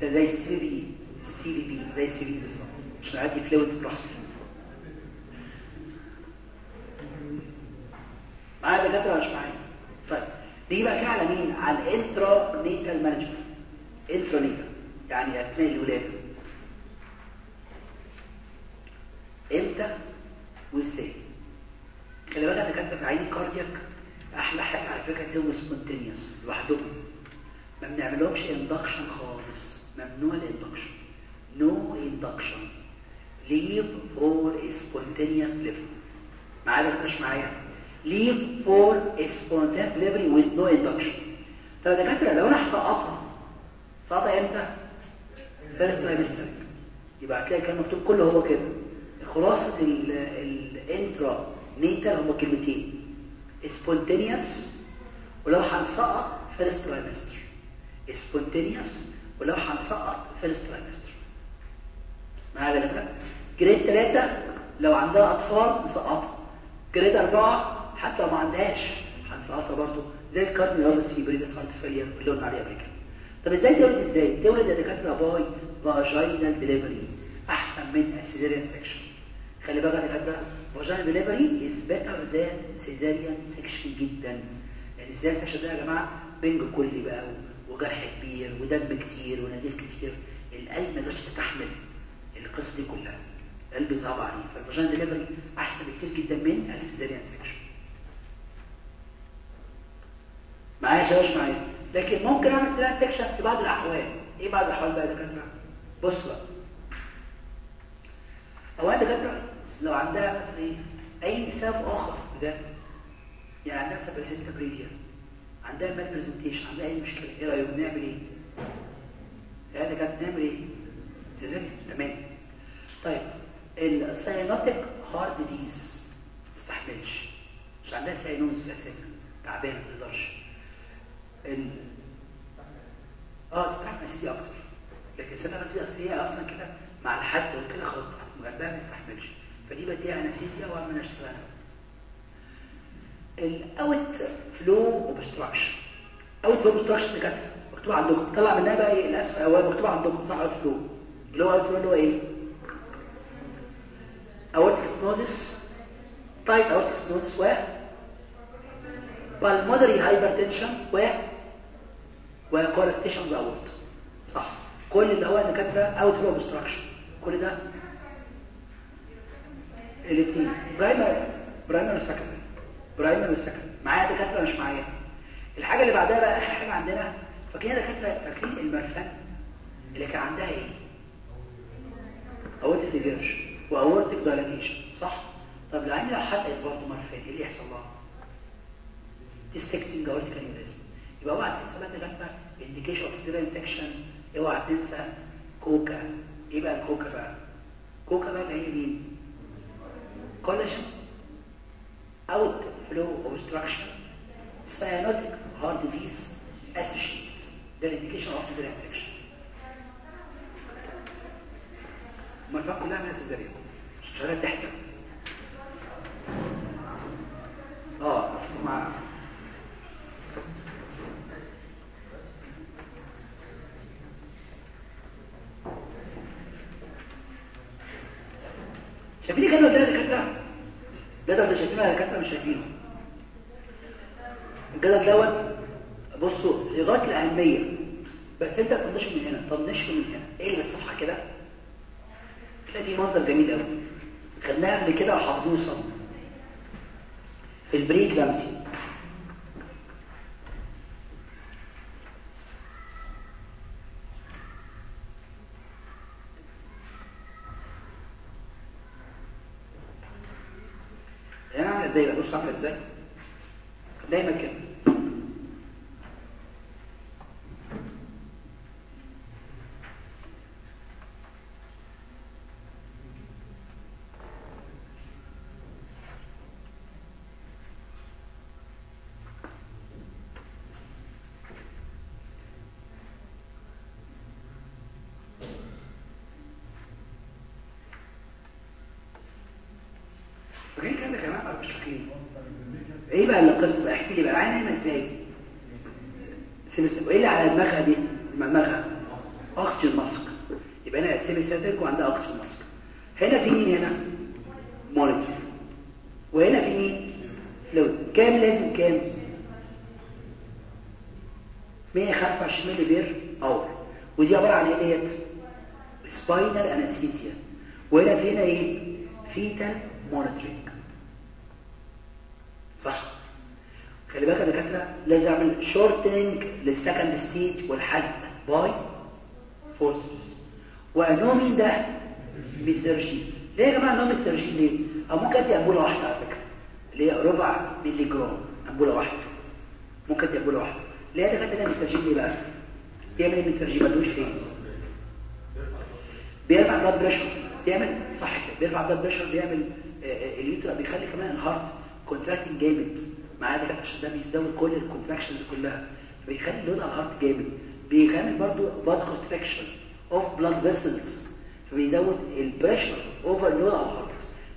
Speaker 2: ده زي ال CVP ال CVP زي ال CVP بالظبط. عشان عندي fluids براحتي. معايا دكاترة مش معايا؟ طيب. نيجي بقى على مين على ال intranatal management intranatal يعني أثناء الولادة. إمتى وإزاي؟ خلي بالك دكاترة عين cardiac أحلى حاجة على فكرة تسوي spontaneous لوحدهم. ما بنعملهمش induction خالص. ممنوع ال induction no induction leave for spontaneous labor ولا مش معايا. leave for spontaneous delivery with no induction طب يا دكاترة لو أنا هسقطها سقطها إمتى؟ first trimester يبقى هتلاقي كان مكتوب كله هو كده. خلاصة ال intranatal هما كلمتين. spontaneous ولو هنسقط first trimester spontaneous ولو هنسقط first trimester معايا دكاتره grade 3 لو عندها أطفال نسقطها. grade 4 حتى لو ما عندهاش هنسقطها برضه زي الكارنيولوس هيبريدس heart failure اللي قلنا عليه قبل طب إزاي تولد إزاي؟ تولد يا دكاتره by vaginal delivery أحسن من ال cesarean section خلي بالك يا دكاتره delivery is better than cesarean section جدا. يعني ال cesarean section ده يا جماعة؟ بنج كلي بقى وجرح كبير ودم كتير ونزيف كتير. القلب ما يقدرش يستحمل القصة دي كلها. القلب صعب عليه. فال vaginal delivery أحسن بكتير جدا من ال cesarean section معايا شباب؟ معايا. لكن ممكن أعمل cesarean section في بعض الأحوال. إيه بعض الأحوال بقى يا دكاترة؟ بص بقى. أوقات دكاترة لو عندها مثلا إيه؟ أي سبب آخر بده يعني عندها placenta previa عندها malpresentation عندها أي مشكلة. إيه رأيك؟ نعمل إيه؟ يعني كانت نعمل إيه؟ cesarean تمام. طيب ال cyanotic heart disease تستحملش. مش عندها cyanosis أساسا. تعبانة ما تقدرش. ال... آه تستحمل سيدي أكتر. لكن السنة اصل هي أصلا كده مع الحس وكده خلاص قلبها ما يستحملش فدي بديها anesthesia واعمل اشتغلها ال out flow obstruction outflow obstruction كانت مكتوب عندكم طلع منها بقى إيه؟ الاسف اول مكتوب عندكم صح outflow اللي هو outflow اللي هو إيه؟ aortic stenosis tight aortic stenosis و pulmonary hypertension و و coarctation of aorta صح. كل اللي هو دكاتره outflow obstruction كل ده الاثنين. primary primary secondary primary و secondary معايا دكاتره مش معايا؟ الحاجة اللي بعدها بقى أخر حاجة عندنا فاكرين دكاتره فاكرين المرفان اللي كان عندها إيه؟ aortic regurge و aortic dilatation صح؟ طب العين لو حصلت برضه مرفان إيه اللي يحصل لها dissecting aortic aneurysm يبقى اوعى تنسى بقى دكاتره indication of cesarean section اوعى تنسى كوكا. إيه بقى الكوكا بقى؟ كوكا بقى اللي هي مين؟ اوت فلو اوبستراكشن سيانوتيك هارت ديزيز اسوشيت ده الانديكيشن اوف سيزيريان سكشن المرفق كلها من مش شغاله تحت آه مع شايفين كده ولا دكاتره ده ده شايفينها دكاتره مش شايفينه. الجدول دوت بصوا لغاية الاهميه بس انت تطنشه من هنا طنشه من هنا. إيه الصفحه كده؟ تلاقي في منظر جميل قوي. خدناها قبل كده وحافظينه صم. البريك لامسي إزاي؟ بقى عامله إزاي؟ دايما كده مش فاكرين إيه بقى القصة بقى احكي لي بقى عينها إزاي semi وايه اللي على دماغها دي دماغها oxygen mask يبقى هنا semi-sitting وعندها oxygen mask هنا في مين هنا monitor وهنا في مين fluid كام لازم كام 125 ملي per hour ودي عباره عن إيه ديت spinal anesthesia وهنا في هنا إيه vital monitoring صح. خلي بالك يا دكاترة لازم أعمل shortening لل second stage والحزه by forceps و no مين ده Methergine ليه يا جماعة no Methergine ليه؟ أو ممكن أدي امبوله واحدة على فكرة. اللي هي ربع ملي جرام امبوله واحدة. ممكن أدي امبوله واحدة. ليه يا دكاترة ده Methergine ليه بقى؟ بيعمل إيه Methergine ملوش فين بيرفع blood pressure بيعمل صح كده. بيرفع blood pressure بيعمل ال uterus بيخلي كمان ال heart contracting جامد. معايا ده ده بيزود كل ال contractions كلها. بيخلي على ال heart جامد. بيعمل برضو blood constriction of blood vessels فبيزود ال pressure over على ال heart.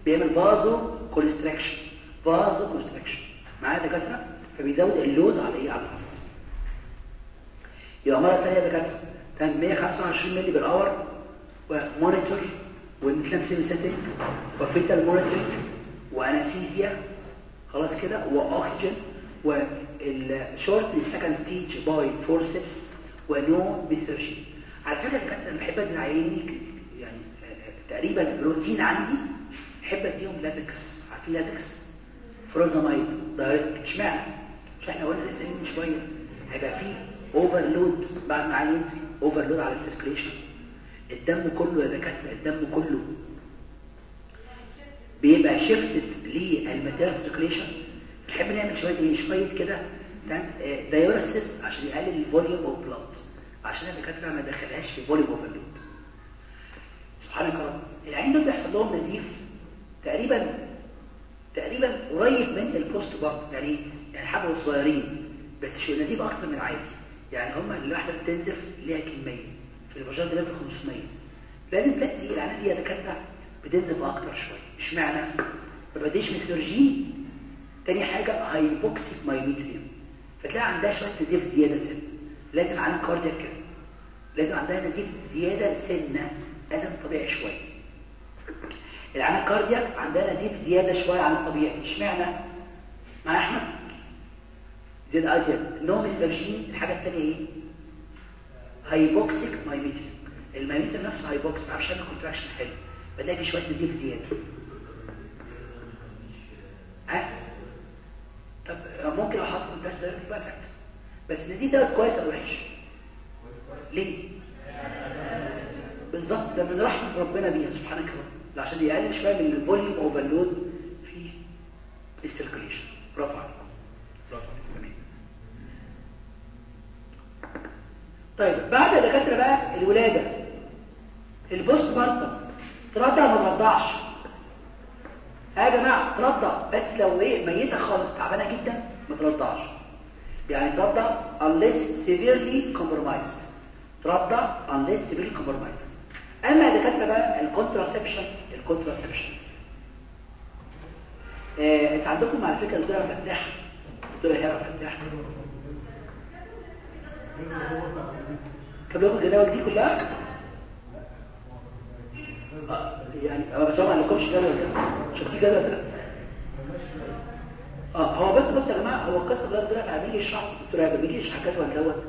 Speaker 2: بيعمل vasoconstriction vasoconstriction معايا دكاترة؟ فبيزود ال load على إيه؟ على ال heart. يبقى مرة ثانية دكاترة. كان 125 مللي بال hour و monitor. ونكلام semi-sitting و vital monitoring و anesthesia خلاص كده وأكسجين وال short لل second stage by forceps و no Methergine. على فكرة كانت أنا بحب ادي عيني يعني تقريبا الروتين عندي بحب أديهم Lasix عارفين Lasix furosemide direct اشمعنى؟ مش إحنا قلنا لسه من شوية. هيبقى فيه overload بعد ما عايز overload على ال circulation الدم كله يا دكاترة الدم كله بيبقى shifted لل maternal circulation نحب نعمل شوية إيه؟ شوية كده diuresis عشان يقلل ال volume of blood عشان الدكاترة ما دخلهاش في volume of blood سبحان الله العين دول بيحصل لهم نزيف تقريبا تقريبا قريب من ال postpartum يعني يعني حبة صغيرين بس شو نزيف أكتر من العادي. يعني هم الواحده بتنزف ليها كمية. في البشرة دلوقتي 500 لازم تلاقي العينات دي يا دكاترة بتنزف أكتر شوية. إشمعنى؟ ما بديش Methergine. تاني حاجة hypoxic myometrium فتلاقي عندها شوية نزيف زيادة سن لازم عن cardiac لازم عندها نزيف زيادة سنة. لازم طبيعي شوية. العين ال cardiac عندها نزيف زيادة شوية عن الطبيعي. إشمعنى؟ مع أحمد. زيادة ازيد no ميثولوجي الحاجة الثانية إيه؟ hypoxic myometrium ال myometrium نفسه hypoxic ما بيعرفش يعمل contraction حلو. بتلاقي شوية نزيف زيادة. ها؟ طب ممكن حطيت الباس ده يبقى ساعتها بس النزيف ده كويس ولا وحش؟ ليه؟ بالظبط ده من رحمة ربنا بيها سبحانك رب. عشان يقلل شوية من ال volume overload في ال circulation برافو عليكم برافو عليكم تمام طيب بعد دكاترة بقى الولادة. ال postpartum ترضع ما ترضعش. يا جماعة ترضع. بس لو إيه ميتة خالص تعبانة جدا ما ترضعش. يعني ترضع unless severely compromised. ترضع unless severely compromised. أما دكاترة بقى ال contraception ال contraception آه، انت عندكم على فكرة الدكتوره فتاح الدكتوره هبة فتاح كان لكم الجداول دي كلها؟ آه، يعني أنا بس ما لكمش جدول ده. شفتي جدول ده؟ آه هو بس بص يا جماعة هو القصة ده دلوقتي عامل لي الشرح الدكتور هبه بيجي يشرح جدول دوت؟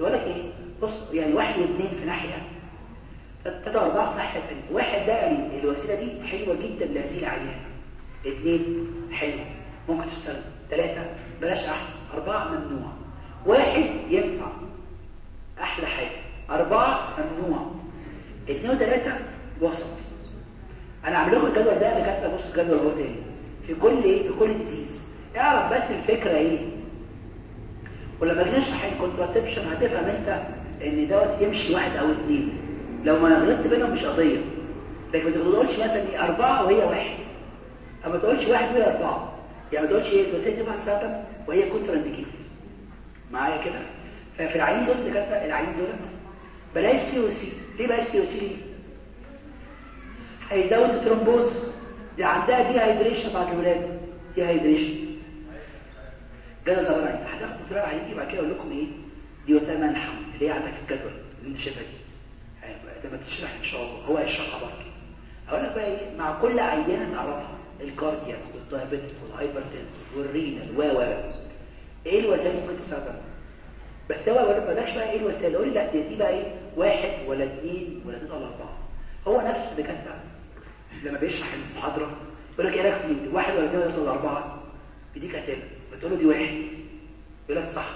Speaker 2: يقول لك إيه؟ بص يعني واحد واثنين في ناحية ثلاثة أربعة في ناحية ثانية واحد ده الوسيلة دي حلوة جدا لهذه العينة اثنين حلو. ممكن تشتغل. ثلاثة بلاش أحسن. أربعة ممنوع. واحد ينفع أحلى حاجة. أربعة ممنوع. اثنين وثلاثة وسط. أنا عامل لكم الجدول ده اللي كاتبة بص الجدول أهو تاني. في كل إيه؟ في كل disease اعرف بس الفكرة إيه؟ ولما نشرح ال contraception هتفهم أنت إن دوت يمشي واحد أو اثنين لو ما غلطت بينهم مش قضية. لكن ما تقولش مثلا إيه؟ أربعة وهي واحد. أو ما تقولش واحد وهي أربعة. يعني ما تقولش إيه؟ توسيت تنفع تستخدم وهي contraindicated معايا كده. ففي العيين دول اللي كاتبة العيين دولت بلاش COC. ليه بلاش سي أو سي؟ هيزود ال thrombosis دي عندها dehydration بعد الولادة. dehydration جدول إيه هتاخد مدرب هيجي بعد كده أقول لكم إيه؟ دي وسائل منع الحمل اللي هي عندك الجدول اللي أنت شايفها دي. لما تشرح إن شاء الله. هو هيشرحها برضه. هقول لك بقى إيه؟ مع كل عينة نعرفها. ال cardiac وال diabetic وال hypertensive والرينال و و. إيه الوسائل اللي ممكن تستخدمها؟ بس هو ما بلاش بقى إيه الوسائل قول لي لا دي, بقى إيه واحد ولا اثنين ولا ثلاثة ولا أربعة. هو نفس الدكاتره لما بيشرح المحاضرة يقول لك إيه رأيك في واحد ولا اثنين ولا ثلاثة ولا أربعة؟ بيديك اسامي بتقول له دي واحد. يقول لك صح.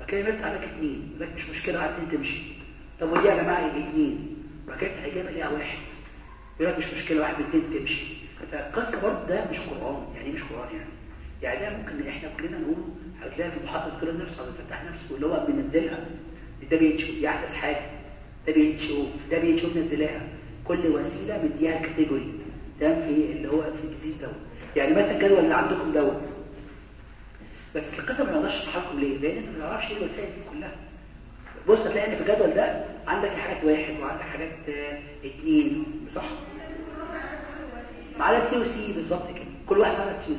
Speaker 2: فكده يرجع لك اثنين يقول لك مش مشكلة عارفين تمشي. طب ودي يا جماعة إيه؟ اثنين فكانت الاجابه ليها واحد. يقول لك مش مشكلة واحد اثنين تمشي. فالقصة برضه ده مش قرآن. يعني مش قرآن يعني؟ يعني ده ممكن إحنا كلنا نقوله هتلاقي في محاضره كل النفس عبد الفتاح نفسه اللي هو بينزلها WHO دي احدث حاجة ده بيتشو ده بيتشو منزلاها كل وسيلة مديها category تمام في اللي هو في ال disease دوت. يعني مثلا الجدول اللي عندكم دوت. بس القصة ما نقدرش اشرحها لكم ليه؟ لأن انت ما تعرفش إيه الوسائل دي كلها. بص هتلاقي إن في الجدول ده عندك حاجات واحد وعندك حاجات آه اثنين صح؟ على سي بالظبط كده. كل واحد على سي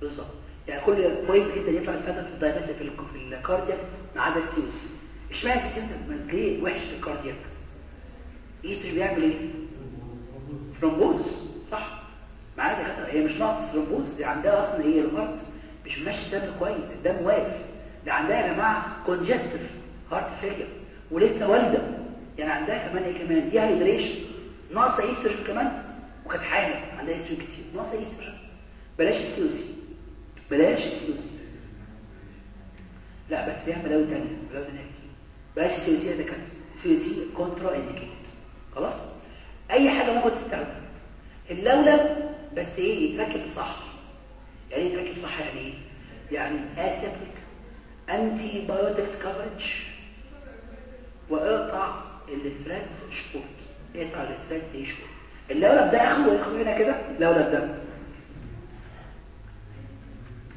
Speaker 2: بالظبط. يعني كل كويس جدا ينفع يستخدم في ال diabetic في ال cardiac ما عدا ال COC اشمعنى ال COC انت ليه وحش في ال cardiac؟ estrogen بيعمل إيه؟ thrombosis صح؟ معايا هي مش ناقص thrombosis دي عندها أصلا هي ال heart مش ماشي الدم كويس الدم واقف. ده عندها يا جماعة congestive heart failure ولسه والدة. يعني عندها كمان إيه كمان؟ dehydration ناقصة ايستروجين كمان وكانت حامل عندها ايستروجين كتير. ناقصة ايستروجين بلاش السي أو سي بلاش سي لا بس ليها بلاوي ثانية بلاوي ثانية كتير. بلاش COC ده COC contraindicated خلاص؟ أي حاجة ممكن تستخدم. اللولب بس إيه؟ يتركب صح. يعني إيه يتركب صح؟ يعني إيه؟ يعني aseptic antibiotics coverage وإقطع ال threads short إقطع ال threads إيه شورت اللولب ده اخره ياخد هنا كده؟ اللولب ده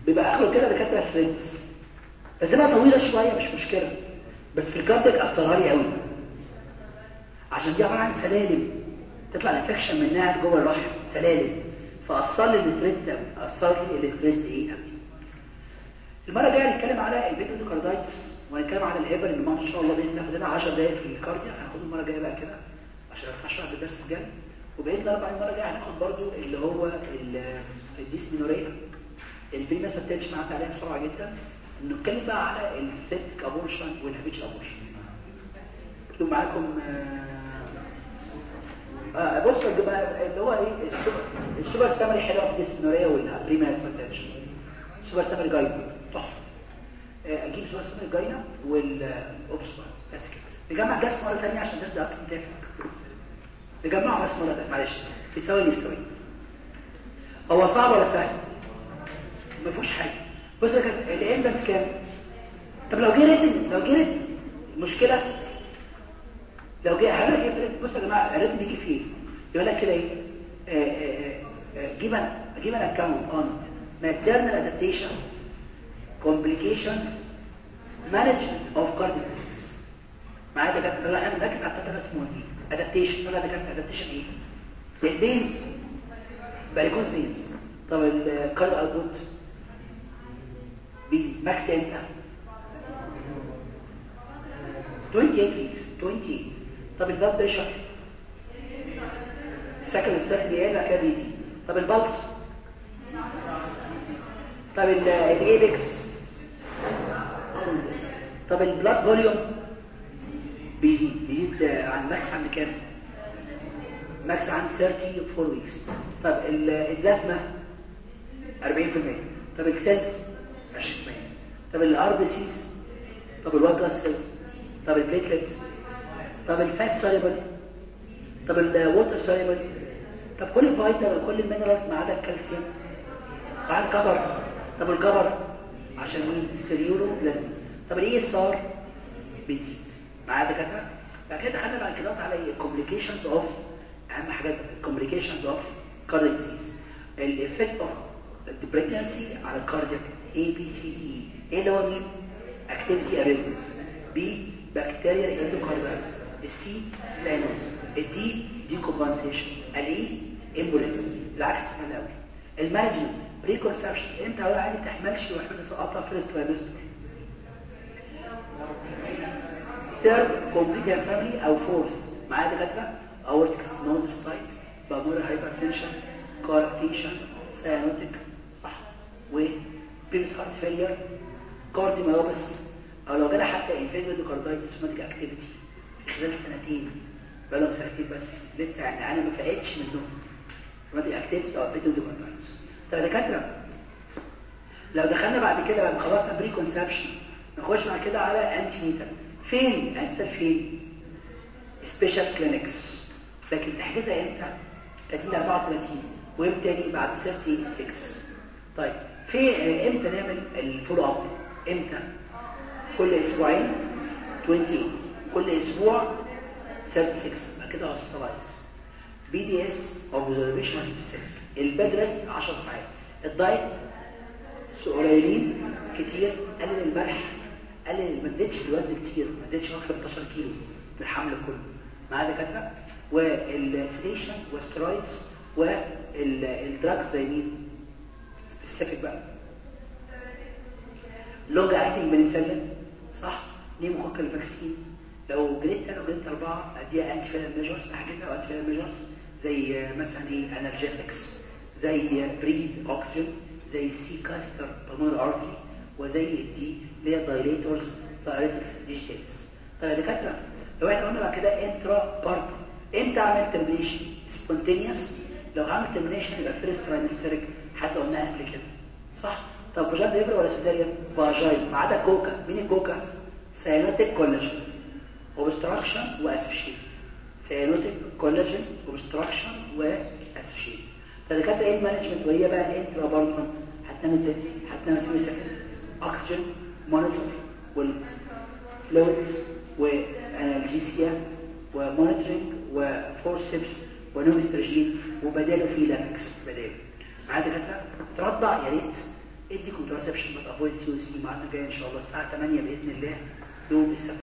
Speaker 2: بيبقى اخره كده دكاترة threads بس بقى طويلة شوية مش مشكلة. بس في ال cardiac قصرها لي قوي. عشان دي عبارة عن سلالم. تطلع ال infection منها جوه الرحم سلالم. فقصر لي ال threads قوي قصر لي ال threads إيه؟ قوي المرة الجاية هنتكلم على ال endocarditis وهنتكلم على ال hyper اللي إن شاء الله بإذن الله. هاخد لنا 10 دقائق في ال cardiac هناخد المرة الجاية بقى كده عشان اشرح بالدرس الجاي. وبإذن الله المرة الجاية هناخد برضو اللي هو ال dysmenorrhea. ال premenstrual tension عدى عليها بسرعة جدا نتكلم بقى على ال septic abortion وال habitual abortion اكتب معاكم آه بص بقى اللي هو إيه السوبر ستامري حلوة في الديسمينوريا والبريماس اتنشن السوبر ستامري جايد تحفة. أجيب سوبر ستامري جاينا والاوبس بس كده. نجمع جاس مرة ثانية عشان ده أصلا تافه نجمعه بس مرة ثانية معلش. في ثواني ثواني هو صعب ولا سهل؟ ما فيهوش حاجة. بص يا كابتن الاندكس كام طب لو جه ريتم لو جه ريتم المشكلة لو جه هعمل إيه بص يا جماعة ال written بيجي فيه يقول لك كده إيه؟ give give an account on maternal adaptation complications management of cardiac disease. معايا ده كابتن إحنا بنركز على الثلاثه اسمهم إيه؟ adaptation. طلع ده كابتن adaptation إيه؟ ال veins varicose veins طب ال cardiac output max إمتى 28 weeks 28 طب ال blood pressure ال second start بيقل كده بيزيد طب ال pulse طب ال apex طب ال blood volume بيزيد بيزيد عن max عند كام؟ max عند 34 weeks طب البلازما 40% طب ال cells 20% طب ال RBCs طب ال white blood cells طب ال platelets طب ال fat soluble طب ال water soluble طب كل الفيتامين وكل ال minerals ما عدا الكالسيوم تعال ال copper طب ال copper عشان مين ال ceruloplasmin. طب ال ESR بتزيد معايا دكاتره بعد كده دخلنا بعد كده على complications of أهم حاجات complications of cardiac disease ال effect of ال pregnancy على ال cardiac A B C D. E إيه اللي هو مين activity arrhythmias B bacterial endocarditis. ال C cyanosis decompensation. ال E embolism. العكس سهل قوي ال management preconception انت ولا عادي تحملش وإحنا سقطها first trimester third complete family أو fourth معايا دكاترة؟ aortic stenosis slight pulmonary hypertension coarctation cyanotic صح و previous heart failure cardiomyopathy أو لو جالها حتى infective endocarditis rheumatic activity خلال سنتين. بقالهم سنتين بس. لسه يعني أنا ما فقتش منهم. rheumatic activity أو infective endocarditis طب يا دكاترة لو دخلنا بعد كده بعد ما خلصنا preconception نخش بعد كده على antenatal فين؟ انتي فين؟ special clinics لكن تحجزها إمتى؟ 30 34 وإمتى بعد 36 طيب. في إمتى نعمل ال follow up إمتى؟ كل أسبوعين؟ 28 كل أسبوع 36 بعد كده hospitalize BDS observation specific ال bed rest 10 ساعات. ال diet قليلين كتير. قلل الملح. قلل ما تزيدش الوزن كتير. ما من 12 كيلو في الحمل كله معايا دكاتره وال sedation وال steroids وال drugs زي مين؟ specific بقى. long acting penicillin صح؟ pneumococcal ال vaccine؟ لو grade أنا و grade أربعة اديها anti failure measures أحجزها و anti failure measures زي مثلا إيه؟ analgesics زي bed oxygen زي ال C catheter pulmonary artery وزي ال D اللي هي dilators diuretics digitalis طيب يا دكاترة لو إحنا قلنا بعد كده intrapartum إمتى أعمل termination spontaneous لو هعمل termination يبقى first trimester حتى قلناها قبل كده. صح؟ طب vaginal labor ولا cesarean vaginal ما عدا كوكا؟ مين ال COCA cyanotic collagen اوبستراكشن واسوشيت سيانوتيك كولاجين اوبستراكشن واسوشيت فدكاتره إيه المانجمنت وهي بقى انترا بارتن هتنام إزاي؟ هتنام إزاي؟ سكن اكسجين مونيتور والفلويدز وانالجيسيا ومونيتورنج وفورسبس ونومسترجين وبداله في لاتكس بداله معايا دكاتره ترضع يا ريت ادي كونتراسبشن ما تافويد سي سي معانا جاي إن شاء الله الساعة 8 بإذن الله يوم السبت.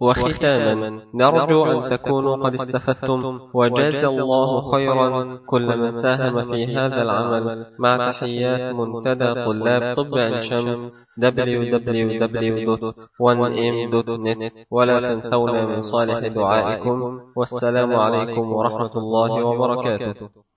Speaker 1: وختاما نرجو أن تكونوا قد استفدتم. وجاز الله خيرا كل من ساهم في هذا العمل. مع تحيات منتدى طلاب طب عين شمس www.1m.net ولا تنسونا من صالح دعائكم. والسلام عليكم ورحمة الله وبركاته.